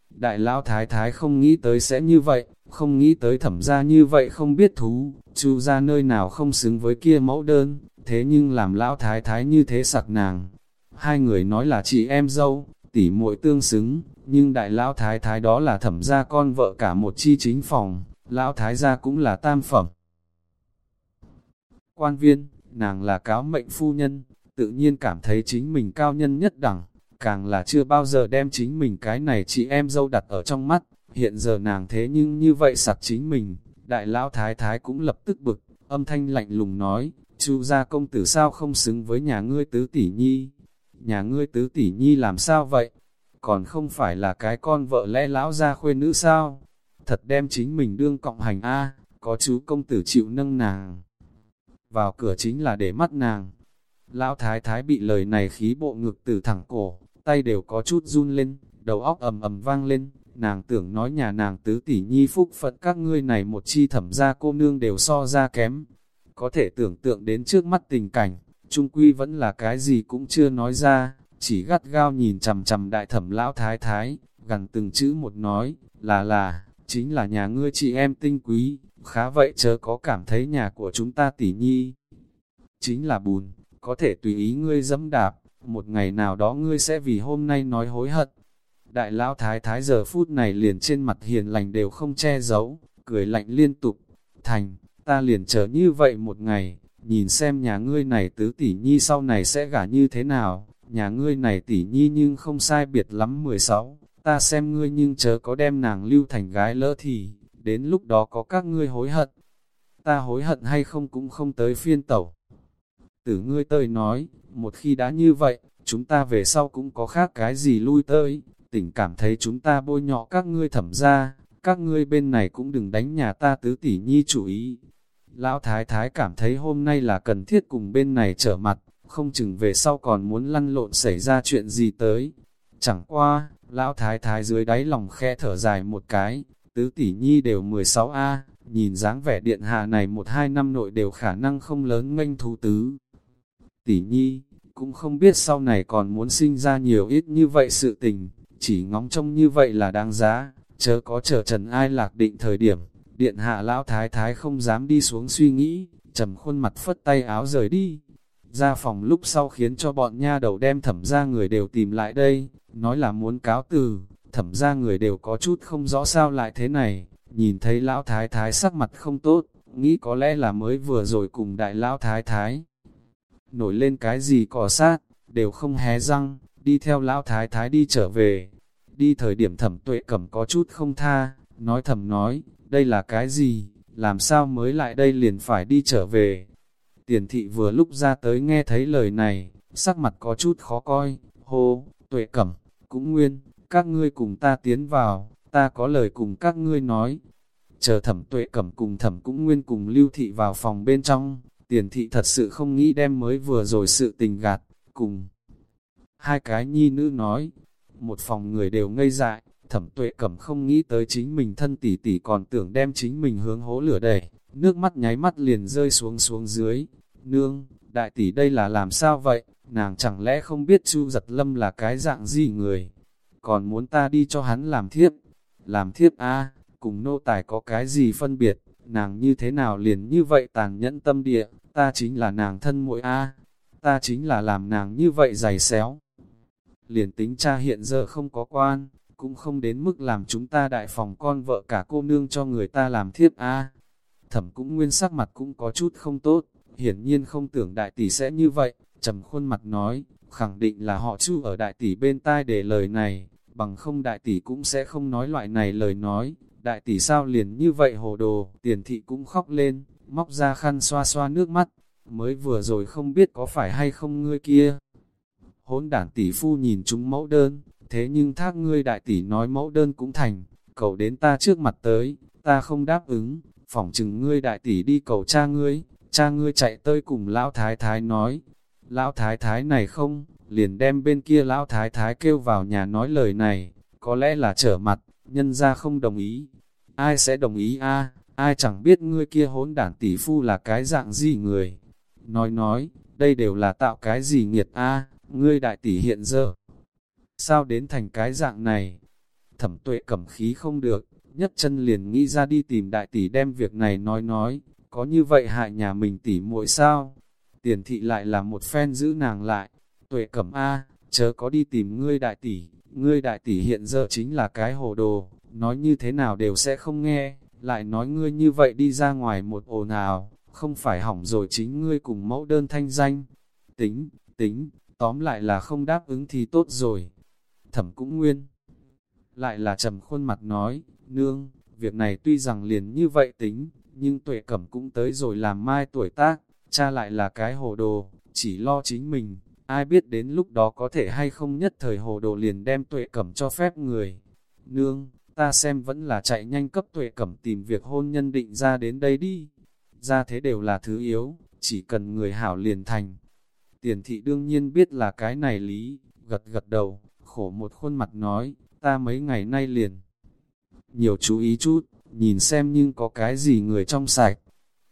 Đại lão thái thái không nghĩ tới sẽ như vậy, không nghĩ tới thẩm ra như vậy không biết thú, chu ra nơi nào không xứng với kia mẫu đơn, thế nhưng làm lão thái thái như thế sặc nàng. Hai người nói là chị em dâu, tỷ muội tương xứng, nhưng đại lão thái thái đó là thẩm ra con vợ cả một chi chính phòng, lão thái gia cũng là tam phẩm quan viên, nàng là cáo mệnh phu nhân, tự nhiên cảm thấy chính mình cao nhân nhất đẳng, càng là chưa bao giờ đem chính mình cái này chị em dâu đặt ở trong mắt, hiện giờ nàng thế nhưng như vậy sặc chính mình, đại lão thái thái cũng lập tức bực, âm thanh lạnh lùng nói, chu gia công tử sao không xứng với nhà ngươi tứ tỷ nhi, nhà ngươi tứ tỷ nhi làm sao vậy, còn không phải là cái con vợ lẽ lão gia khuê nữ sao, thật đem chính mình đương cộng hành A, có chú công tử chịu nâng nàng. Vào cửa chính là để mắt nàng. Lão thái thái bị lời này khí bộ ngực từ thẳng cổ, tay đều có chút run lên, đầu óc ầm ầm vang lên, nàng tưởng nói nhà nàng tứ tỷ nhi phúc phận các ngươi này một chi thẩm gia cô nương đều so ra kém. Có thể tưởng tượng đến trước mắt tình cảnh, trung quy vẫn là cái gì cũng chưa nói ra, chỉ gắt gao nhìn chầm chầm đại thẩm lão thái thái, gần từng chữ một nói, là là, chính là nhà ngươi chị em tinh quý, khá vậy chớ có cảm thấy nhà của chúng ta tỷ nhi. Chính là bùn, có thể tùy ý ngươi dẫm đạp, một ngày nào đó ngươi sẽ vì hôm nay nói hối hận. Đại lão thái thái giờ phút này liền trên mặt hiền lành đều không che giấu, cười lạnh liên tục. Thành, ta liền chờ như vậy một ngày, nhìn xem nhà ngươi này tứ tỷ nhi sau này sẽ gả như thế nào, nhà ngươi này tỷ nhi nhưng không sai biệt lắm 16, ta xem ngươi nhưng chớ có đem nàng lưu thành gái lỡ thì, đến lúc đó có các ngươi hối hận. Ta hối hận hay không cũng không tới phiên tẩu. Tử ngươi tơi nói, một khi đã như vậy, chúng ta về sau cũng có khác cái gì lui tới, tỉnh cảm thấy chúng ta bôi nhọ các ngươi thẩm ra, các ngươi bên này cũng đừng đánh nhà ta tứ tỷ nhi chủ ý. Lão Thái Thái cảm thấy hôm nay là cần thiết cùng bên này trở mặt, không chừng về sau còn muốn lăn lộn xảy ra chuyện gì tới. Chẳng qua, Lão Thái Thái dưới đáy lòng khe thở dài một cái, tứ tỷ nhi đều 16A, nhìn dáng vẻ điện hạ này một hai năm nội đều khả năng không lớn nghênh thú tứ. Tỷ nhi, cũng không biết sau này còn muốn sinh ra nhiều ít như vậy sự tình, chỉ ngóng trông như vậy là đáng giá, chớ có chờ trần ai lạc định thời điểm, điện hạ lão thái thái không dám đi xuống suy nghĩ, trầm khuôn mặt phất tay áo rời đi. Ra phòng lúc sau khiến cho bọn nha đầu đem thẩm ra người đều tìm lại đây, nói là muốn cáo từ, thẩm ra người đều có chút không rõ sao lại thế này, nhìn thấy lão thái thái sắc mặt không tốt, nghĩ có lẽ là mới vừa rồi cùng đại lão thái thái. Nổi lên cái gì cỏ sát, đều không hé răng, đi theo lão thái thái đi trở về. Đi thời điểm thẩm tuệ cẩm có chút không tha, nói thầm nói, đây là cái gì, làm sao mới lại đây liền phải đi trở về. Tiền thị vừa lúc ra tới nghe thấy lời này, sắc mặt có chút khó coi, hô, tuệ cẩm, cũng nguyên, các ngươi cùng ta tiến vào, ta có lời cùng các ngươi nói. Chờ thẩm tuệ cẩm cùng thẩm cũng nguyên cùng lưu thị vào phòng bên trong, tiền thị thật sự không nghĩ đem mới vừa rồi sự tình gạt, cùng. Hai cái nhi nữ nói, một phòng người đều ngây dại, thẩm tuệ cẩm không nghĩ tới chính mình thân tỷ tỷ còn tưởng đem chính mình hướng hố lửa đẩy, nước mắt nháy mắt liền rơi xuống xuống dưới. Nương, đại tỷ đây là làm sao vậy, nàng chẳng lẽ không biết chu giật lâm là cái dạng gì người, còn muốn ta đi cho hắn làm thiếp, làm thiếp a cùng nô tài có cái gì phân biệt, nàng như thế nào liền như vậy tàn nhẫn tâm địa, ta chính là nàng thân muội a. Ta chính là làm nàng như vậy dày xéo. Liền tính cha hiện giờ không có quan, cũng không đến mức làm chúng ta đại phòng con vợ cả cô nương cho người ta làm thiếp a Thẩm cũng nguyên sắc mặt cũng có chút không tốt, hiển nhiên không tưởng đại tỷ sẽ như vậy, trầm khuôn mặt nói, khẳng định là họ chu ở đại tỷ bên tai để lời này, bằng không đại tỷ cũng sẽ không nói loại này lời nói, đại tỷ sao liền như vậy hồ đồ, tiền thị cũng khóc lên, móc ra khăn xoa xoa nước mắt, mới vừa rồi không biết có phải hay không ngươi kia hỗn đản tỷ phu nhìn chúng mẫu đơn, thế nhưng thác ngươi đại tỷ nói mẫu đơn cũng thành, cầu đến ta trước mặt tới, ta không đáp ứng, phỏng chừng ngươi đại tỷ đi cầu cha ngươi, cha ngươi chạy tới cùng lão thái thái nói, lão thái thái này không, liền đem bên kia lão thái thái kêu vào nhà nói lời này, có lẽ là trở mặt, nhân ra không đồng ý, ai sẽ đồng ý a? Ai chẳng biết ngươi kia hỗn đản tỷ phu là cái dạng gì người. Nói nói, đây đều là tạo cái gì nghiệt a? Ngươi đại tỷ hiện giờ. Sao đến thành cái dạng này? Thẩm tuệ cẩm khí không được, nhất chân liền nghĩ ra đi tìm đại tỷ đem việc này nói nói, có như vậy hại nhà mình tỷ muội sao? Tiền thị lại là một phen giữ nàng lại, tuệ cẩm A, chớ có đi tìm ngươi đại tỷ, ngươi đại tỷ hiện giờ chính là cái hồ đồ, nói như thế nào đều sẽ không nghe, lại nói ngươi như vậy đi ra ngoài một ồn nào, không phải hỏng rồi chính ngươi cùng mẫu đơn thanh danh. Tính, tính, tóm lại là không đáp ứng thì tốt rồi. Thẩm cũng nguyên. Lại là trầm khuôn mặt nói, nương, việc này tuy rằng liền như vậy tính, nhưng tuệ cẩm cũng tới rồi làm mai tuổi tác, cha lại là cái hồ đồ, chỉ lo chính mình, ai biết đến lúc đó có thể hay không nhất thời hồ đồ liền đem tuệ cẩm cho phép người. Nương, ta xem vẫn là chạy nhanh cấp tuệ cẩm tìm việc hôn nhân định ra đến đây đi. Ra thế đều là thứ yếu, chỉ cần người hảo liền thành. Tiền thị đương nhiên biết là cái này lý, gật gật đầu, khổ một khuôn mặt nói, ta mấy ngày nay liền. Nhiều chú ý chút, nhìn xem nhưng có cái gì người trong sạch.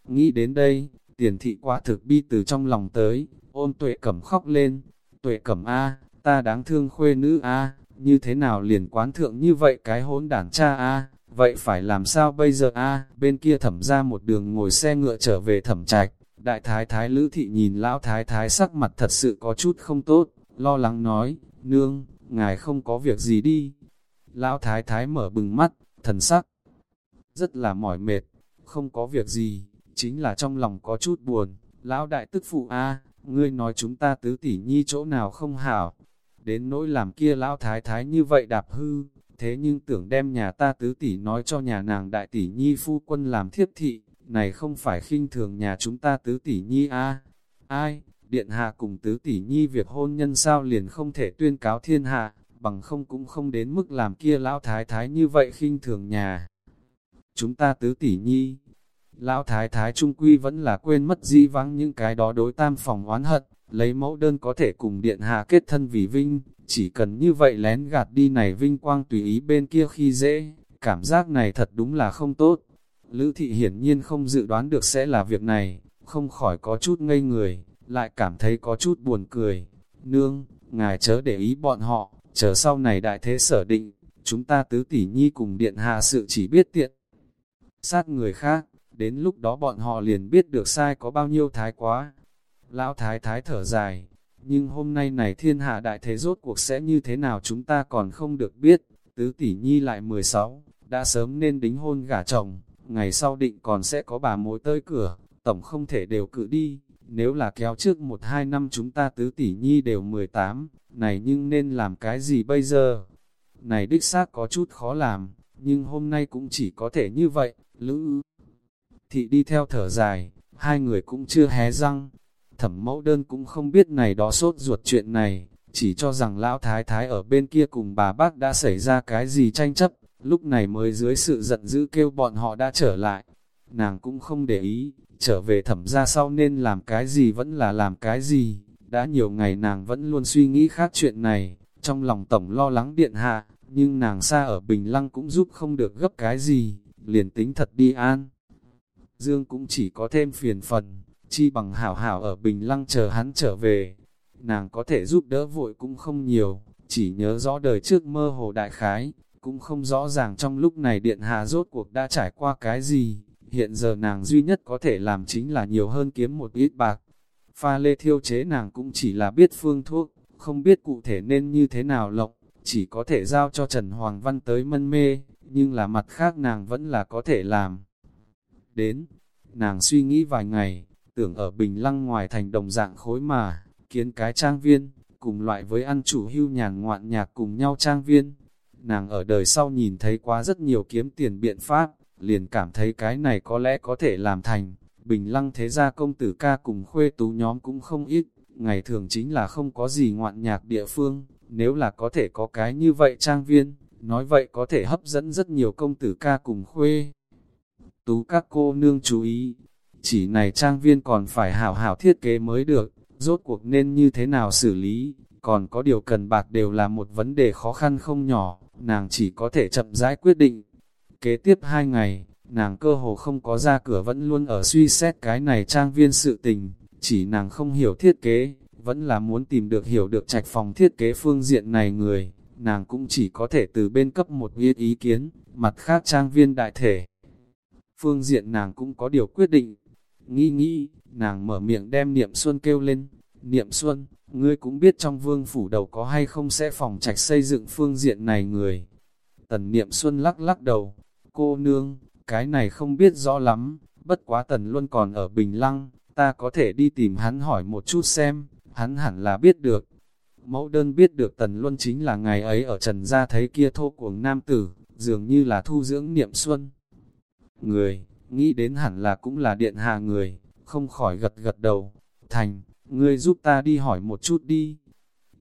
Nghĩ đến đây, tiền thị quá thực bi từ trong lòng tới, ôm tuệ cẩm khóc lên. Tuệ cẩm A, ta đáng thương khuê nữ A, như thế nào liền quán thượng như vậy cái hỗn đản cha A, vậy phải làm sao bây giờ A, bên kia thẩm ra một đường ngồi xe ngựa trở về thẩm trạch. Đại thái thái lữ thị nhìn lão thái thái sắc mặt thật sự có chút không tốt, lo lắng nói, nương, ngài không có việc gì đi. Lão thái thái mở bừng mắt, thần sắc, rất là mỏi mệt, không có việc gì, chính là trong lòng có chút buồn. Lão đại tức phụ A, ngươi nói chúng ta tứ tỷ nhi chỗ nào không hảo, đến nỗi làm kia lão thái thái như vậy đạp hư, thế nhưng tưởng đem nhà ta tứ tỷ nói cho nhà nàng đại tỷ nhi phu quân làm thiếp thị, này không phải khinh thường nhà chúng ta tứ tỷ nhi a Ai, điện hạ cùng tứ tỷ nhi việc hôn nhân sao liền không thể tuyên cáo thiên hạ, bằng không cũng không đến mức làm kia lão thái thái như vậy khinh thường nhà. Chúng ta tứ tỷ nhi, lão thái thái trung quy vẫn là quên mất dĩ vắng những cái đó đối tam phòng oán hận, lấy mẫu đơn có thể cùng điện hạ kết thân vì vinh, chỉ cần như vậy lén gạt đi này vinh quang tùy ý bên kia khi dễ, cảm giác này thật đúng là không tốt. Lữ thị hiển nhiên không dự đoán được sẽ là việc này, không khỏi có chút ngây người, lại cảm thấy có chút buồn cười. Nương, ngài chớ để ý bọn họ, chờ sau này đại thế sở định, chúng ta tứ tỷ nhi cùng điện hạ sự chỉ biết tiện. Sát người khác, đến lúc đó bọn họ liền biết được sai có bao nhiêu thái quá. Lão thái thái thở dài, nhưng hôm nay này thiên hạ đại thế rốt cuộc sẽ như thế nào chúng ta còn không được biết. Tứ tỷ nhi lại 16, đã sớm nên đính hôn gả chồng, ngày sau định còn sẽ có bà mối tới cửa, tổng không thể đều cự đi. Nếu là kéo trước một hai năm chúng ta tứ tỷ nhi đều 18, này nhưng nên làm cái gì bây giờ? Này đích xác có chút khó làm, nhưng hôm nay cũng chỉ có thể như vậy, lữ. Thị đi theo thở dài, hai người cũng chưa hé răng. Thẩm mẫu đơn cũng không biết này đó sốt ruột chuyện này, chỉ cho rằng lão thái thái ở bên kia cùng bà bác đã xảy ra cái gì tranh chấp, lúc này mới dưới sự giận dữ kêu bọn họ đã trở lại. Nàng cũng không để ý, trở về thẩm ra sau nên làm cái gì vẫn là làm cái gì, đã nhiều ngày nàng vẫn luôn suy nghĩ khác chuyện này, trong lòng tổng lo lắng điện hạ, nhưng nàng xa ở Bình Lăng cũng giúp không được gấp cái gì, liền tính thật đi an. Dương cũng chỉ có thêm phiền phần, chi bằng hảo hảo ở Bình Lăng chờ hắn trở về. Nàng có thể giúp đỡ vội cũng không nhiều, chỉ nhớ rõ đời trước mơ hồ đại khái, cũng không rõ ràng trong lúc này điện hạ rốt cuộc đã trải qua cái gì. Hiện giờ nàng duy nhất có thể làm chính là nhiều hơn kiếm một ít bạc. Pha lê thiêu chế nàng cũng chỉ là biết phương thuốc, không biết cụ thể nên như thế nào lộng, chỉ có thể giao cho Trần Hoàng Văn tới mân mê, nhưng là mặt khác nàng vẫn là có thể làm. Đến, nàng suy nghĩ vài ngày, tưởng ở Bình Lăng ngoài thành đồng dạng khối mà, kiến cái trang viên, cùng loại với ăn chủ hưu nhàn ngoạn nhạc cùng nhau trang viên. Nàng ở đời sau nhìn thấy quá rất nhiều kiếm tiền biện pháp, liền cảm thấy cái này có lẽ có thể làm thành. Bình Lăng thế gia công tử ca cùng khuê tú nhóm cũng không ít, ngày thường chính là không có gì ngoạn nhạc địa phương, nếu là có thể có cái như vậy trang viên, nói vậy có thể hấp dẫn rất nhiều công tử ca cùng khuê. Tú các cô nương chú ý, chỉ này trang viên còn phải hảo hảo thiết kế mới được, rốt cuộc nên như thế nào xử lý, còn có điều cần bạc đều là một vấn đề khó khăn không nhỏ, nàng chỉ có thể chậm rãi quyết định. Kế tiếp hai ngày, nàng cơ hồ không có ra cửa vẫn luôn ở suy xét cái này trang viên sự tình, chỉ nàng không hiểu thiết kế, vẫn là muốn tìm được hiểu được trạch phòng thiết kế phương diện này người, nàng cũng chỉ có thể từ bên cấp một ít ý kiến, mặt khác trang viên đại thể. Phương diện nàng cũng có điều quyết định, nghĩ nghĩ, nàng mở miệng đem Niệm Xuân kêu lên, Niệm Xuân, ngươi cũng biết trong vương phủ đầu có hay không sẽ phòng trạch xây dựng phương diện này người. Tần Niệm Xuân lắc lắc đầu, cô nương, cái này không biết rõ lắm, bất quá Tần luôn còn ở Bình Lăng, ta có thể đi tìm hắn hỏi một chút xem, hắn hẳn là biết được. Mẫu đơn biết được Tần Luân chính là ngày ấy ở Trần Gia thấy kia thô cuồng nam tử, dường như là thu dưỡng niệm xuân. Người, nghĩ đến hẳn là cũng là điện hạ người, không khỏi gật gật đầu. Thành, ngươi giúp ta đi hỏi một chút đi.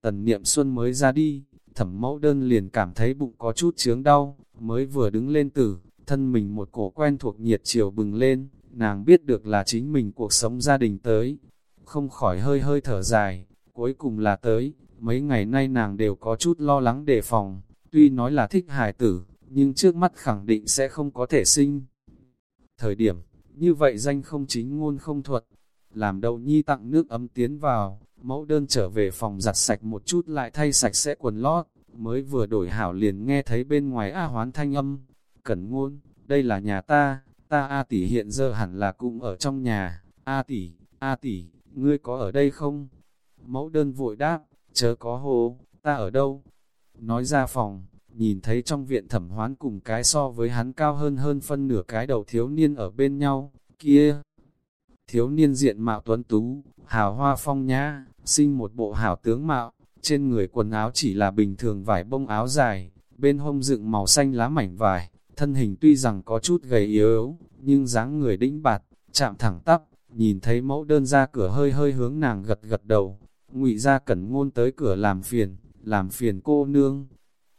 Tần niệm xuân mới ra đi, thẩm mẫu đơn liền cảm thấy bụng có chút chướng đau, mới vừa đứng lên tử, thân mình một cổ quen thuộc nhiệt chiều bừng lên, nàng biết được là chính mình cuộc sống gia đình tới, không khỏi hơi hơi thở dài, cuối cùng là tới, mấy ngày nay nàng đều có chút lo lắng đề phòng, tuy nói là thích hài tử, nhưng trước mắt khẳng định sẽ không có thể sinh. Thời điểm, như vậy danh không chính ngôn không thuật, làm đầu nhi tặng nước ấm tiến vào, mẫu đơn trở về phòng giặt sạch một chút lại thay sạch sẽ quần lót, mới vừa đổi hảo liền nghe thấy bên ngoài A hoán thanh âm, cẩn ngôn, đây là nhà ta, ta A tỷ hiện giờ hẳn là cũng ở trong nhà, A tỷ, A tỷ, ngươi có ở đây không? Mẫu đơn vội đáp, chớ có hồ, ta ở đâu? Nói ra phòng, nhìn thấy trong viện thẩm hoán cùng cái so với hắn cao hơn hơn phân nửa cái đầu thiếu niên ở bên nhau, kia. Thiếu niên diện mạo tuấn tú, hào hoa phong nhã, sinh một bộ hảo tướng mạo, trên người quần áo chỉ là bình thường vải bông áo dài, bên hông dựng màu xanh lá mảnh vải, thân hình tuy rằng có chút gầy yếu, nhưng dáng người đĩnh bạt, chạm thẳng tắp, nhìn thấy mẫu đơn ra cửa hơi hơi hướng nàng gật gật đầu, ngụy ra cẩn ngôn tới cửa làm phiền, làm phiền cô nương.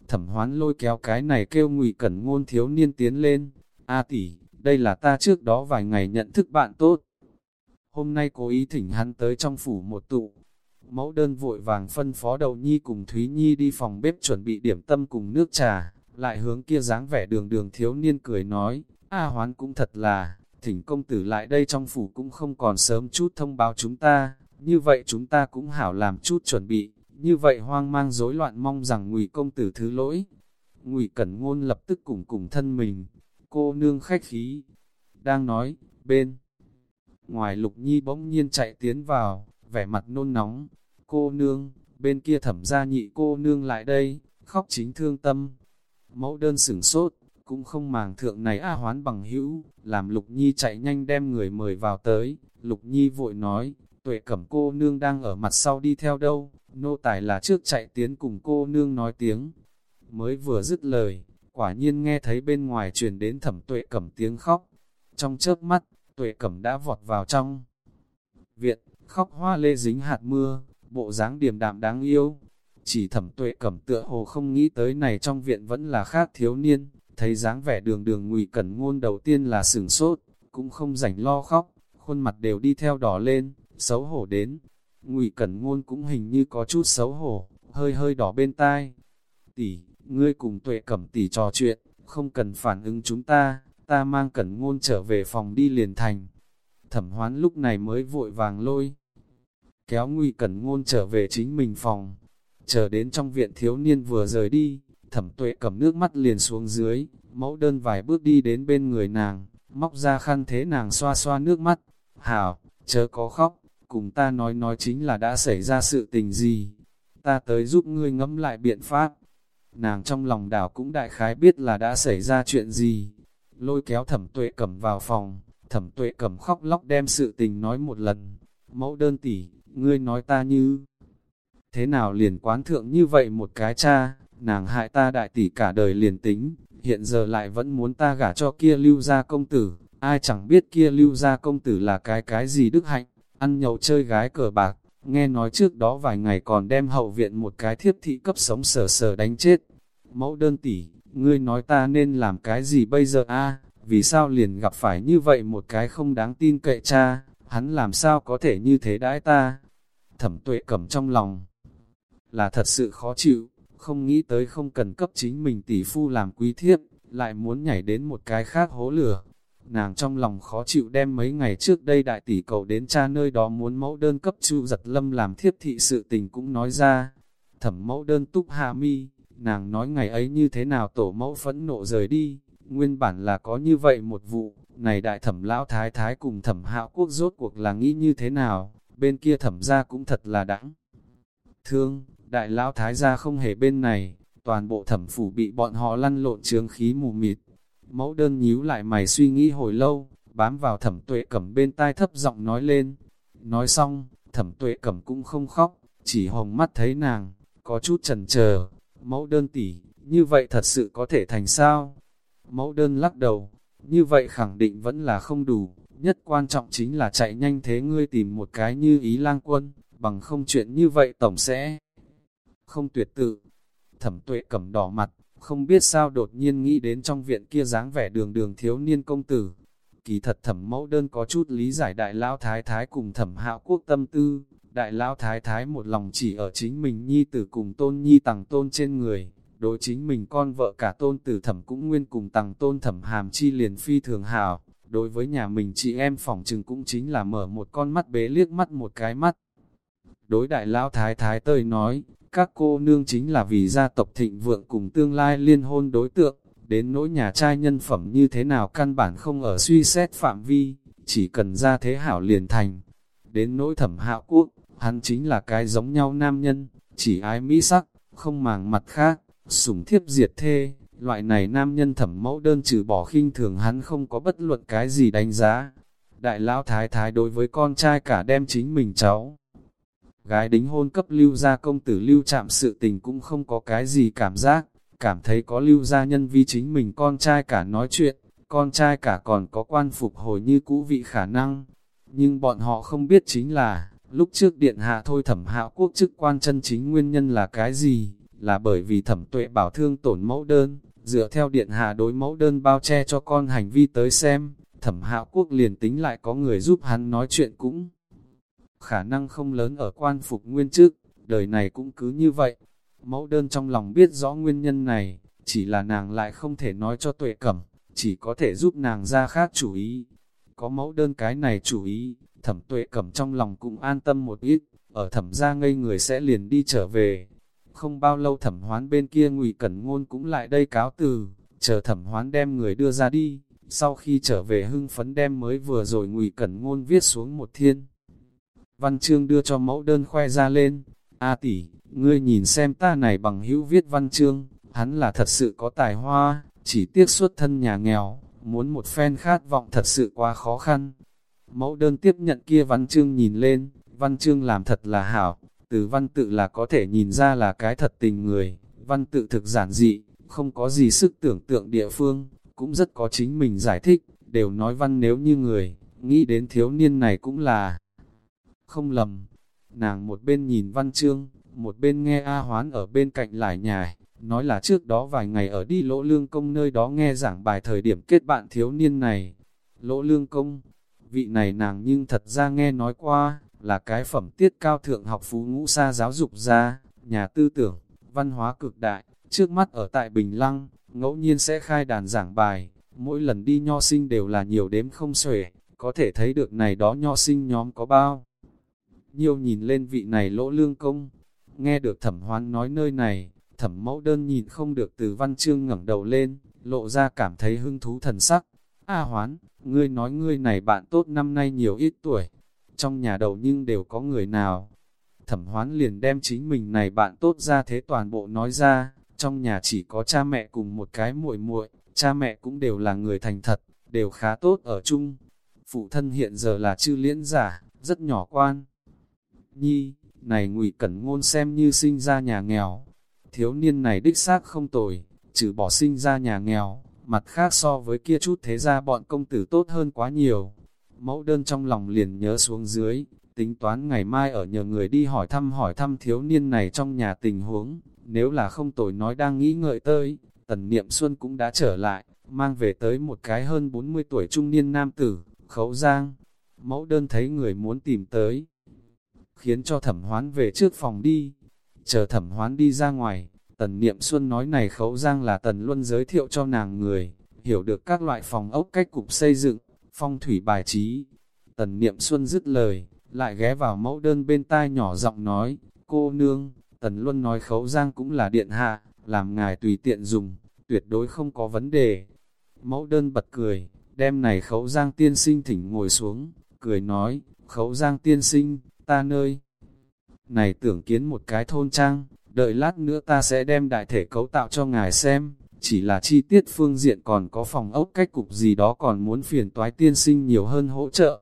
Thẩm hoán lôi kéo cái này kêu ngụy cẩn ngôn thiếu niên tiến lên, A tỷ, đây là ta trước đó vài ngày nhận thức bạn tốt. Hôm nay cố ý thỉnh hắn tới trong phủ một tụ. Mẫu đơn vội vàng phân phó đầu nhi cùng Thúy Nhi đi phòng bếp chuẩn bị điểm tâm cùng nước trà, lại hướng kia dáng vẻ đường đường thiếu niên cười nói, A hoán cũng thật là, thỉnh công tử lại đây trong phủ cũng không còn sớm chút thông báo chúng ta, như vậy chúng ta cũng hảo làm chút chuẩn bị, như vậy hoang mang rối loạn mong rằng ngụy công tử thứ lỗi. Ngụy Cẩn Ngôn lập tức cùng cùng thân mình, cô nương khách khí, đang nói, bên. Ngoài Lục Nhi bỗng nhiên chạy tiến vào, vẻ mặt nôn nóng, cô nương, bên kia thẩm gia nhị cô nương lại đây, khóc chính thương tâm. Mẫu đơn sửng sốt, cũng không màng thượng này A hoán bằng hữu, làm Lục Nhi chạy nhanh đem người mời vào tới. Lục Nhi vội nói, tuệ cẩm cô nương đang ở mặt sau đi theo đâu, nô tài là trước chạy tiến cùng cô nương nói tiếng. Mới vừa dứt lời, quả nhiên nghe thấy bên ngoài truyền đến thẩm tuệ cẩm tiếng khóc. Trong chớp mắt, tuệ cẩm đã vọt vào trong viện, khóc hoa lê dính hạt mưa, bộ dáng điềm đạm đáng yêu. Chỉ thẩm tuệ cẩm tựa hồ không nghĩ tới này trong viện vẫn là khác thiếu niên, thấy dáng vẻ đường đường ngụy cẩn ngôn đầu tiên là sửng sốt, cũng không rảnh lo khóc, khuôn mặt đều đi theo đỏ lên, xấu hổ đến. Ngụy cẩn ngôn cũng hình như có chút xấu hổ, hơi hơi đỏ bên tai. Tỷ, ngươi cùng tuệ cẩm tỷ trò chuyện, không cần phản ứng chúng ta, ta mang cẩn ngôn trở về phòng đi liền thành. Thẩm hoán lúc này mới vội vàng lôi, kéo nguy cẩn ngôn trở về chính mình phòng. Chờ đến trong viện thiếu niên vừa rời đi, thẩm tuệ cầm nước mắt liền xuống dưới, mẫu đơn vài bước đi đến bên người nàng, móc ra khăn thế nàng xoa xoa nước mắt. Hảo, chớ có khóc, cùng ta nói nói chính là đã xảy ra sự tình gì. Ta tới giúp ngươi ngẫm lại biện pháp. Nàng trong lòng đảo cũng đại khái biết là đã xảy ra chuyện gì. Lôi kéo thẩm tuệ cầm vào phòng, thẩm tuệ cầm khóc lóc đem sự tình nói một lần. Mẫu đơn tỷ, ngươi nói ta như thế nào liền quán thượng như vậy một cái cha, nàng hại ta đại tỷ cả đời liền tính, hiện giờ lại vẫn muốn ta gả cho kia lưu gia công tử, ai chẳng biết kia lưu gia công tử là cái cái gì đức hạnh, ăn nhậu chơi gái cờ bạc, nghe nói trước đó vài ngày còn đem hậu viện một cái thiếp thị cấp sống sờ sờ đánh chết. Mẫu đơn tỷ, ngươi nói ta nên làm cái gì bây giờ a vì sao liền gặp phải như vậy một cái không đáng tin cậy cha, hắn làm sao có thể như thế đãi ta. Thẩm tuệ cầm trong lòng, là thật sự khó chịu, không nghĩ tới không cần cấp chính mình tỷ phu làm quý thiếp, lại muốn nhảy đến một cái khác hố lửa. Nàng trong lòng khó chịu đem mấy ngày trước đây đại tỷ cầu đến cha nơi đó muốn mẫu đơn cấp chu giật lâm làm thiếp thị sự tình cũng nói ra. Thẩm mẫu đơn túc hạ mi, nàng nói ngày ấy như thế nào tổ mẫu phẫn nộ rời đi, nguyên bản là có như vậy một vụ, này đại thẩm lão thái thái cùng thẩm hạo quốc rốt cuộc là nghĩ như thế nào, bên kia thẩm ra cũng thật là đãng. Thương, đại lão thái gia không hề bên này, toàn bộ thẩm phủ bị bọn họ lăn lộn trướng khí mù mịt. Mẫu đơn nhíu lại mày suy nghĩ hồi lâu, bám vào thẩm tuệ cẩm bên tai thấp giọng nói lên. Nói xong, thẩm tuệ cẩm cũng không khóc, chỉ hồng mắt thấy nàng, có chút chần chờ mẫu đơn tỷ như vậy thật sự có thể thành sao? Mẫu đơn lắc đầu, như vậy khẳng định vẫn là không đủ, nhất quan trọng chính là chạy nhanh thế ngươi tìm một cái như ý lang quân, bằng không chuyện như vậy tổng sẽ không tuyệt tự. Thẩm tuệ cầm đỏ mặt, không biết sao đột nhiên nghĩ đến trong viện kia dáng vẻ đường đường thiếu niên công tử. Kỳ thật thẩm mẫu đơn có chút lý giải đại lão thái thái cùng thẩm hạo quốc tâm tư, đại lão thái thái một lòng chỉ ở chính mình nhi tử cùng tôn nhi tằng tôn trên người, đối chính mình con vợ cả tôn tử thẩm cũng nguyên cùng tằng tôn thẩm hàm chi liền phi thường hào, đối với nhà mình chị em phỏng chừng cũng chính là mở một con mắt bế liếc mắt một cái mắt. Đối đại lão thái thái tơi nói, các cô nương chính là vì gia tộc thịnh vượng cùng tương lai liên hôn đối tượng, đến nỗi nhà trai nhân phẩm như thế nào căn bản không ở suy xét phạm vi, chỉ cần ra thế hảo liền thành. Đến nỗi thẩm hạo quốc, hắn chính là cái giống nhau nam nhân, chỉ ái mỹ sắc, không màng mặt khác, sủng thiếp diệt thê, loại này nam nhân thẩm mẫu đơn trừ bỏ khinh thường hắn không có bất luận cái gì đánh giá. Đại lão thái thái đối với con trai cả đem chính mình cháu. Gái đính hôn cấp lưu gia công tử lưu chạm sự tình cũng không có cái gì cảm giác, cảm thấy có lưu gia nhân vi chính mình con trai cả nói chuyện, con trai cả còn có quan phục hồi như cũ vị khả năng. Nhưng bọn họ không biết chính là, lúc trước điện hạ thôi thẩm hạo quốc chức quan chân chính nguyên nhân là cái gì, là bởi vì thẩm tuệ bảo thương tổn mẫu đơn, dựa theo điện hạ đối mẫu đơn bao che cho con hành vi tới xem, thẩm hạo quốc liền tính lại có người giúp hắn nói chuyện cũng khả năng không lớn ở quan phục nguyên trước, đời này cũng cứ như vậy. Mẫu đơn trong lòng biết rõ nguyên nhân này, chỉ là nàng lại không thể nói cho tuệ cẩm, chỉ có thể giúp nàng ra khác chủ ý. Có mẫu đơn cái này chủ ý, thẩm tuệ cầm trong lòng cũng an tâm một ít, ở thẩm ra ngây người sẽ liền đi trở về. Không bao lâu thẩm hoán bên kia ngụy Cẩn Ngôn cũng lại đây cáo từ, chờ thẩm hoán đem người đưa ra đi, sau khi trở về hưng phấn đem mới vừa rồi ngụy Cẩn Ngôn viết xuống một thiên. Văn chương đưa cho mẫu đơn khoe ra lên, A tỷ, ngươi nhìn xem ta này bằng hữu viết văn chương, hắn là thật sự có tài hoa, chỉ tiếc xuất thân nhà nghèo, muốn một phen khát vọng thật sự quá khó khăn. Mẫu đơn tiếp nhận kia văn chương nhìn lên, văn chương làm thật là hảo, từ văn tự là có thể nhìn ra là cái thật tình người, văn tự thực giản dị, không có gì sức tưởng tượng địa phương, cũng rất có chính mình giải thích, đều nói văn nếu như người, nghĩ đến thiếu niên này cũng là không lầm. Nàng một bên nhìn văn chương, một bên nghe A Hoán ở bên cạnh lại nhài, nói là trước đó vài ngày ở đi lỗ lương công nơi đó nghe giảng bài thời điểm kết bạn thiếu niên này. Lỗ lương công, vị này nàng nhưng thật ra nghe nói qua, là cái phẩm tiết cao thượng học phú ngũ sa giáo dục ra, nhà tư tưởng, văn hóa cực đại, trước mắt ở tại Bình Lăng, ngẫu nhiên sẽ khai đàn giảng bài, mỗi lần đi nho sinh đều là nhiều đếm không xuể, có thể thấy được này đó nho sinh nhóm có bao. Nhiều nhìn lên vị này lỗ lương công, nghe được thẩm hoán nói nơi này, thẩm mẫu đơn nhìn không được từ văn chương ngẩng đầu lên, lộ ra cảm thấy hưng thú thần sắc. A hoán, ngươi nói ngươi này bạn tốt năm nay nhiều ít tuổi, trong nhà đầu nhưng đều có người nào. Thẩm hoán liền đem chính mình này bạn tốt ra thế toàn bộ nói ra, trong nhà chỉ có cha mẹ cùng một cái muội muội, cha mẹ cũng đều là người thành thật, đều khá tốt ở chung. Phụ thân hiện giờ là chư liễn giả, rất nhỏ quan. Nhi, này ngụy Cẩn Ngôn xem như sinh ra nhà nghèo. Thiếu niên này đích xác không tồi, trừ bỏ sinh ra nhà nghèo, mặt khác so với kia chút thế ra bọn công tử tốt hơn quá nhiều. Mẫu đơn trong lòng liền nhớ xuống dưới, tính toán ngày mai ở nhờ người đi hỏi thăm hỏi thăm thiếu niên này trong nhà tình huống, nếu là không tội nói đang nghĩ ngợi tới, tần niệm xuân cũng đã trở lại, mang về tới một cái hơn 40 tuổi trung niên nam tử, khấu giang. Mẫu đơn thấy người muốn tìm tới, khiến cho thẩm hoán về trước phòng đi. Chờ thẩm hoán đi ra ngoài, tần niệm xuân nói này khấu giang là tần luân giới thiệu cho nàng người, hiểu được các loại phòng ốc cách cục xây dựng, phong thủy bài trí. Tần niệm xuân dứt lời, lại ghé vào mẫu đơn bên tai nhỏ giọng nói, cô nương, tần luân nói khấu giang cũng là điện hạ, làm ngài tùy tiện dùng, tuyệt đối không có vấn đề. Mẫu đơn bật cười, đem này khấu giang tiên sinh thỉnh ngồi xuống, cười nói, khấu giang tiên sinh, ta nơi. Này tưởng kiến một cái thôn trang, đợi lát nữa ta sẽ đem đại thể cấu tạo cho ngài xem, chỉ là chi tiết phương diện còn có phòng ốc cách cục gì đó còn muốn phiền toái tiên sinh nhiều hơn hỗ trợ.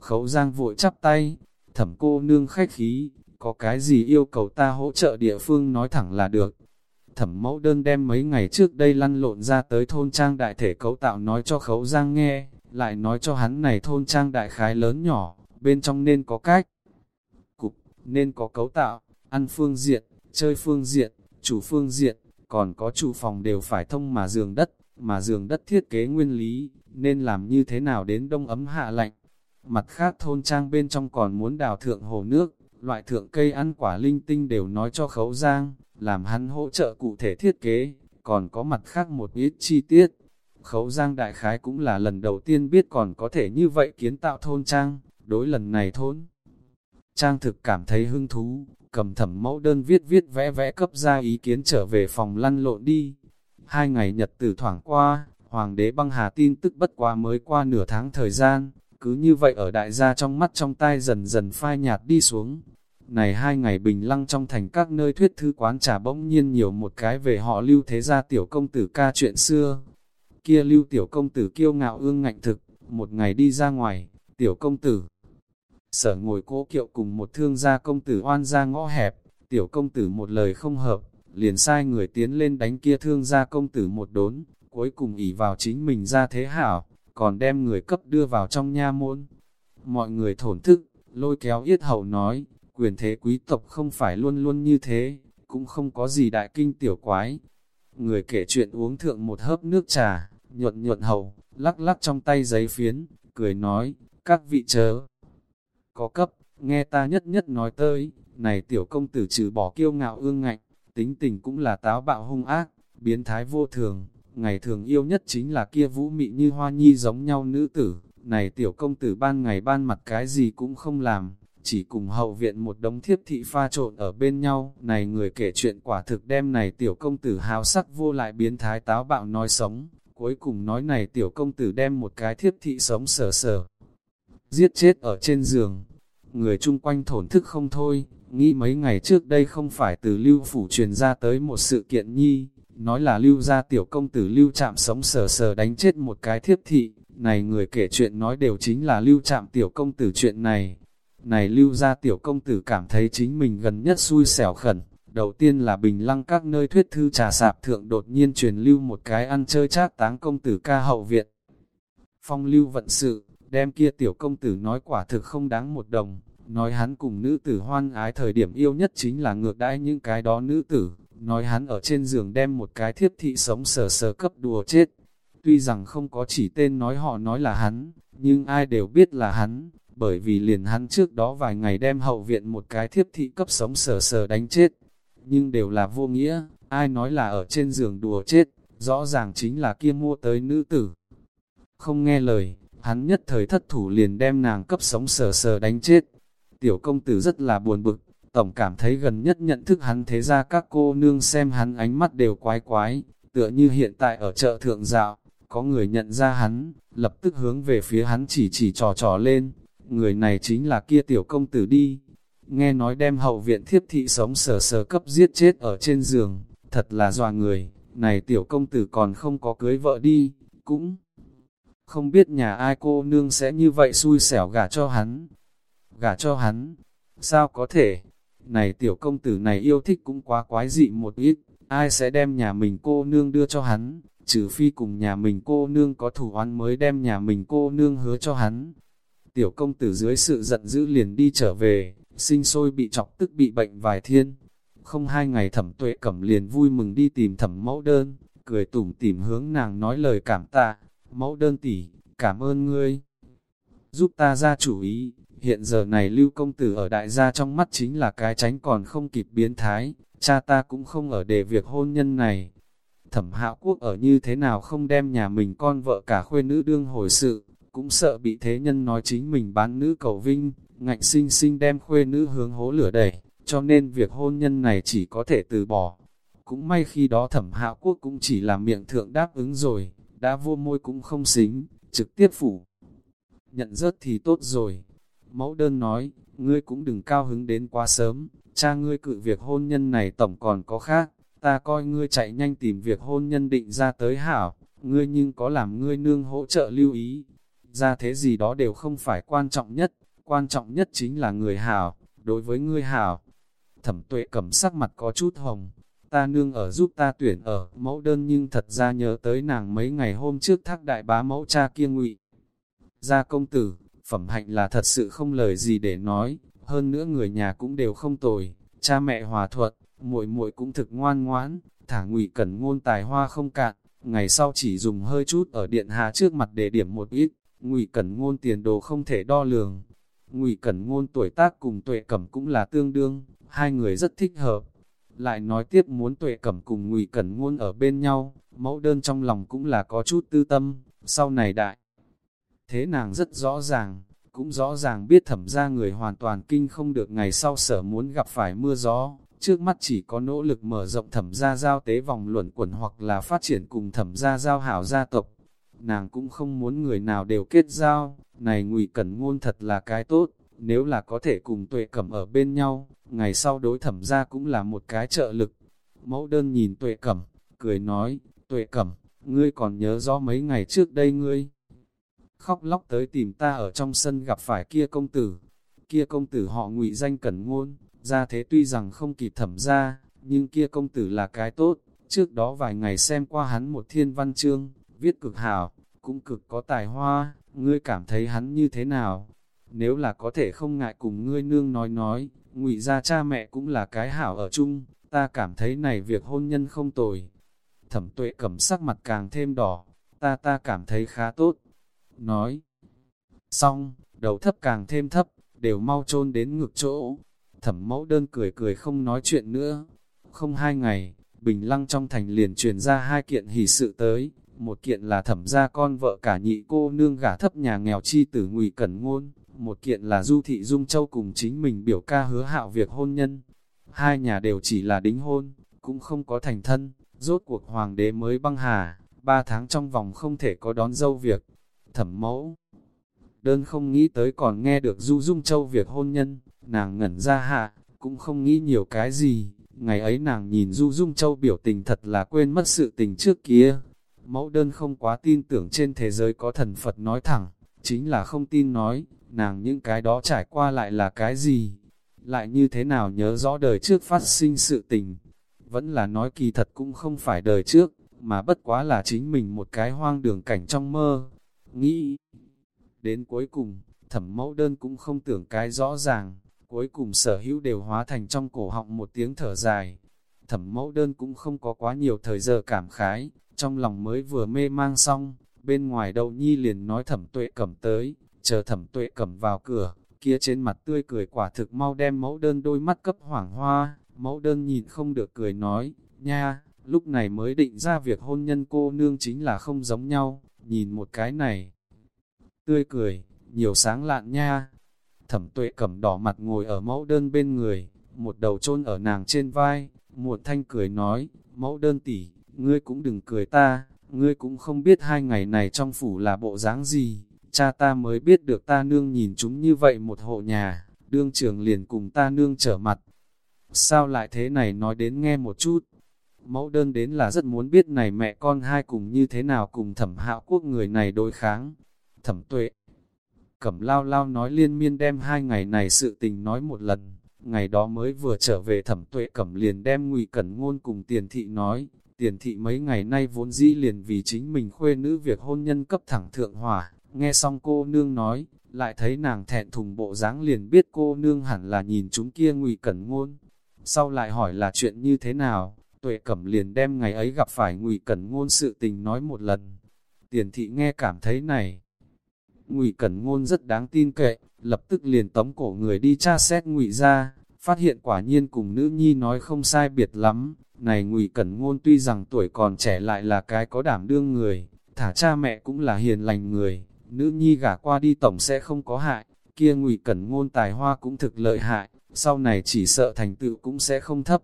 Khấu giang vội chắp tay, thẩm cô nương khách khí, có cái gì yêu cầu ta hỗ trợ địa phương nói thẳng là được. Thẩm mẫu đơn đem mấy ngày trước đây lăn lộn ra tới thôn trang đại thể cấu tạo nói cho khấu giang nghe, lại nói cho hắn này thôn trang đại khái lớn nhỏ, bên trong nên có cách cục nên có cấu tạo, ăn phương diện, chơi phương diện, chủ phương diện, còn có chủ phòng đều phải thông mà giường đất, mà giường đất thiết kế nguyên lý, nên làm như thế nào đến đông ấm hạ lạnh. Mặt khác thôn trang bên trong còn muốn đào thượng hồ nước, loại thượng cây ăn quả linh tinh đều nói cho khấu giang, làm hắn hỗ trợ cụ thể thiết kế, còn có mặt khác một ít chi tiết. Khấu giang đại khái cũng là lần đầu tiên biết còn có thể như vậy kiến tạo thôn trang, đối lần này thôn. Trang thực cảm thấy hứng thú, cầm thẩm mẫu đơn viết viết vẽ vẽ cấp ra ý kiến trở về phòng lăn lộn đi. Hai ngày nhật tử thoảng qua, hoàng đế băng hà tin tức bất quá mới qua nửa tháng thời gian, cứ như vậy ở đại gia trong mắt trong tai dần dần phai nhạt đi xuống. Này hai ngày bình lăng trong thành các nơi thuyết thư quán trà bỗng nhiên nhiều một cái về họ lưu thế gia tiểu công tử ca chuyện xưa. Kia lưu tiểu công tử kiêu ngạo ương ngạnh thực, một ngày đi ra ngoài, tiểu công tử Sở ngồi cố kiệu cùng một thương gia công tử oan ra ngõ hẹp, tiểu công tử một lời không hợp, liền sai người tiến lên đánh kia thương gia công tử một đốn, cuối cùng ỉ vào chính mình ra thế hảo, còn đem người cấp đưa vào trong nha môn. Mọi người thổn thức, lôi kéo yết hậu nói, quyền thế quý tộc không phải luôn luôn như thế, cũng không có gì đại kinh tiểu quái. Người kể chuyện uống thượng một hớp nước trà, nhuận nhuận hậu, lắc lắc trong tay giấy phiến, cười nói, các vị chớ, có cấp, nghe ta nhất nhất nói tới, này tiểu công tử trừ bỏ kiêu ngạo ương ngạnh, tính tình cũng là táo bạo hung ác, biến thái vô thường, ngày thường yêu nhất chính là kia vũ mị như hoa nhi giống nhau nữ tử, này tiểu công tử ban ngày ban mặt cái gì cũng không làm, chỉ cùng hậu viện một đống thiếp thị pha trộn ở bên nhau, này người kể chuyện quả thực đem này tiểu công tử hào sắc vô lại biến thái táo bạo nói sống, cuối cùng nói này tiểu công tử đem một cái thiếp thị sống sờ sờ, giết chết ở trên giường, người chung quanh thổn thức không thôi, nghĩ mấy ngày trước đây không phải từ lưu phủ truyền ra tới một sự kiện nhi, nói là lưu gia tiểu công tử lưu chạm sống sờ sờ đánh chết một cái thiếp thị, này người kể chuyện nói đều chính là lưu chạm tiểu công tử chuyện này. Này lưu gia tiểu công tử cảm thấy chính mình gần nhất xui xẻo khẩn, đầu tiên là bình lăng các nơi thuyết thư trà sạp thượng đột nhiên truyền lưu một cái ăn chơi chát táng công tử ca hậu viện. Phong lưu vận sự, đem kia tiểu công tử nói quả thực không đáng một đồng, nói hắn cùng nữ tử hoan ái thời điểm yêu nhất chính là ngược đãi những cái đó nữ tử, nói hắn ở trên giường đem một cái thiếp thị sống sờ sờ cấp đùa chết. Tuy rằng không có chỉ tên nói họ nói là hắn, nhưng ai đều biết là hắn, bởi vì liền hắn trước đó vài ngày đem hậu viện một cái thiếp thị cấp sống sờ sờ đánh chết. Nhưng đều là vô nghĩa, ai nói là ở trên giường đùa chết, rõ ràng chính là kia mua tới nữ tử. Không nghe lời, hắn nhất thời thất thủ liền đem nàng cấp sống sờ sờ đánh chết. Tiểu công tử rất là buồn bực, tổng cảm thấy gần nhất nhận thức hắn thế ra các cô nương xem hắn ánh mắt đều quái quái, tựa như hiện tại ở chợ thượng dạo, có người nhận ra hắn, lập tức hướng về phía hắn chỉ chỉ trò trò lên, người này chính là kia tiểu công tử đi. Nghe nói đem hậu viện thiếp thị sống sờ sờ cấp giết chết ở trên giường, thật là dọa người, này tiểu công tử còn không có cưới vợ đi, cũng không biết nhà ai cô nương sẽ như vậy xui xẻo gả cho hắn. Gả cho hắn, sao có thể? Này tiểu công tử này yêu thích cũng quá quái dị một ít, ai sẽ đem nhà mình cô nương đưa cho hắn, trừ phi cùng nhà mình cô nương có thủ oán mới đem nhà mình cô nương hứa cho hắn. Tiểu công tử dưới sự giận dữ liền đi trở về, sinh sôi bị chọc tức bị bệnh vài thiên. Không hai ngày thẩm tuệ cẩm liền vui mừng đi tìm thẩm mẫu đơn, cười tủm tỉm hướng nàng nói lời cảm tạ, mẫu đơn tỷ, cảm ơn ngươi. Giúp ta ra chủ ý, hiện giờ này lưu công tử ở đại gia trong mắt chính là cái tránh còn không kịp biến thái, cha ta cũng không ở để việc hôn nhân này. Thẩm hạo quốc ở như thế nào không đem nhà mình con vợ cả khuê nữ đương hồi sự, cũng sợ bị thế nhân nói chính mình bán nữ cầu vinh, ngạnh sinh sinh đem khuê nữ hướng hố lửa đẩy, cho nên việc hôn nhân này chỉ có thể từ bỏ. Cũng may khi đó thẩm hạo quốc cũng chỉ là miệng thượng đáp ứng rồi, đã vô môi cũng không xính, trực tiếp phủ. Nhận rớt thì tốt rồi. Mẫu đơn nói, ngươi cũng đừng cao hứng đến quá sớm, cha ngươi cự việc hôn nhân này tổng còn có khác, ta coi ngươi chạy nhanh tìm việc hôn nhân định ra tới hảo, ngươi nhưng có làm ngươi nương hỗ trợ lưu ý. Ra thế gì đó đều không phải quan trọng nhất, quan trọng nhất chính là người hảo, đối với ngươi hảo. Thẩm tuệ cầm sắc mặt có chút hồng, ta nương ở giúp ta tuyển ở mẫu đơn nhưng thật ra nhớ tới nàng mấy ngày hôm trước thác đại bá mẫu cha kia ngụy. Gia công tử, phẩm hạnh là thật sự không lời gì để nói, hơn nữa người nhà cũng đều không tồi, cha mẹ hòa thuận, muội muội cũng thực ngoan ngoãn, thả ngụy cẩn ngôn tài hoa không cạn, ngày sau chỉ dùng hơi chút ở điện hạ trước mặt để điểm một ít, ngụy cẩn ngôn tiền đồ không thể đo lường. Ngụy cẩn ngôn tuổi tác cùng tuệ cẩm cũng là tương đương, hai người rất thích hợp, lại nói tiếp muốn tuệ cẩm cùng ngụy cẩn ngôn ở bên nhau, mẫu đơn trong lòng cũng là có chút tư tâm, sau này đại. Thế nàng rất rõ ràng, cũng rõ ràng biết thẩm ra người hoàn toàn kinh không được ngày sau sở muốn gặp phải mưa gió, trước mắt chỉ có nỗ lực mở rộng thẩm gia giao tế vòng luẩn quẩn hoặc là phát triển cùng thẩm gia giao hảo gia tộc. Nàng cũng không muốn người nào đều kết giao, này ngụy cẩn ngôn thật là cái tốt, nếu là có thể cùng tuệ cẩm ở bên nhau, ngày sau đối thẩm ra cũng là một cái trợ lực. Mẫu đơn nhìn tuệ cẩm, cười nói, tuệ cẩm, ngươi còn nhớ rõ mấy ngày trước đây ngươi. Khóc lóc tới tìm ta ở trong sân gặp phải kia công tử. Kia công tử họ ngụy danh cẩn ngôn, ra thế tuy rằng không kịp thẩm ra, nhưng kia công tử là cái tốt. Trước đó vài ngày xem qua hắn một thiên văn chương, viết cực hảo, cũng cực có tài hoa, ngươi cảm thấy hắn như thế nào? Nếu là có thể không ngại cùng ngươi nương nói nói, ngụy ra cha mẹ cũng là cái hảo ở chung, ta cảm thấy này việc hôn nhân không tồi. Thẩm tuệ cầm sắc mặt càng thêm đỏ, ta ta cảm thấy khá tốt. Nói, xong, đầu thấp càng thêm thấp, đều mau chôn đến ngược chỗ. Thẩm mẫu đơn cười cười không nói chuyện nữa. Không hai ngày, Bình Lăng trong thành liền truyền ra hai kiện hỷ sự tới, một kiện là thẩm gia con vợ cả nhị cô nương gả thấp nhà nghèo chi tử ngụy cẩn ngôn, một kiện là du thị dung châu cùng chính mình biểu ca hứa hạo việc hôn nhân. Hai nhà đều chỉ là đính hôn, cũng không có thành thân, rốt cuộc hoàng đế mới băng hà, ba tháng trong vòng không thể có đón dâu việc. Thẩm mẫu đơn không nghĩ tới còn nghe được du dung châu việc hôn nhân, nàng ngẩn ra hạ, cũng không nghĩ nhiều cái gì, ngày ấy nàng nhìn du dung châu biểu tình thật là quên mất sự tình trước kia. Mẫu đơn không quá tin tưởng trên thế giới có thần Phật nói thẳng, chính là không tin nói, nàng những cái đó trải qua lại là cái gì, lại như thế nào nhớ rõ đời trước phát sinh sự tình. Vẫn là nói kỳ thật cũng không phải đời trước, mà bất quá là chính mình một cái hoang đường cảnh trong mơ. Nghĩ, đến cuối cùng, thẩm mẫu đơn cũng không tưởng cái rõ ràng, cuối cùng sở hữu đều hóa thành trong cổ họng một tiếng thở dài. Thẩm mẫu đơn cũng không có quá nhiều thời giờ cảm khái, trong lòng mới vừa mê mang xong, bên ngoài đậu nhi liền nói thẩm tuệ cầm tới, chờ thẩm tuệ cầm vào cửa, kia trên mặt tươi cười quả thực mau đem mẫu đơn đôi mắt cấp hoảng hoa, mẫu đơn nhìn không được cười nói, nha, lúc này mới định ra việc hôn nhân cô nương chính là không giống nhau, nhìn một cái này. Tươi cười, nhiều sáng lạn nha. Thẩm tuệ cầm đỏ mặt ngồi ở mẫu đơn bên người, một đầu chôn ở nàng trên vai, một thanh cười nói, mẫu đơn tỷ, ngươi cũng đừng cười ta, ngươi cũng không biết hai ngày này trong phủ là bộ dáng gì, cha ta mới biết được ta nương nhìn chúng như vậy một hộ nhà, đương trường liền cùng ta nương trở mặt. Sao lại thế này nói đến nghe một chút? Mẫu đơn đến là rất muốn biết này mẹ con hai cùng như thế nào cùng thẩm hạo quốc người này đối kháng. Thẩm tuệ, cẩm lao lao nói liên miên đem hai ngày này sự tình nói một lần, ngày đó mới vừa trở về thẩm tuệ cẩm liền đem ngụy cẩn ngôn cùng tiền thị nói, tiền thị mấy ngày nay vốn dĩ liền vì chính mình khuê nữ việc hôn nhân cấp thẳng thượng hỏa, nghe xong cô nương nói, lại thấy nàng thẹn thùng bộ dáng liền biết cô nương hẳn là nhìn chúng kia ngụy cẩn ngôn, sau lại hỏi là chuyện như thế nào, tuệ cẩm liền đem ngày ấy gặp phải ngụy cẩn ngôn sự tình nói một lần, tiền thị nghe cảm thấy này, ngụy cẩn ngôn rất đáng tin cậy, lập tức liền tống cổ người đi tra xét ngụy ra, phát hiện quả nhiên cùng nữ nhi nói không sai biệt lắm, này ngụy Cẩn Ngôn tuy rằng tuổi còn trẻ lại là cái có đảm đương người, thả cha mẹ cũng là hiền lành người, nữ nhi gả qua đi tổng sẽ không có hại, kia ngụy Cẩn Ngôn tài hoa cũng thực lợi hại, sau này chỉ sợ thành tựu cũng sẽ không thấp.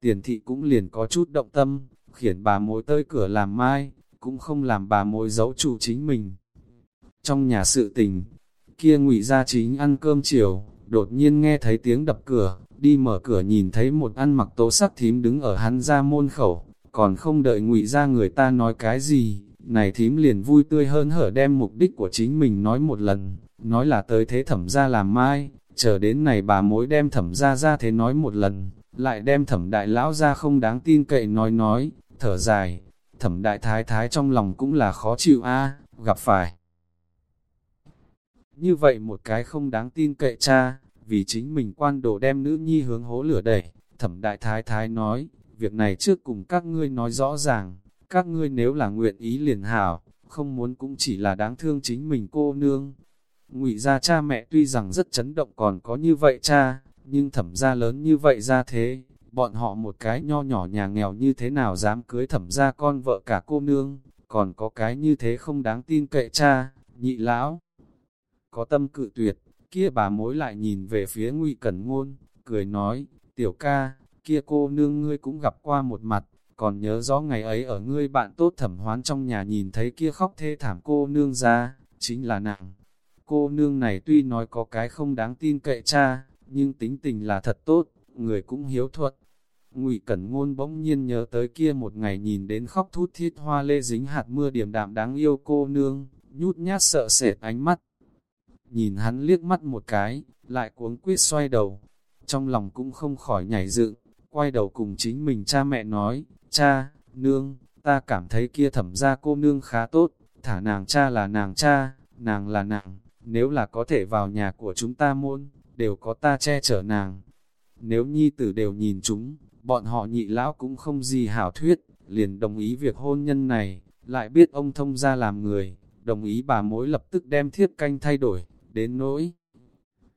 Tiền thị cũng liền có chút động tâm, khiển bà mối tới cửa làm mai, cũng không làm bà mối giấu chủ chính mình. Trong nhà sự tình, kia ngụy gia chính ăn cơm chiều, đột nhiên nghe thấy tiếng đập cửa, đi mở cửa nhìn thấy một ăn mặc tố sắc thím đứng ở hắn ra môn khẩu, còn không đợi ngụy ra người ta nói cái gì, này thím liền vui tươi hơn hở đem mục đích của chính mình nói một lần, nói là tới thế thẩm ra làm mai, chờ đến này bà mối đem thẩm ra ra thế nói một lần, lại đem thẩm đại lão ra không đáng tin cậy nói nói, thở dài, thẩm đại thái thái trong lòng cũng là khó chịu a gặp phải. Như vậy một cái không đáng tin cậy cha, vì chính mình quan đồ đem nữ nhi hướng hố lửa đẩy, thẩm đại thái thái nói, việc này trước cùng các ngươi nói rõ ràng, các ngươi nếu là nguyện ý liền hảo, không muốn cũng chỉ là đáng thương chính mình cô nương. Ngụy ra cha mẹ tuy rằng rất chấn động còn có như vậy cha, nhưng thẩm gia lớn như vậy ra thế, bọn họ một cái nho nhỏ nhà nghèo như thế nào dám cưới thẩm gia con vợ cả cô nương, còn có cái như thế không đáng tin cậy cha, nhị lão. Có tâm cự tuyệt, Kia bà mối lại nhìn về phía ngụy Cẩn Ngôn, cười nói, tiểu ca, kia cô nương ngươi cũng gặp qua một mặt, còn nhớ rõ ngày ấy ở ngươi bạn tốt thẩm hoán trong nhà nhìn thấy kia khóc thê thảm cô nương ra, chính là nàng. Cô nương này tuy nói có cái không đáng tin cậy cha, nhưng tính tình là thật tốt, người cũng hiếu thuật. Ngụy Cẩn Ngôn bỗng nhiên nhớ tới kia một ngày nhìn đến khóc thút thiết hoa lê dính hạt mưa điểm đạm đáng yêu cô nương, nhút nhát sợ sệt ánh mắt, nhìn hắn liếc mắt một cái, lại cuống quyết xoay đầu, trong lòng cũng không khỏi nhảy dựng, quay đầu cùng chính mình cha mẹ nói, cha, nương, ta cảm thấy kia thẩm ra cô nương khá tốt, thả nàng cha là nàng cha, nàng là nàng, nếu là có thể vào nhà của chúng ta môn, đều có ta che chở nàng. Nếu nhi tử đều nhìn chúng, bọn họ nhị lão cũng không gì hảo thuyết, liền đồng ý việc hôn nhân này, lại biết ông thông ra làm người, đồng ý bà mối lập tức đem thiếp canh thay đổi, đến nỗi.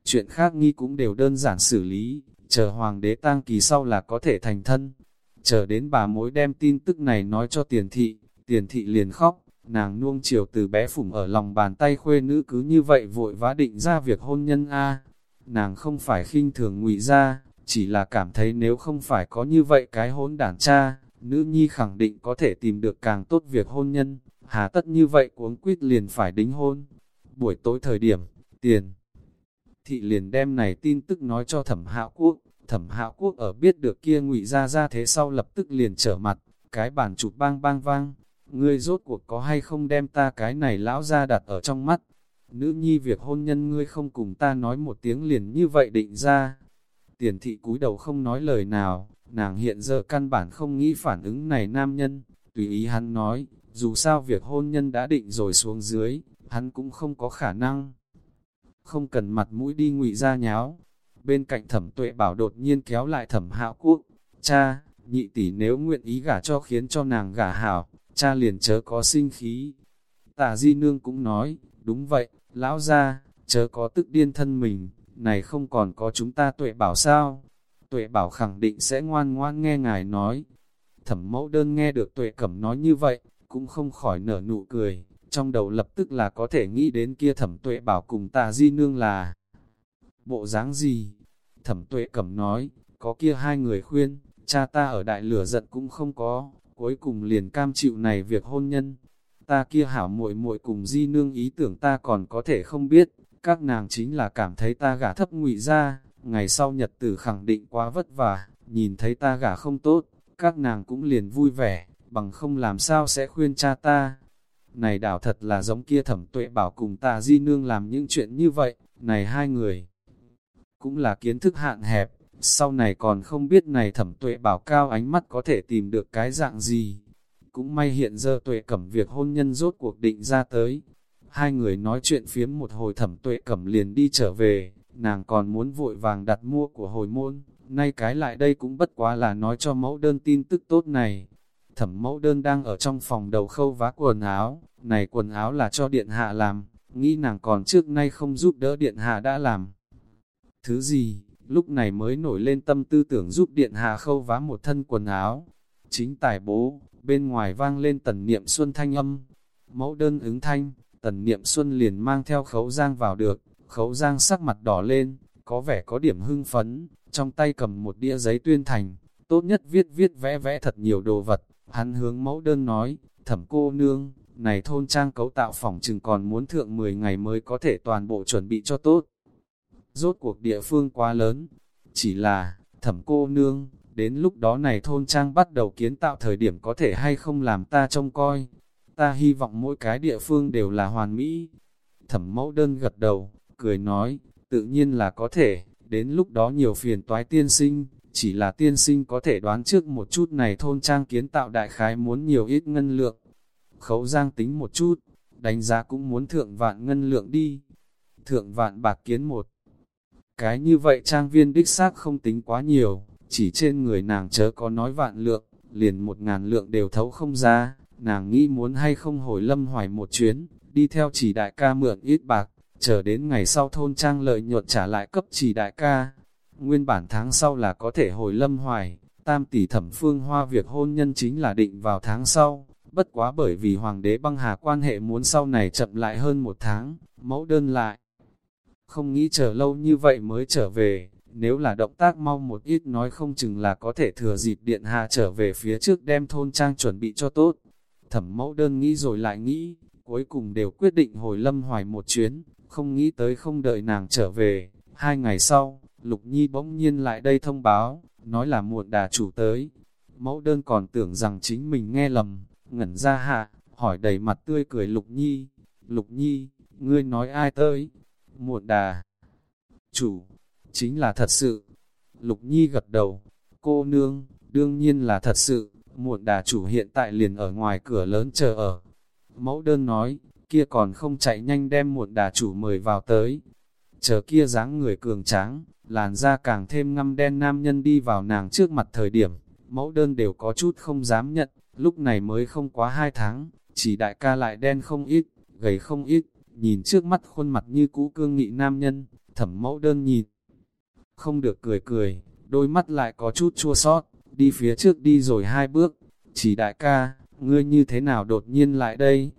Chuyện khác nghi cũng đều đơn giản xử lý, chờ hoàng đế tang kỳ sau là có thể thành thân. Chờ đến bà mối đem tin tức này nói cho tiền thị, tiền thị liền khóc, nàng nuông chiều từ bé phủng ở lòng bàn tay khuê nữ cứ như vậy vội vã định ra việc hôn nhân A. Nàng không phải khinh thường ngụy ra, chỉ là cảm thấy nếu không phải có như vậy cái hôn đản cha, nữ nhi khẳng định có thể tìm được càng tốt việc hôn nhân, hà tất như vậy cuống quýt liền phải đính hôn. Buổi tối thời điểm, tiền thị liền đem này tin tức nói cho thẩm hạo quốc, thẩm hạo quốc ở biết được kia ngụy ra ra thế sau lập tức liền trở mặt, cái bàn chụp bang bang vang, ngươi rốt cuộc có hay không đem ta cái này lão ra đặt ở trong mắt, nữ nhi việc hôn nhân ngươi không cùng ta nói một tiếng liền như vậy định ra. Tiền thị cúi đầu không nói lời nào, nàng hiện giờ căn bản không nghĩ phản ứng này nam nhân, tùy ý hắn nói, dù sao việc hôn nhân đã định rồi xuống dưới, hắn cũng không có khả năng. Không cần mặt mũi đi ngụy ra nháo. Bên cạnh thẩm tuệ bảo đột nhiên kéo lại thẩm hạo quốc, cha, nhị tỷ nếu nguyện ý gả cho khiến cho nàng gả hảo, cha liền chớ có sinh khí. Tả di nương cũng nói, đúng vậy, lão ra, chớ có tức điên thân mình, này không còn có chúng ta tuệ bảo sao. Tuệ bảo khẳng định sẽ ngoan ngoan nghe ngài nói. Thẩm mẫu đơn nghe được tuệ cẩm nói như vậy, cũng không khỏi nở nụ cười, trong đầu lập tức là có thể nghĩ đến kia thẩm tuệ bảo cùng tà di nương là bộ dáng gì. Thẩm tuệ cẩm nói, có kia hai người khuyên, cha ta ở đại lửa giận cũng không có, cuối cùng liền cam chịu này việc hôn nhân. Ta kia hảo muội muội cùng di nương ý tưởng ta còn có thể không biết, các nàng chính là cảm thấy ta gả thấp ngụy ra, ngày sau nhật tử khẳng định quá vất vả, nhìn thấy ta gả không tốt, các nàng cũng liền vui vẻ, bằng không làm sao sẽ khuyên cha ta. Này đảo thật là giống kia thẩm tuệ bảo cùng ta di nương làm những chuyện như vậy, này hai người cũng là kiến thức hạn hẹp, sau này còn không biết này thẩm tuệ bảo cao ánh mắt có thể tìm được cái dạng gì. Cũng may hiện giờ tuệ cẩm việc hôn nhân rốt cuộc định ra tới. Hai người nói chuyện phiếm một hồi thẩm tuệ cẩm liền đi trở về, nàng còn muốn vội vàng đặt mua của hồi môn, nay cái lại đây cũng bất quá là nói cho mẫu đơn tin tức tốt này. Thẩm mẫu đơn đang ở trong phòng đầu khâu vá quần áo, này quần áo là cho điện hạ làm, nghĩ nàng còn trước nay không giúp đỡ điện hạ đã làm. Thứ gì, lúc này mới nổi lên tâm tư tưởng giúp điện hạ khâu vá một thân quần áo. Chính tài bố, bên ngoài vang lên tần niệm xuân thanh âm. Mẫu đơn ứng thanh, tần niệm xuân liền mang theo khấu giang vào được, khấu giang sắc mặt đỏ lên, có vẻ có điểm hưng phấn, trong tay cầm một đĩa giấy tuyên thành, tốt nhất viết viết vẽ vẽ thật nhiều đồ vật. Hắn hướng mẫu đơn nói, thẩm cô nương, này thôn trang cấu tạo phòng chừng còn muốn thượng 10 ngày mới có thể toàn bộ chuẩn bị cho tốt. Rốt cuộc địa phương quá lớn, chỉ là, thẩm cô nương, đến lúc đó này thôn trang bắt đầu kiến tạo thời điểm có thể hay không làm ta trông coi. Ta hy vọng mỗi cái địa phương đều là hoàn mỹ. Thẩm mẫu đơn gật đầu, cười nói, tự nhiên là có thể, đến lúc đó nhiều phiền toái tiên sinh, chỉ là tiên sinh có thể đoán trước một chút này thôn trang kiến tạo đại khái muốn nhiều ít ngân lượng. Khấu giang tính một chút, đánh giá cũng muốn thượng vạn ngân lượng đi. Thượng vạn bạc kiến một. Cái như vậy trang viên đích xác không tính quá nhiều, chỉ trên người nàng chớ có nói vạn lượng, liền một ngàn lượng đều thấu không ra, nàng nghĩ muốn hay không hồi lâm hoài một chuyến, đi theo chỉ đại ca mượn ít bạc, chờ đến ngày sau thôn trang lợi nhuận trả lại cấp chỉ đại ca. Nguyên bản tháng sau là có thể hồi lâm hoài, tam tỷ thẩm phương hoa việc hôn nhân chính là định vào tháng sau, bất quá bởi vì hoàng đế băng hà quan hệ muốn sau này chậm lại hơn một tháng, mẫu đơn lại. Không nghĩ chờ lâu như vậy mới trở về, nếu là động tác mau một ít nói không chừng là có thể thừa dịp điện hạ trở về phía trước đem thôn trang chuẩn bị cho tốt. Thẩm mẫu đơn nghĩ rồi lại nghĩ, cuối cùng đều quyết định hồi lâm hoài một chuyến, không nghĩ tới không đợi nàng trở về. Hai ngày sau, Lục Nhi bỗng nhiên lại đây thông báo, nói là muộn đà chủ tới. Mẫu đơn còn tưởng rằng chính mình nghe lầm, ngẩn ra hạ, hỏi đầy mặt tươi cười Lục Nhi. Lục Nhi, ngươi nói ai tới? Muộn đà. Chủ, chính là thật sự. Lục Nhi gật đầu, cô nương, đương nhiên là thật sự, muộn đà chủ hiện tại liền ở ngoài cửa lớn chờ ở. Mẫu đơn nói, kia còn không chạy nhanh đem muộn đà chủ mời vào tới. Chờ kia dáng người cường tráng, làn da càng thêm ngăm đen nam nhân đi vào nàng trước mặt thời điểm, mẫu đơn đều có chút không dám nhận, lúc này mới không quá hai tháng, chỉ đại ca lại đen không ít, gầy không ít, nhìn trước mắt khuôn mặt như cũ cương nghị nam nhân, thẩm mẫu đơn nhìn. Không được cười cười, đôi mắt lại có chút chua sót, đi phía trước đi rồi hai bước, chỉ đại ca, ngươi như thế nào đột nhiên lại đây?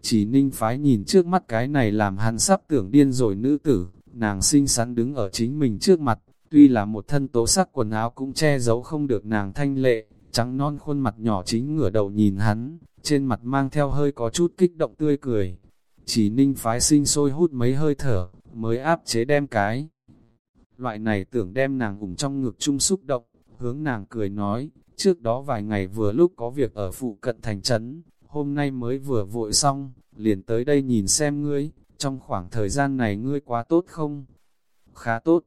Chỉ ninh phái nhìn trước mắt cái này làm hắn sắp tưởng điên rồi nữ tử, nàng xinh xắn đứng ở chính mình trước mặt, tuy là một thân tố sắc quần áo cũng che giấu không được nàng thanh lệ, trắng non khuôn mặt nhỏ chính ngửa đầu nhìn hắn, trên mặt mang theo hơi có chút kích động tươi cười. Chỉ ninh phái sinh sôi hút mấy hơi thở, mới áp chế đem cái. Loại này tưởng đem nàng ủng trong ngực chung xúc động, hướng nàng cười nói, trước đó vài ngày vừa lúc có việc ở phụ cận thành trấn, hôm nay mới vừa vội xong, liền tới đây nhìn xem ngươi, trong khoảng thời gian này ngươi quá tốt không? Khá tốt.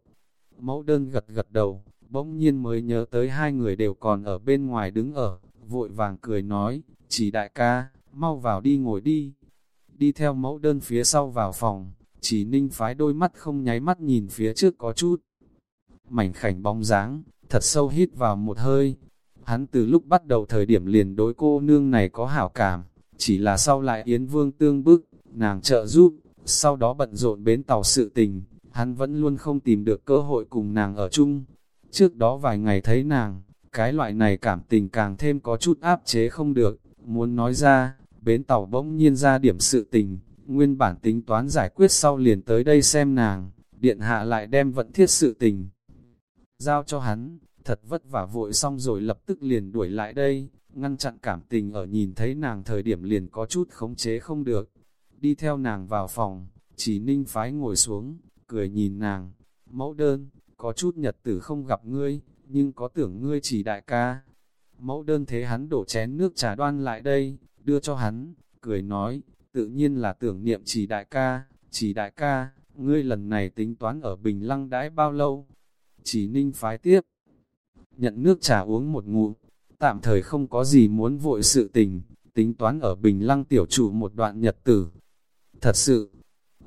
Mẫu đơn gật gật đầu, bỗng nhiên mới nhớ tới hai người đều còn ở bên ngoài đứng ở, vội vàng cười nói, chỉ đại ca, mau vào đi ngồi đi. Đi theo mẫu đơn phía sau vào phòng, chỉ ninh phái đôi mắt không nháy mắt nhìn phía trước có chút. Mảnh khảnh bóng dáng, thật sâu hít vào một hơi. Hắn từ lúc bắt đầu thời điểm liền đối cô nương này có hảo cảm, chỉ là sau lại Yến Vương tương bức, nàng trợ giúp, sau đó bận rộn bến tàu sự tình, hắn vẫn luôn không tìm được cơ hội cùng nàng ở chung. Trước đó vài ngày thấy nàng, cái loại này cảm tình càng thêm có chút áp chế không được, muốn nói ra, bến tàu bỗng nhiên ra điểm sự tình, nguyên bản tính toán giải quyết sau liền tới đây xem nàng, điện hạ lại đem vận thiết sự tình. Giao cho hắn, thật vất vả vội xong rồi lập tức liền đuổi lại đây, ngăn chặn cảm tình ở nhìn thấy nàng thời điểm liền có chút khống chế không được. Đi theo nàng vào phòng, chỉ ninh phái ngồi xuống, cười nhìn nàng, mẫu đơn, có chút nhật tử không gặp ngươi, nhưng có tưởng ngươi chỉ đại ca. Mẫu đơn thế hắn đổ chén nước trà đoan lại đây, đưa cho hắn, cười nói, tự nhiên là tưởng niệm chỉ đại ca, chỉ đại ca, ngươi lần này tính toán ở Bình Lăng đãi bao lâu? Chỉ ninh phái tiếp, nhận nước trà uống một ngụm, tạm thời không có gì muốn vội sự tình, tính toán ở Bình Lăng tiểu trụ một đoạn nhật tử. Thật sự,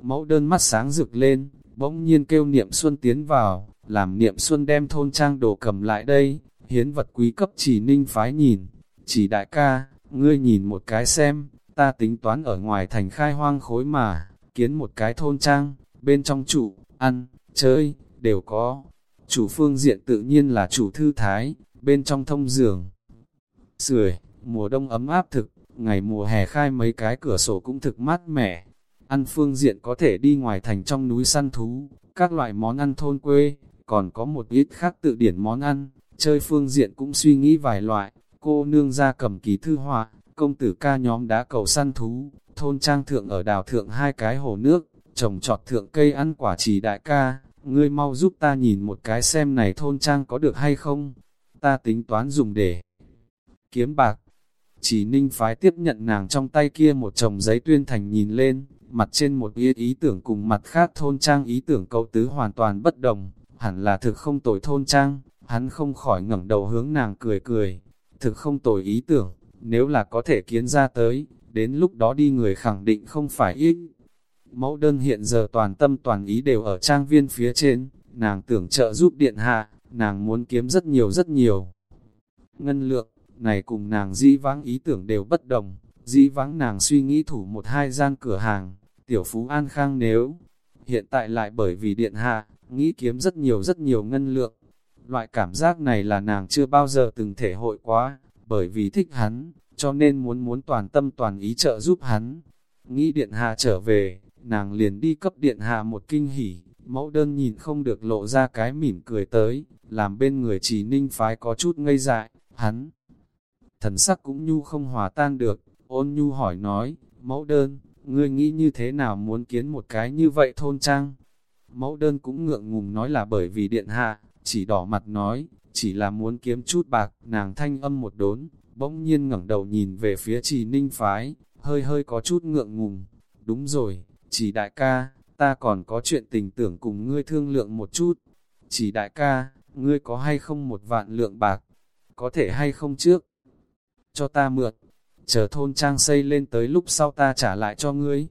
mẫu đơn mắt sáng rực lên, bỗng nhiên kêu niệm xuân tiến vào, làm niệm xuân đem thôn trang đồ cầm lại đây, hiến vật quý cấp chỉ ninh phái nhìn, chỉ đại ca, ngươi nhìn một cái xem, ta tính toán ở ngoài thành khai hoang khối mà, kiến một cái thôn trang, bên trong trụ, ăn, chơi, đều có. Chủ phương diện tự nhiên là chủ thư thái, bên trong thông giường. Sưởi, mùa đông ấm áp thực, ngày mùa hè khai mấy cái cửa sổ cũng thực mát mẻ. Ăn phương diện có thể đi ngoài thành trong núi săn thú, các loại món ăn thôn quê, còn có một ít khác tự điển món ăn, chơi phương diện cũng suy nghĩ vài loại, cô nương ra cầm ký thư họa, công tử ca nhóm đá cầu săn thú, thôn trang thượng ở đào thượng hai cái hồ nước, trồng trọt thượng cây ăn quả trì đại ca, ngươi mau giúp ta nhìn một cái xem này thôn trang có được hay không, ta tính toán dùng để kiếm bạc. Chỉ ninh phái tiếp nhận nàng trong tay kia một chồng giấy tuyên thành nhìn lên, mặt trên một ý, ý tưởng cùng mặt khác thôn trang ý tưởng cậu tứ hoàn toàn bất đồng, hẳn là thực không tội thôn trang, hắn không khỏi ngẩng đầu hướng nàng cười cười, thực không tồi ý tưởng, nếu là có thể kiến ra tới, đến lúc đó đi người khẳng định không phải ít. Mẫu đơn hiện giờ toàn tâm toàn ý đều ở trang viên phía trên, nàng tưởng trợ giúp điện hạ, nàng muốn kiếm rất nhiều rất nhiều. Ngân lượng, này cùng nàng dĩ vãng ý tưởng đều bất đồng, dĩ vãng nàng suy nghĩ thủ một hai gian cửa hàng, tiểu phú an khang nếu, hiện tại lại bởi vì điện hạ, nghĩ kiếm rất nhiều rất nhiều ngân lượng. Loại cảm giác này là nàng chưa bao giờ từng thể hội quá, bởi vì thích hắn, cho nên muốn muốn toàn tâm toàn ý trợ giúp hắn. Nghĩ điện hạ trở về, nàng liền đi cấp điện hạ một kinh hỉ, mẫu đơn nhìn không được lộ ra cái mỉm cười tới, làm bên người chỉ ninh phái có chút ngây dại, hắn. Thần sắc cũng nhu không hòa tan được, ôn nhu hỏi nói, mẫu đơn, ngươi nghĩ như thế nào muốn kiến một cái như vậy thôn trang? Mẫu đơn cũng ngượng ngùng nói là bởi vì điện hạ, chỉ đỏ mặt nói, chỉ là muốn kiếm chút bạc, nàng thanh âm một đốn, bỗng nhiên ngẩng đầu nhìn về phía trì ninh phái, hơi hơi có chút ngượng ngùng. Đúng rồi, chỉ đại ca, ta còn có chuyện tình tưởng cùng ngươi thương lượng một chút. Chỉ đại ca, ngươi có hay không một vạn lượng bạc, có thể hay không trước? Cho ta mượn, chờ thôn trang xây lên tới lúc sau ta trả lại cho ngươi.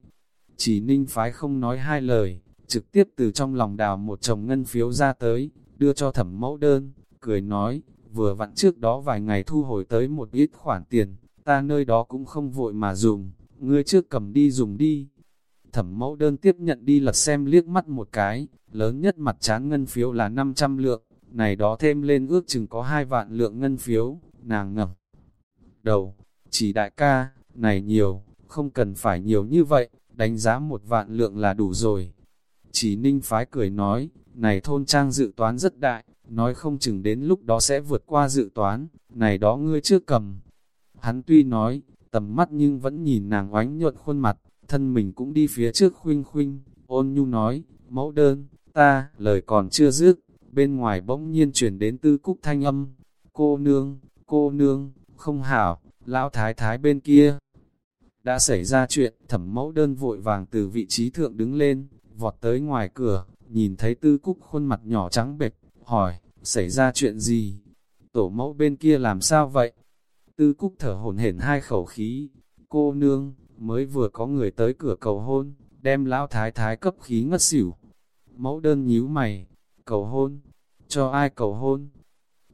Chỉ ninh phái không nói hai lời, trực tiếp từ trong lòng đào một chồng ngân phiếu ra tới, đưa cho thẩm mẫu đơn, cười nói, vừa vặn trước đó vài ngày thu hồi tới một ít khoản tiền, ta nơi đó cũng không vội mà dùng, ngươi trước cầm đi dùng đi. Thẩm mẫu đơn tiếp nhận đi lật xem liếc mắt một cái, lớn nhất mặt trán ngân phiếu là 500 lượng, này đó thêm lên ước chừng có hai vạn lượng ngân phiếu, nàng ngẩng đầu, chỉ đại ca, này nhiều, không cần phải nhiều như vậy, đánh giá một vạn lượng là đủ rồi. Chỉ ninh phái cười nói, này thôn trang dự toán rất đại, nói không chừng đến lúc đó sẽ vượt qua dự toán, này đó ngươi chưa cầm. Hắn tuy nói, tầm mắt nhưng vẫn nhìn nàng oánh nhuận khuôn mặt, thân mình cũng đi phía trước khuynh khuynh, ôn nhu nói, mẫu đơn, ta, lời còn chưa dứt, bên ngoài bỗng nhiên chuyển đến tư cúc thanh âm, cô nương, cô nương, không hảo, lão thái thái bên kia. Đã xảy ra chuyện, thẩm mẫu đơn vội vàng từ vị trí thượng đứng lên, vọt tới ngoài cửa, nhìn thấy tư cúc khuôn mặt nhỏ trắng bệch, hỏi, xảy ra chuyện gì? Tổ mẫu bên kia làm sao vậy? Tư cúc thở hổn hển hai khẩu khí, cô nương, mới vừa có người tới cửa cầu hôn, đem lão thái thái cấp khí ngất xỉu. Mẫu đơn nhíu mày, cầu hôn, cho ai cầu hôn?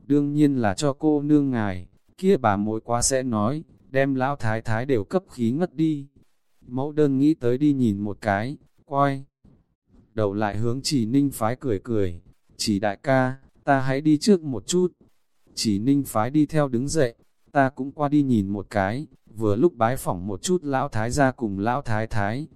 Đương nhiên là cho cô nương ngài, kia bà mối quá sẽ nói, đem lão thái thái đều cấp khí ngất đi. Mẫu đơn nghĩ tới đi nhìn một cái, quay. Đầu lại hướng chỉ ninh phái cười cười, chỉ đại ca, ta hãy đi trước một chút. Chỉ ninh phái đi theo đứng dậy, ta cũng qua đi nhìn một cái, vừa lúc bái phỏng một chút lão thái gia cùng lão thái thái.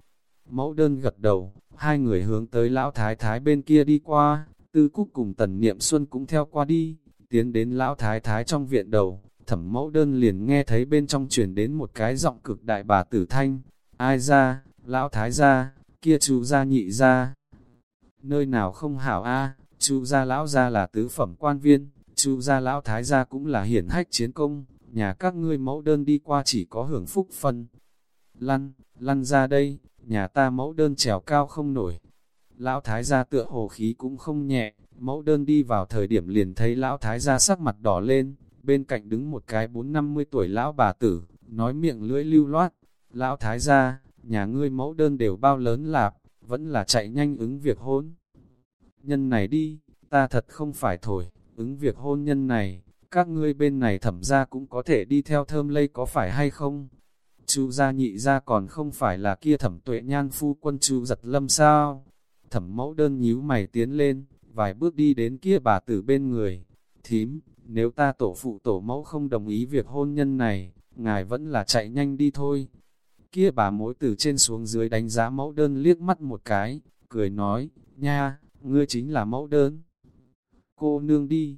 Mẫu đơn gật đầu, hai người hướng tới lão thái thái bên kia đi qua, tư cúc cùng tần niệm xuân cũng theo qua đi, tiến đến lão thái thái trong viện đầu, thẩm mẫu đơn liền nghe thấy bên trong truyền đến một cái giọng cực đại bà tử thanh, ai ra, lão thái gia, kia chú gia nhị gia. Nơi nào không hảo a Chu gia lão gia là tứ phẩm quan viên, Chu gia lão thái gia cũng là hiển hách chiến công, nhà các ngươi mẫu đơn đi qua chỉ có hưởng phúc phân. Lăn, lăn ra đây, nhà ta mẫu đơn trèo cao không nổi. Lão thái gia tựa hồ khí cũng không nhẹ, mẫu đơn đi vào thời điểm liền thấy lão thái gia sắc mặt đỏ lên, bên cạnh đứng một cái bốn năm mươi tuổi lão bà tử, nói miệng lưỡi lưu loát. Lão thái gia, nhà ngươi mẫu đơn đều bao lớn lạp, vẫn là chạy nhanh ứng việc hôn. Nhân này đi, ta thật không phải thổi, ứng việc hôn nhân này, các ngươi bên này thẩm ra cũng có thể đi theo thơm lây có phải hay không? Chú gia nhị gia còn không phải là kia thẩm tuệ nhan phu quân chú giật lâm sao? Thẩm mẫu đơn nhíu mày tiến lên, vài bước đi đến kia bà tử bên người. Thím, nếu ta tổ phụ tổ mẫu không đồng ý việc hôn nhân này, ngài vẫn là chạy nhanh đi thôi. Kia bà mối từ trên xuống dưới đánh giá mẫu đơn liếc mắt một cái, cười nói, nha, ngươi chính là mẫu đơn. Cô nương đi,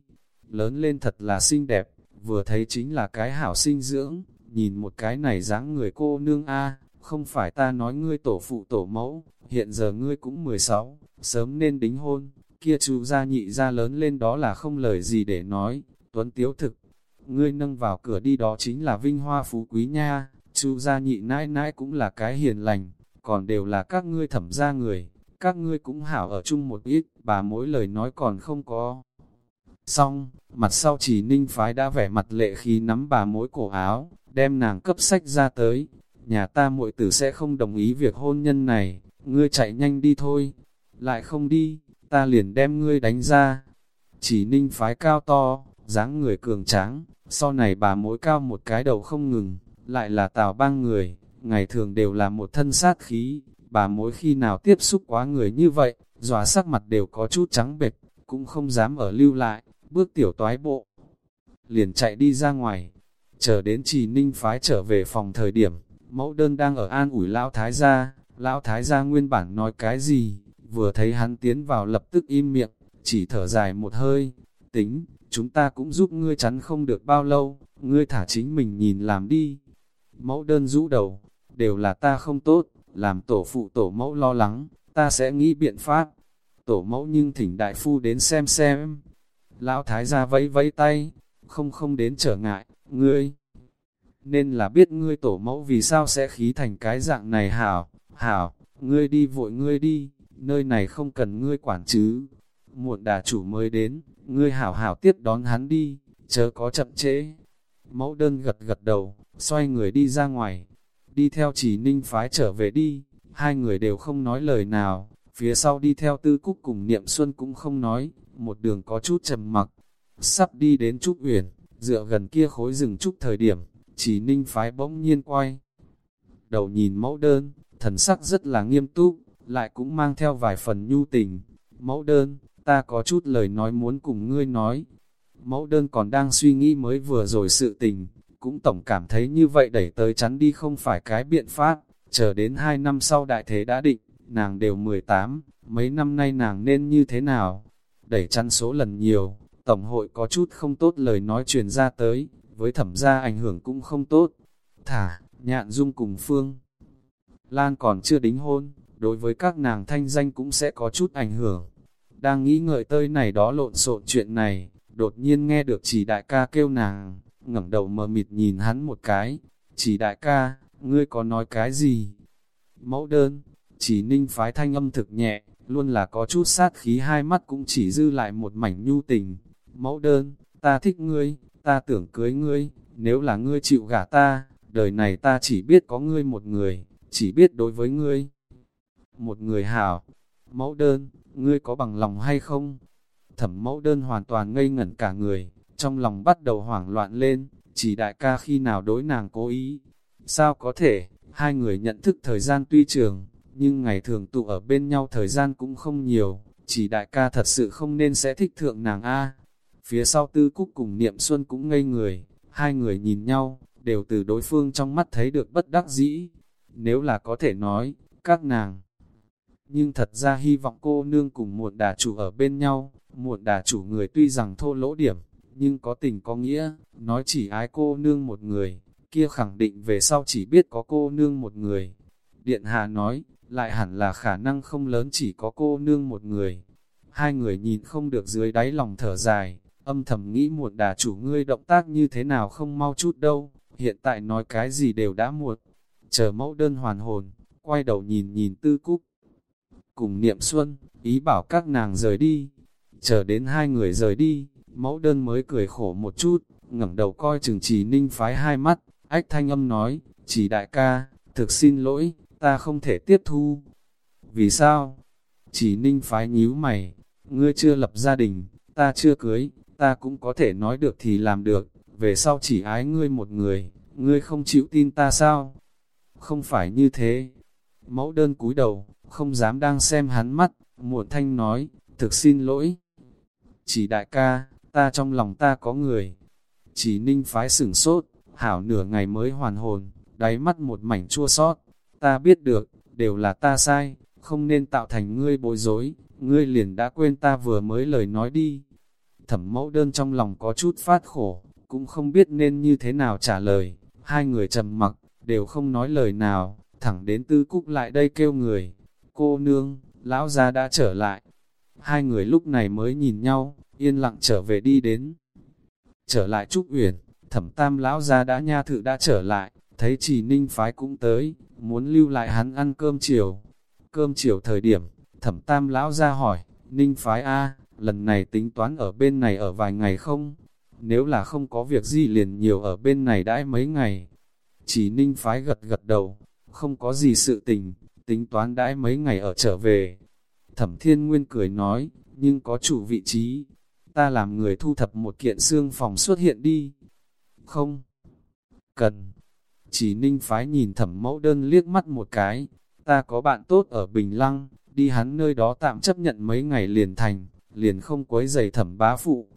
lớn lên thật là xinh đẹp, vừa thấy chính là cái hảo sinh dưỡng, nhìn một cái này dáng người cô nương a không phải ta nói ngươi tổ phụ tổ mẫu, hiện giờ ngươi cũng 16, sớm nên đính hôn, kia chú gia nhị gia lớn lên đó là không lời gì để nói, tuấn tiếu thực, ngươi nâng vào cửa đi đó chính là vinh hoa phú quý nha, chú gia nhị nãi nãi cũng là cái hiền lành, còn đều là các ngươi thẩm gia người, các ngươi cũng hảo ở chung một ít, bà mỗi lời nói còn không có. Xong, mặt sau chỉ ninh phái đã vẻ mặt lệ khí nắm bà mối cổ áo, đem nàng cấp sách ra tới. Nhà ta muội tử sẽ không đồng ý việc hôn nhân này, ngươi chạy nhanh đi thôi. Lại không đi, ta liền đem ngươi đánh ra. Chỉ ninh phái cao to, dáng người cường tráng, sau này bà mối cao một cái đầu không ngừng, lại là tào bang người, ngày thường đều là một thân sát khí, bà mỗi khi nào tiếp xúc quá người như vậy, dòa sắc mặt đều có chút trắng bệch, cũng không dám ở lưu lại, bước tiểu toái bộ. Liền chạy đi ra ngoài, chờ đến trì ninh phái trở về phòng thời điểm, mẫu đơn đang ở an ủi lão thái gia, lão thái gia nguyên bản nói cái gì, vừa thấy hắn tiến vào lập tức im miệng, chỉ thở dài một hơi, tính, chúng ta cũng giúp ngươi chắn không được bao lâu, ngươi thả chính mình nhìn làm đi. Mẫu đơn rũ đầu, đều là ta không tốt, làm tổ phụ tổ mẫu lo lắng, ta sẽ nghĩ biện pháp. Tổ mẫu nhưng thỉnh đại phu đến xem xem, Lão thái gia vẫy vẫy tay, không không đến trở ngại, ngươi. Nên là biết ngươi tổ mẫu vì sao sẽ khí thành cái dạng này hảo, hảo, ngươi đi vội ngươi đi, nơi này không cần ngươi quản chứ. Muộn đà chủ mới đến, ngươi hảo hảo tiếp đón hắn đi, chớ có chậm trễ. Mẫu đơn gật gật đầu, xoay người đi ra ngoài, đi theo chỉ ninh phái trở về đi, hai người đều không nói lời nào, phía sau đi theo tư cúc cùng niệm xuân cũng không nói, một đường có chút trầm mặc, sắp đi đến Trúc Uyển, dựa gần kia khối rừng Trúc thời điểm, chỉ ninh phái bỗng nhiên quay. Đầu nhìn mẫu đơn, thần sắc rất là nghiêm túc, lại cũng mang theo vài phần nhu tình. Mẫu đơn, ta có chút lời nói muốn cùng ngươi nói. Mẫu đơn còn đang suy nghĩ mới vừa rồi sự tình, cũng tổng cảm thấy như vậy đẩy tới chắn đi không phải cái biện pháp, chờ đến hai năm sau đại thế đã định, nàng đều 18, mấy năm nay nàng nên như thế nào? Đẩy chắn số lần nhiều, Tổng hội có chút không tốt lời nói truyền ra tới, với thẩm gia ảnh hưởng cũng không tốt. Thả, nhạn dung cùng Phương. Lan còn chưa đính hôn, đối với các nàng thanh danh cũng sẽ có chút ảnh hưởng. Đang nghĩ ngợi tơi này đó lộn xộn chuyện này, đột nhiên nghe được chỉ đại ca kêu nàng, ngẩng đầu mờ mịt nhìn hắn một cái. Chỉ đại ca, ngươi có nói cái gì? Mẫu đơn, chỉ ninh phái thanh âm thực nhẹ, luôn là có chút sát khí hai mắt cũng chỉ dư lại một mảnh nhu tình. Mẫu đơn, ta thích ngươi, ta tưởng cưới ngươi, nếu là ngươi chịu gả ta, đời này ta chỉ biết có ngươi một người, chỉ biết đối với ngươi. Một người hảo, mẫu đơn, ngươi có bằng lòng hay không? Thẩm mẫu đơn hoàn toàn ngây ngẩn cả người, trong lòng bắt đầu hoảng loạn lên, chỉ đại ca khi nào đối nàng cố ý. Sao có thể, hai người nhận thức thời gian tuy trường, nhưng ngày thường tụ ở bên nhau thời gian cũng không nhiều, chỉ đại ca thật sự không nên sẽ thích thượng nàng A. Phía sau tư cúc cùng niệm xuân cũng ngây người, hai người nhìn nhau, đều từ đối phương trong mắt thấy được bất đắc dĩ. Nếu là có thể nói, các nàng. Nhưng thật ra hy vọng cô nương cùng muộn đà chủ ở bên nhau, muộn đà chủ người tuy rằng thô lỗ điểm, nhưng có tình có nghĩa, nói chỉ ái cô nương một người, kia khẳng định về sau chỉ biết có cô nương một người. Điện Hạ nói, lại hẳn là khả năng không lớn chỉ có cô nương một người. Hai người nhìn không được dưới đáy lòng thở dài, âm thầm nghĩ muộn đà chủ ngươi động tác như thế nào không mau chút đâu, hiện tại nói cái gì đều đã muộn. Chờ mẫu đơn hoàn hồn, quay đầu nhìn nhìn tư cúc. Cùng niệm xuân, ý bảo các nàng rời đi. Chờ đến hai người rời đi, mẫu đơn mới cười khổ một chút, ngẩng đầu coi chừng chỉ ninh phái hai mắt, ách thanh âm nói, chỉ đại ca, thực xin lỗi, ta không thể tiếp thu. Vì sao? Chỉ ninh phái nhíu mày, ngươi chưa lập gia đình, ta chưa cưới, ta cũng có thể nói được thì làm được, về sau chỉ ái ngươi một người, ngươi không chịu tin ta sao? Không phải như thế. Mẫu đơn cúi đầu, không dám đang xem hắn mắt, muộn thanh nói, thực xin lỗi. Chỉ đại ca, ta trong lòng ta có người. Chỉ ninh phái sửng sốt, hảo nửa ngày mới hoàn hồn, đáy mắt một mảnh chua sót. Ta biết được, đều là ta sai, không nên tạo thành ngươi bối rối, ngươi liền đã quên ta vừa mới lời nói đi. Thẩm mẫu đơn trong lòng có chút phát khổ, cũng không biết nên như thế nào trả lời. Hai người trầm mặc, đều không nói lời nào, thẳng đến tư cúc lại đây kêu người. Cô nương, lão gia đã trở lại. Hai người lúc này mới nhìn nhau, yên lặng trở về đi đến. Trở lại Trúc Uyển, thẩm tam lão gia đã nha thự đã trở lại, thấy chỉ ninh phái cũng tới, muốn lưu lại hắn ăn cơm chiều. Cơm chiều thời điểm, thẩm tam lão gia hỏi, ninh phái A, lần này tính toán ở bên này ở vài ngày không? Nếu là không có việc gì liền nhiều ở bên này đãi mấy ngày. Chỉ ninh phái gật gật đầu, không có gì sự tình, tính toán đãi mấy ngày ở trở về. Thẩm thiên nguyên cười nói, nhưng có chủ vị trí, ta làm người thu thập một kiện xương phòng xuất hiện đi. Không, cần. Chỉ ninh phái nhìn thẩm mẫu đơn liếc mắt một cái, ta có bạn tốt ở Bình Lăng, đi hắn nơi đó tạm chấp nhận mấy ngày liền thành, liền không quấy giày thẩm bá phụ.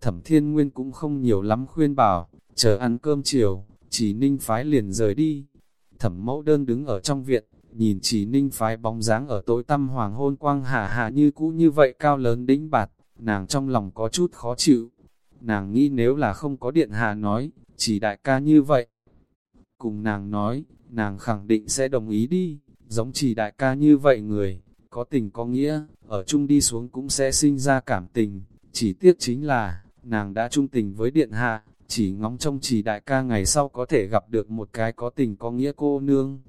Thẩm thiên nguyên cũng không nhiều lắm khuyên bảo, chờ ăn cơm chiều, chỉ ninh phái liền rời đi. Thẩm mẫu đơn đứng ở trong viện, nhìn chỉ ninh phái bóng dáng ở tối tăm hoàng hôn quang hạ hạ như cũ như vậy cao lớn đĩnh bạt, nàng trong lòng có chút khó chịu. Nàng nghĩ nếu là không có điện hạ nói, chỉ đại ca như vậy. Cùng nàng nói, nàng khẳng định sẽ đồng ý đi, giống chỉ đại ca như vậy người, có tình có nghĩa, ở chung đi xuống cũng sẽ sinh ra cảm tình, chỉ tiếc chính là, nàng đã trung tình với điện hạ, chỉ ngóng trông chỉ đại ca ngày sau có thể gặp được một cái có tình có nghĩa cô nương.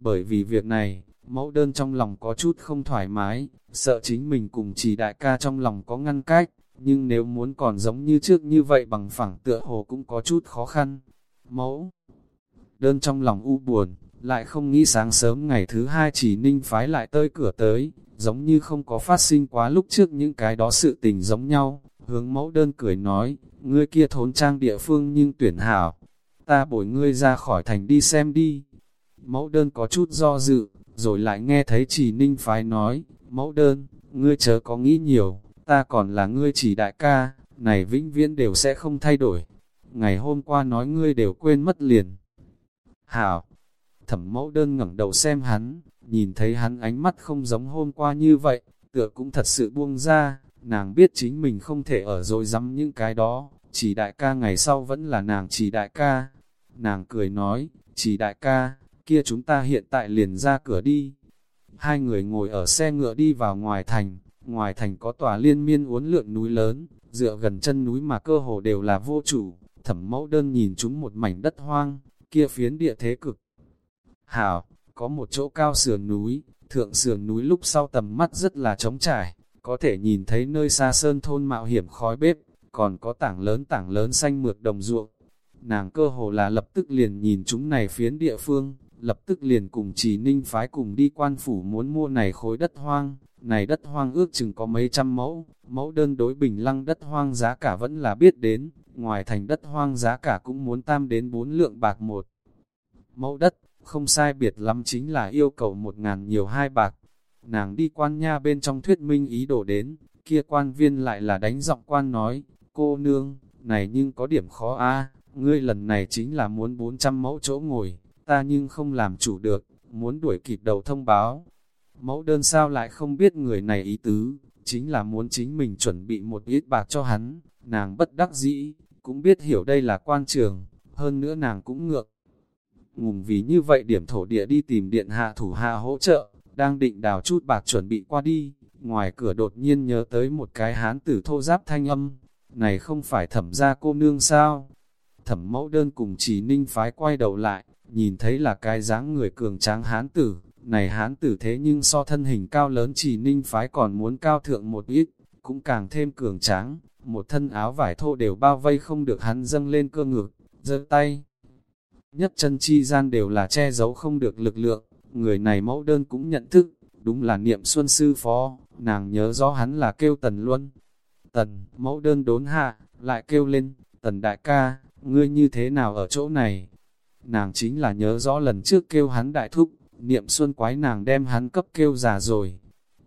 Bởi vì việc này, mẫu đơn trong lòng có chút không thoải mái, sợ chính mình cùng chỉ đại ca trong lòng có ngăn cách, nhưng nếu muốn còn giống như trước như vậy bằng phẳng tựa hồ cũng có chút khó khăn. Mẫu đơn trong lòng u buồn, lại không nghĩ sáng sớm ngày thứ hai chỉ ninh phái lại tơi cửa tới, giống như không có phát sinh quá lúc trước những cái đó sự tình giống nhau, hướng mẫu đơn cười nói, ngươi kia thốn trang địa phương nhưng tuyển hảo, ta bổi ngươi ra khỏi thành đi xem đi. Mẫu đơn có chút do dự, rồi lại nghe thấy chỉ ninh phái nói, mẫu đơn, ngươi chớ có nghĩ nhiều, ta còn là ngươi chỉ đại ca, này vĩnh viễn đều sẽ không thay đổi. Ngày hôm qua nói ngươi đều quên mất liền. Hảo, thẩm mẫu đơn ngẩng đầu xem hắn, nhìn thấy hắn ánh mắt không giống hôm qua như vậy, tựa cũng thật sự buông ra, nàng biết chính mình không thể ở rồi dăm những cái đó, chỉ đại ca ngày sau vẫn là nàng chỉ đại ca. Nàng cười nói, chỉ đại ca, kia chúng ta hiện tại liền ra cửa đi. Hai người ngồi ở xe ngựa đi vào ngoài thành, ngoài thành có tòa liên miên uốn lượn núi lớn, dựa gần chân núi mà cơ hồ đều là vô chủ, thẩm mẫu đơn nhìn chúng một mảnh đất hoang, kia phiến địa thế cực. Hảo, có một chỗ cao sườn núi, thượng sườn núi lúc sau tầm mắt rất là trống trải, có thể nhìn thấy nơi xa sơn thôn mạo hiểm khói bếp, còn có tảng lớn tảng lớn xanh mượt đồng ruộng. Nàng cơ hồ là lập tức liền nhìn chúng này phiến địa phương, lập tức liền cùng chỉ ninh phái cùng đi quan phủ muốn mua này khối đất hoang, này đất hoang ước chừng có mấy trăm mẫu, mẫu đơn đối bình lăng đất hoang giá cả vẫn là biết đến, ngoài thành đất hoang giá cả cũng muốn tam đến bốn lượng bạc một. Mẫu đất, không sai biệt lắm chính là yêu cầu một ngàn nhiều hai bạc. Nàng đi quan nha bên trong thuyết minh ý đồ đến, kia quan viên lại là đánh giọng quan nói, cô nương, này nhưng có điểm khó a. Ngươi lần này chính là muốn 400 mẫu chỗ ngồi, ta nhưng không làm chủ được, muốn đuổi kịp đầu thông báo. Mẫu đơn sao lại không biết người này ý tứ, chính là muốn chính mình chuẩn bị một ít bạc cho hắn, nàng bất đắc dĩ, cũng biết hiểu đây là quan trường, hơn nữa nàng cũng ngược. Ngùng vì như vậy điểm thổ địa đi tìm điện hạ thủ hạ hỗ trợ, đang định đào chút bạc chuẩn bị qua đi, ngoài cửa đột nhiên nhớ tới một cái hán tử thô giáp thanh âm, này không phải thẩm gia cô nương sao? Thẩm mẫu đơn cùng chỉ ninh phái quay đầu lại, nhìn thấy là cái dáng người cường tráng hán tử, này hán tử thế nhưng so thân hình cao lớn chỉ ninh phái còn muốn cao thượng một ít, cũng càng thêm cường tráng, một thân áo vải thô đều bao vây không được hắn dâng lên cơ ngực, giơ tay. Nhất chân chi gian đều là che giấu không được lực lượng, người này mẫu đơn cũng nhận thức, đúng là niệm xuân sư phó, nàng nhớ rõ hắn là kêu tần luân. Tần, mẫu đơn đốn hạ, lại kêu lên, tần đại ca, ngươi như thế nào ở chỗ này? Nàng chính là nhớ rõ lần trước kêu hắn đại thúc, niệm xuân quái nàng đem hắn cấp kêu già rồi.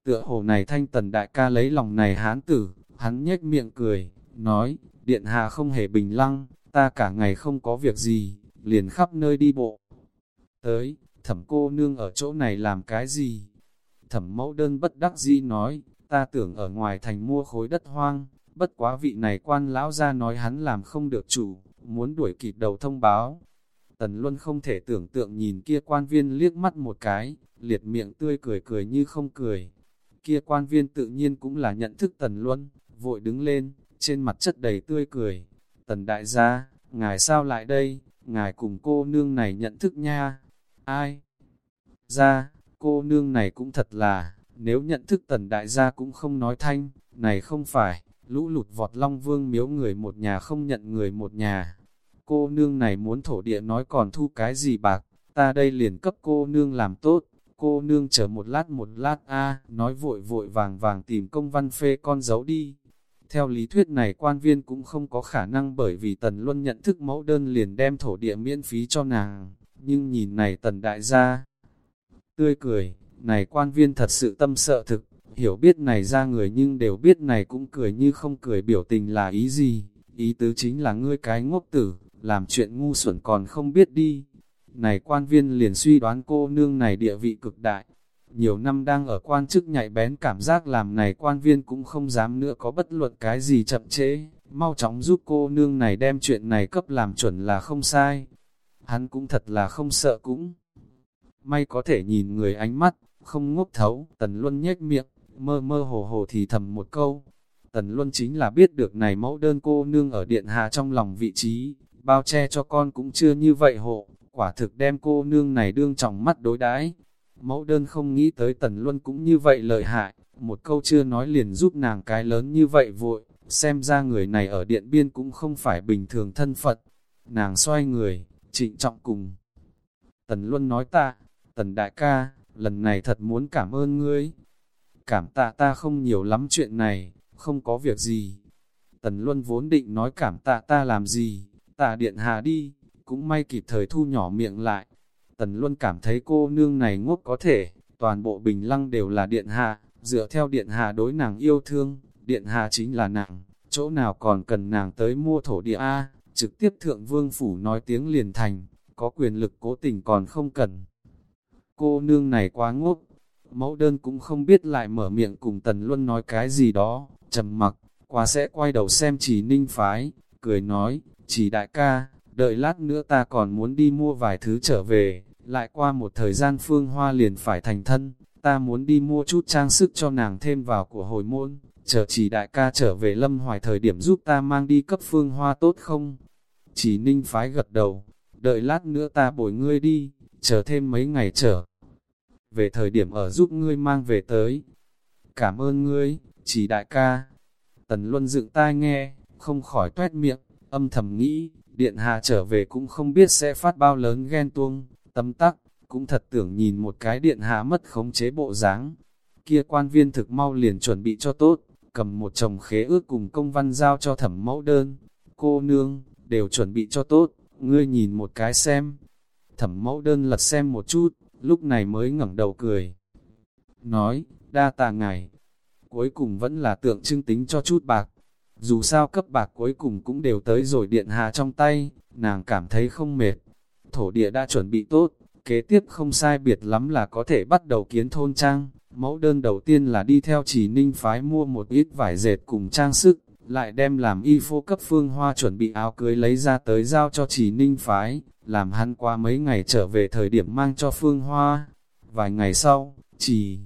Tựa hồ này thanh tần đại ca lấy lòng này hán tử, hắn nhếch miệng cười, nói, điện hạ không hề bình lăng, ta cả ngày không có việc gì, liền khắp nơi đi bộ. Tới, thẩm cô nương ở chỗ này làm cái gì? Thẩm mẫu đơn bất đắc dĩ nói, ta tưởng ở ngoài thành mua khối đất hoang, bất quá vị này quan lão ra nói hắn làm không được chủ, muốn đuổi kịp đầu thông báo. Tần Luân không thể tưởng tượng nhìn kia quan viên liếc mắt một cái, liệt miệng tươi cười cười như không cười. Kia quan viên tự nhiên cũng là nhận thức Tần Luân, vội đứng lên, trên mặt chất đầy tươi cười. Tần đại gia, ngài sao lại đây, ngài cùng cô nương này nhận thức nha. Ai? Ra, cô nương này cũng thật là, nếu nhận thức tần đại gia cũng không nói thanh, này không phải, lũ lụt vọt long vương miếu người một nhà không nhận người một nhà. Cô nương này muốn thổ địa nói còn thu cái gì bạc, ta đây liền cấp cô nương làm tốt, cô nương chờ một lát một lát a nói vội vội vàng vàng tìm công văn phê con dấu đi. Theo lý thuyết này quan viên cũng không có khả năng bởi vì Tần Luân nhận thức mẫu đơn liền đem thổ địa miễn phí cho nàng, nhưng nhìn này Tần Đại gia tươi cười, này quan viên thật sự tâm sợ thực, hiểu biết này ra người nhưng đều biết này cũng cười như không cười biểu tình là ý gì, ý tứ chính là ngươi cái ngốc tử, làm chuyện ngu xuẩn còn không biết đi. Này quan viên liền suy đoán cô nương này địa vị cực đại, nhiều năm đang ở quan chức nhạy bén cảm giác làm này quan viên cũng không dám nữa có bất luận cái gì chậm trễ, mau chóng giúp cô nương này đem chuyện này cấp làm chuẩn là không sai. Hắn cũng thật là không sợ cũng. May có thể nhìn người ánh mắt, không ngốc thấu, Tần Luân nhếch miệng, mơ mơ hồ hồ thì thầm một câu. Tần Luân chính là biết được này mẫu đơn cô nương ở điện hạ trong lòng vị trí, bao che cho con cũng chưa như vậy hộ, quả thực đem cô nương này đương trọng mắt đối đãi Mẫu đơn không nghĩ tới Tần Luân cũng như vậy lợi hại, một câu chưa nói liền giúp nàng cái lớn như vậy vội, xem ra người này ở điện biên cũng không phải bình thường thân phận. Nàng xoay người, trịnh trọng cùng. Tần Luân nói ta, Tần Đại ca, lần này thật muốn cảm ơn ngươi. Cảm tạ ta không nhiều lắm chuyện này, không có việc gì. Tần Luân vốn định nói cảm tạ ta làm gì, tạ điện hạ đi, cũng may kịp thời thu nhỏ miệng lại, Tần Luân cảm thấy cô nương này ngốc có thể, toàn bộ bình lăng đều là điện hạ, dựa theo điện hạ đối nàng yêu thương, điện hạ chính là nàng, chỗ nào còn cần nàng tới mua thổ địa A, trực tiếp thượng vương phủ nói tiếng liền thành, có quyền lực cố tình còn không cần. Cô nương này quá ngốc, mẫu đơn cũng không biết lại mở miệng cùng Tần Luân nói cái gì đó, trầm mặc, qua sẽ quay đầu xem chỉ ninh phái, cười nói, chỉ đại ca, đợi lát nữa ta còn muốn đi mua vài thứ trở về, lại qua một thời gian phương hoa liền phải thành thân, ta muốn đi mua chút trang sức cho nàng thêm vào của hồi môn, chờ chỉ đại ca trở về lâm hoài thời điểm giúp ta mang đi cấp phương hoa tốt không? Chỉ ninh phái gật đầu, đợi lát nữa ta bồi ngươi đi, chờ thêm mấy ngày trở. Về thời điểm ở giúp ngươi mang về tới. Cảm ơn ngươi, chỉ đại ca. Tần Luân dựng tai nghe, không khỏi tuét miệng, âm thầm nghĩ, điện hạ trở về cũng không biết sẽ phát bao lớn ghen tuông, tâm tắc, cũng thật tưởng nhìn một cái điện hạ mất khống chế bộ dáng. Kia quan viên thực mau liền chuẩn bị cho tốt, cầm một chồng khế ước cùng công văn giao cho thẩm mẫu đơn. Cô nương, đều chuẩn bị cho tốt, ngươi nhìn một cái xem. Thẩm mẫu đơn lật xem một chút, lúc này mới ngẩng đầu cười. Nói, đa tạ ngài, cuối cùng vẫn là tượng trưng tính cho chút bạc. Dù sao cấp bạc cuối cùng cũng đều tới rồi điện hạ trong tay, nàng cảm thấy không mệt. Thổ địa đã chuẩn bị tốt, kế tiếp không sai biệt lắm là có thể bắt đầu kiến thôn trang. Mẫu đơn đầu tiên là đi theo chỉ ninh phái mua một ít vải dệt cùng trang sức, lại đem làm y phô cấp phương hoa chuẩn bị áo cưới lấy ra tới giao cho chỉ ninh phái, làm hắn qua mấy ngày trở về thời điểm mang cho phương hoa. Vài ngày sau, chỉ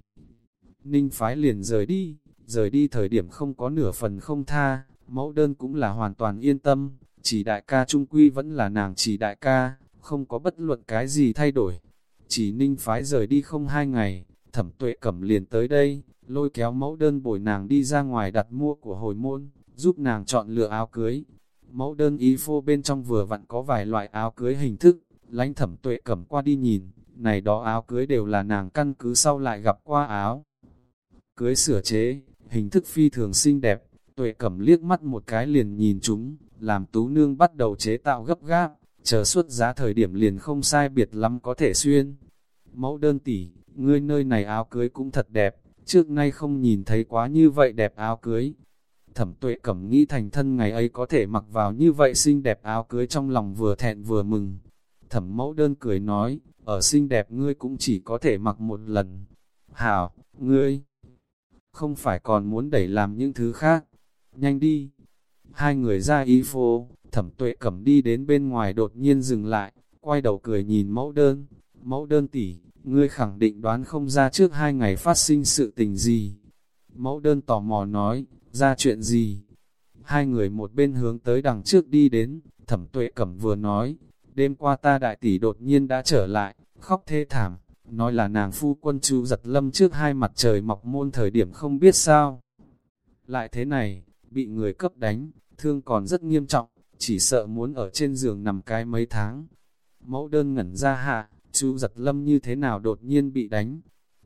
ninh phái liền rời đi, rời đi thời điểm không có nửa phần không tha, mẫu đơn cũng là hoàn toàn yên tâm, chỉ đại ca trung quy vẫn là nàng chỉ đại ca, không có bất luận cái gì thay đổi. Chỉ ninh phái rời đi không hai ngày, thẩm tuệ cẩm liền tới đây, lôi kéo mẫu đơn bồi nàng đi ra ngoài đặt mua của hồi môn, giúp nàng chọn lựa áo cưới. Mẫu đơn ý phô bên trong vừa vặn có vài loại áo cưới hình thức, lánh thẩm tuệ cẩm qua đi nhìn, này đó áo cưới đều là nàng căn cứ sau lại gặp qua áo. Cưới sửa chế, hình thức phi thường xinh đẹp, tuệ cẩm liếc mắt một cái liền nhìn chúng, làm tú nương bắt đầu chế tạo gấp gáp, chờ xuất giá thời điểm liền không sai biệt lắm có thể xuyên. Mẫu đơn tỷ, ngươi nơi này áo cưới cũng thật đẹp, trước nay không nhìn thấy quá như vậy đẹp áo cưới. Thẩm tuệ cẩm nghĩ thành thân ngày ấy có thể mặc vào như vậy xinh đẹp áo cưới trong lòng vừa thẹn vừa mừng. Thẩm mẫu đơn cười nói, ở xinh đẹp ngươi cũng chỉ có thể mặc một lần. Hảo, ngươi, không phải còn muốn đẩy làm những thứ khác. Nhanh đi. Hai người ra y phố, thẩm tuệ cẩm đi đến bên ngoài đột nhiên dừng lại, quay đầu cười nhìn mẫu đơn. Mẫu đơn tỷ, ngươi khẳng định đoán không ra trước hai ngày phát sinh sự tình gì. Mẫu đơn tò mò nói, ra chuyện gì? Hai người một bên hướng tới đằng trước đi đến, thẩm tuệ cẩm vừa nói, đêm qua ta đại tỷ đột nhiên đã trở lại, khóc thê thảm, nói là nàng phu quân chú giật lâm trước hai mặt trời mọc môn thời điểm không biết sao. Lại thế này, bị người cấp đánh, thương còn rất nghiêm trọng, chỉ sợ muốn ở trên giường nằm cái mấy tháng. Mẫu đơn ngẩn ra hạ, chú giật lâm như thế nào đột nhiên bị đánh,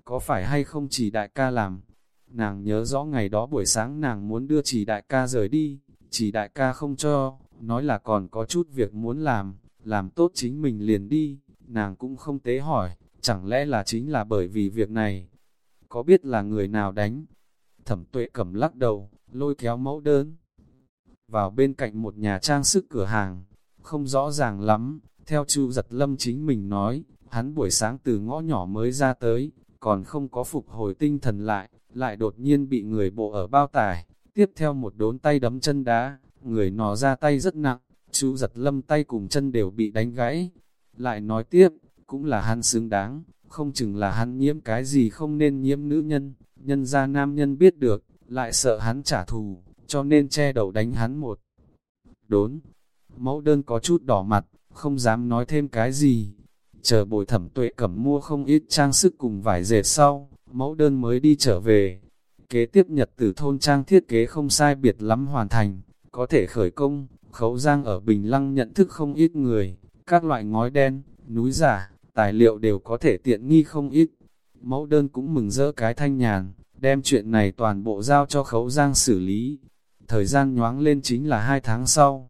có phải hay không chỉ đại ca làm. Nàng nhớ rõ ngày đó buổi sáng nàng muốn đưa chỉ đại ca rời đi, chỉ đại ca không cho, nói là còn có chút việc muốn làm, làm tốt chính mình liền đi, nàng cũng không tế hỏi, chẳng lẽ là chính là bởi vì việc này, có biết là người nào đánh? Thẩm tuệ cầm lắc đầu, lôi kéo mẫu đơn, vào bên cạnh một nhà trang sức cửa hàng, không rõ ràng lắm, theo chu giật lâm chính mình nói, hắn buổi sáng từ ngõ nhỏ mới ra tới, còn không có phục hồi tinh thần lại, lại đột nhiên bị người bộ ở bao tải, tiếp theo một đốn tay đấm chân đá, người nò ra tay rất nặng, chu giật lâm tay cùng chân đều bị đánh gãy. Lại nói tiếp, cũng là hắn xứng đáng, không chừng là hắn nhiễm cái gì không nên nhiễm nữ nhân, nhân ra nam nhân biết được, lại sợ hắn trả thù, cho nên che đầu đánh hắn một. Đốn, mẫu đơn có chút đỏ mặt, không dám nói thêm cái gì. Chờ bồi thẩm tuệ cẩm mua không ít trang sức cùng vải dệt sau, mẫu đơn mới đi trở về. Kế tiếp nhật từ thôn trang thiết kế không sai biệt lắm hoàn thành, có thể khởi công, khấu giang ở Bình Lăng nhận thức không ít người, các loại ngói đen, núi giả, tài liệu đều có thể tiện nghi không ít. Mẫu đơn cũng mừng rỡ cái thanh nhàn, đem chuyện này toàn bộ giao cho khấu giang xử lý. Thời gian nhoáng lên chính là hai tháng sau.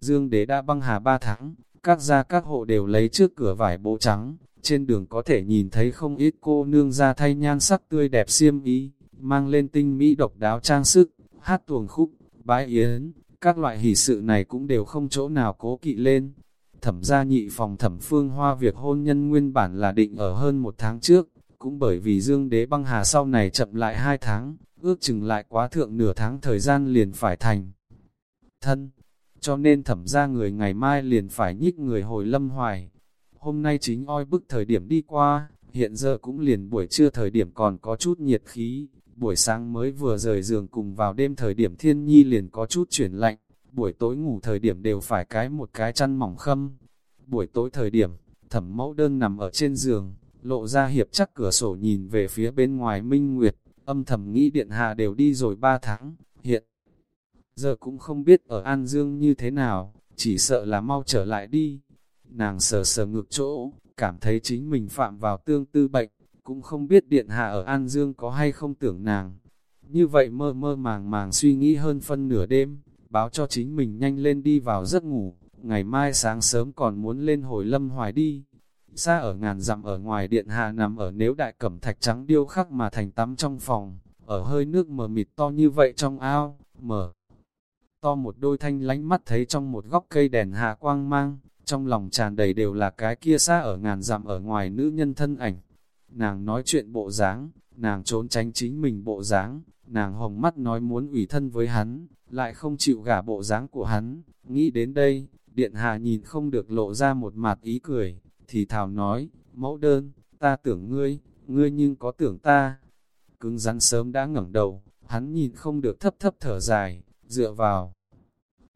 Dương đế đã băng hà ba tháng, các gia các hộ đều lấy trước cửa vải bộ trắng, trên đường có thể nhìn thấy không ít cô nương ra thay nhan sắc tươi đẹp xiêm ý, mang lên tinh mỹ độc đáo trang sức, hát tuồng khúc, bái yến, các loại hỷ sự này cũng đều không chỗ nào cố kỵ lên. Thẩm gia nhị phòng thẩm phương hoa việc hôn nhân nguyên bản là định ở hơn một tháng trước, cũng bởi vì dương đế băng hà sau này chậm lại hai tháng, ước chừng lại quá thượng nửa tháng thời gian liền phải thành. Thân, cho nên thẩm ra người ngày mai liền phải nhích người hồi lâm hoài. Hôm nay chính oi bức thời điểm đi qua, hiện giờ cũng liền buổi trưa thời điểm còn có chút nhiệt khí, buổi sáng mới vừa rời giường cùng vào đêm thời điểm thiên nhi liền có chút chuyển lạnh, buổi tối ngủ thời điểm đều phải cái một cái chăn mỏng khâm. Buổi tối thời điểm, thẩm mẫu đơn nằm ở trên giường, lộ ra hiệp chắc cửa sổ nhìn về phía bên ngoài minh nguyệt, âm thầm nghĩ điện hạ đều đi rồi ba tháng, hiện giờ cũng không biết ở An Dương như thế nào, chỉ sợ là mau trở lại đi. Nàng sờ sờ ngược chỗ, cảm thấy chính mình phạm vào tương tư bệnh, cũng không biết điện hạ ở An Dương có hay không tưởng nàng. Như vậy mơ mơ màng màng suy nghĩ hơn phân nửa đêm, báo cho chính mình nhanh lên đi vào giấc ngủ, ngày mai sáng sớm còn muốn lên hồi lâm hoài đi. Xa ở ngàn dặm ở ngoài điện hạ nằm ở nếu đại cẩm thạch trắng điêu khắc mà thành tắm trong phòng, ở hơi nước mờ mịt to như vậy trong ao, mở to một đôi thanh lánh mắt thấy trong một góc cây đèn hạ quang mang, trong lòng tràn đầy đều là cái kia xa ở ngàn dặm ở ngoài nữ nhân thân ảnh. Nàng nói chuyện bộ dáng, nàng trốn tránh chính mình bộ dáng, nàng hồng mắt nói muốn ủy thân với hắn, lại không chịu gả bộ dáng của hắn. Nghĩ đến đây, điện hạ nhìn không được lộ ra một mặt ý cười, thì thảo nói, mẫu đơn, ta tưởng ngươi, ngươi nhưng có tưởng ta. Cứng rắn sớm đã ngẩng đầu, hắn nhìn không được thấp thấp thở dài, dựa vào.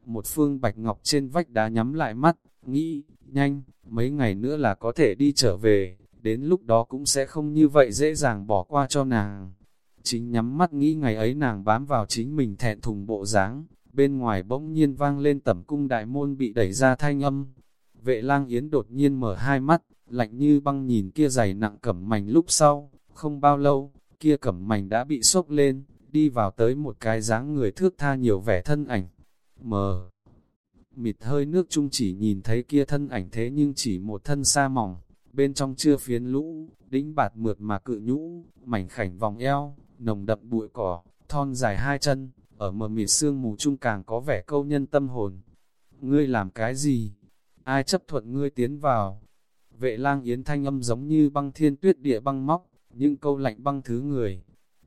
Một phương bạch ngọc trên vách đá nhắm lại mắt, nghĩ, nhanh, mấy ngày nữa là có thể đi trở về, đến lúc đó cũng sẽ không như vậy dễ dàng bỏ qua cho nàng. Chính nhắm mắt nghĩ ngày ấy nàng bám vào chính mình thẹn thùng bộ dáng bên ngoài bỗng nhiên vang lên tẩm cung đại môn bị đẩy ra thanh âm. Vệ lang yến đột nhiên mở hai mắt, lạnh như băng nhìn kia dày nặng cẩm mảnh lúc sau, không bao lâu, kia cẩm mảnh đã bị sốc lên, đi vào tới một cái dáng người thước tha nhiều vẻ thân ảnh. Mờ, mịt hơi nước chung chỉ nhìn thấy kia thân ảnh thế nhưng chỉ một thân sa mỏng, bên trong chưa phiến lũ, đĩnh bạt mượt mà cự nhũ, mảnh khảnh vòng eo, nồng đậm bụi cỏ, thon dài hai chân, ở mờ mịt sương mù chung càng có vẻ câu nhân tâm hồn. Ngươi làm cái gì? Ai chấp thuận ngươi tiến vào? Vệ lang yến thanh âm giống như băng thiên tuyết địa băng móc, những câu lạnh băng thứ người.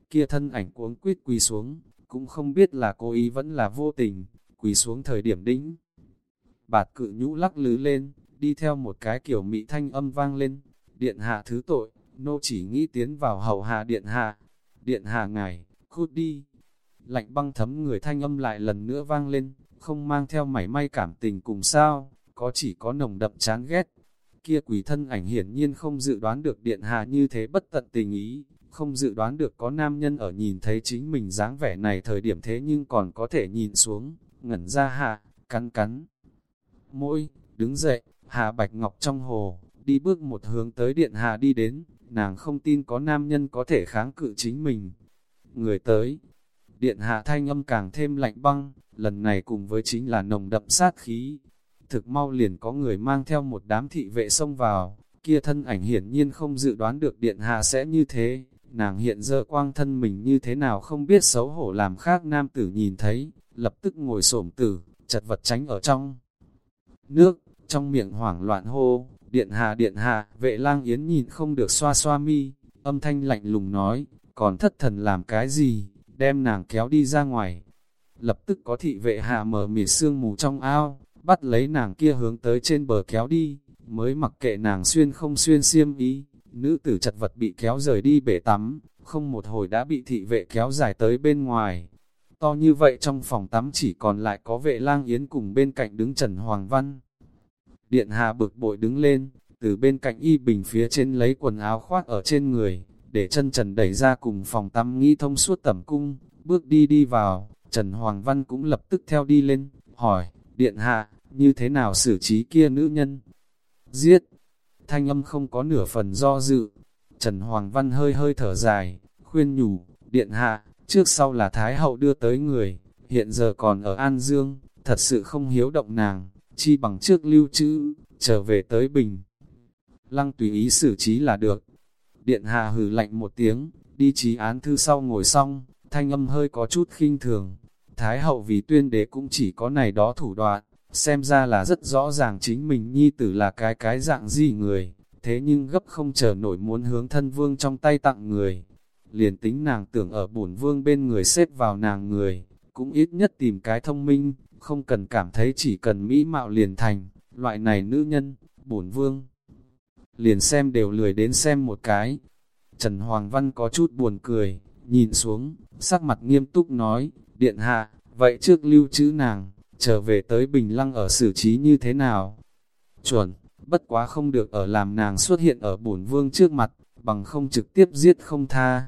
Kia thân ảnh cuống quýt quỳ xuống, cũng không biết là cố ý vẫn là vô tình, quỳ xuống thời điểm đĩnh. Bạt cự nhũ lắc lứ lên, đi theo một cái kiểu mỹ thanh âm vang lên, điện hạ thứ tội, nô chỉ nghĩ tiến vào hậu hạ điện hạ, điện hạ ngài, cút đi. Lạnh băng thấm người thanh âm lại lần nữa vang lên, không mang theo mảy may cảm tình cùng sao, có chỉ có nồng đậm chán ghét. Kia quỷ thân ảnh hiển nhiên không dự đoán được điện hạ như thế bất tận tình ý, không dự đoán được có nam nhân ở nhìn thấy chính mình dáng vẻ này thời điểm thế nhưng còn có thể nhìn xuống, ngẩn ra hạ, cắn cắn. Môi, đứng dậy, hạ Bạch Ngọc trong hồ, đi bước một hướng tới điện hạ đi đến, nàng không tin có nam nhân có thể kháng cự chính mình. Người tới, điện hạ thanh âm càng thêm lạnh băng, lần này cùng với chính là nồng đậm sát khí. Thực mau liền có người mang theo một đám thị vệ xông vào, kia thân ảnh hiển nhiên không dự đoán được điện hạ sẽ như thế. Nàng hiện giờ quang thân mình như thế nào không biết xấu hổ làm khác nam tử nhìn thấy, lập tức ngồi xổm tử, chật vật tránh ở trong nước, trong miệng hoảng loạn hô, điện hạ điện hạ, vệ lang yến nhìn không được xoa xoa mi, âm thanh lạnh lùng nói, còn thất thần làm cái gì, đem nàng kéo đi ra ngoài. Lập tức có thị vệ hạ mở mịt sương mù trong ao, bắt lấy nàng kia hướng tới trên bờ kéo đi, mới mặc kệ nàng xuyên không xuyên xiêm ý, nữ tử chật vật bị kéo rời đi bể tắm, không một hồi đã bị thị vệ kéo dài tới bên ngoài. To như vậy trong phòng tắm chỉ còn lại có vệ lang yến cùng bên cạnh đứng Trần Hoàng Văn. Điện hạ bực bội đứng lên, từ bên cạnh y bình phía trên lấy quần áo khoác ở trên người, để chân trần đẩy ra cùng phòng tắm nghĩ thông suốt tẩm cung, bước đi đi vào, Trần Hoàng Văn cũng lập tức theo đi lên, hỏi, điện hạ, như thế nào xử trí kia nữ nhân? Giết! Thanh âm không có nửa phần do dự. Trần Hoàng Văn hơi hơi thở dài, khuyên nhủ, điện hạ, trước sau là Thái Hậu đưa tới người, hiện giờ còn ở An Dương, thật sự không hiếu động nàng, chi bằng trước lưu trữ, trở về tới Bình. Lăng tùy ý xử trí là được. Điện hạ hừ lạnh một tiếng, đi trí án thư sau ngồi xong, thanh âm hơi có chút khinh thường. Thái hậu vì tuyên đế cũng chỉ có này đó thủ đoạn, xem ra là rất rõ ràng chính mình nhi tử là cái cái dạng gì người, thế nhưng gấp không chờ nổi muốn hướng thân vương trong tay tặng người. Liền tính nàng tưởng ở bổn vương bên người xếp vào nàng người, cũng ít nhất tìm cái thông minh, không cần cảm thấy chỉ cần mỹ mạo liền thành, loại này nữ nhân, bổn vương. Liền xem đều lười đến xem một cái. Trần Hoàng Văn có chút buồn cười, nhìn xuống, sắc mặt nghiêm túc nói, điện hạ, vậy trước lưu trữ nàng, trở về tới Bình Lăng ở xử trí như thế nào? Chuẩn, bất quá không được ở làm nàng xuất hiện ở bổn vương trước mặt, bằng không trực tiếp giết không tha.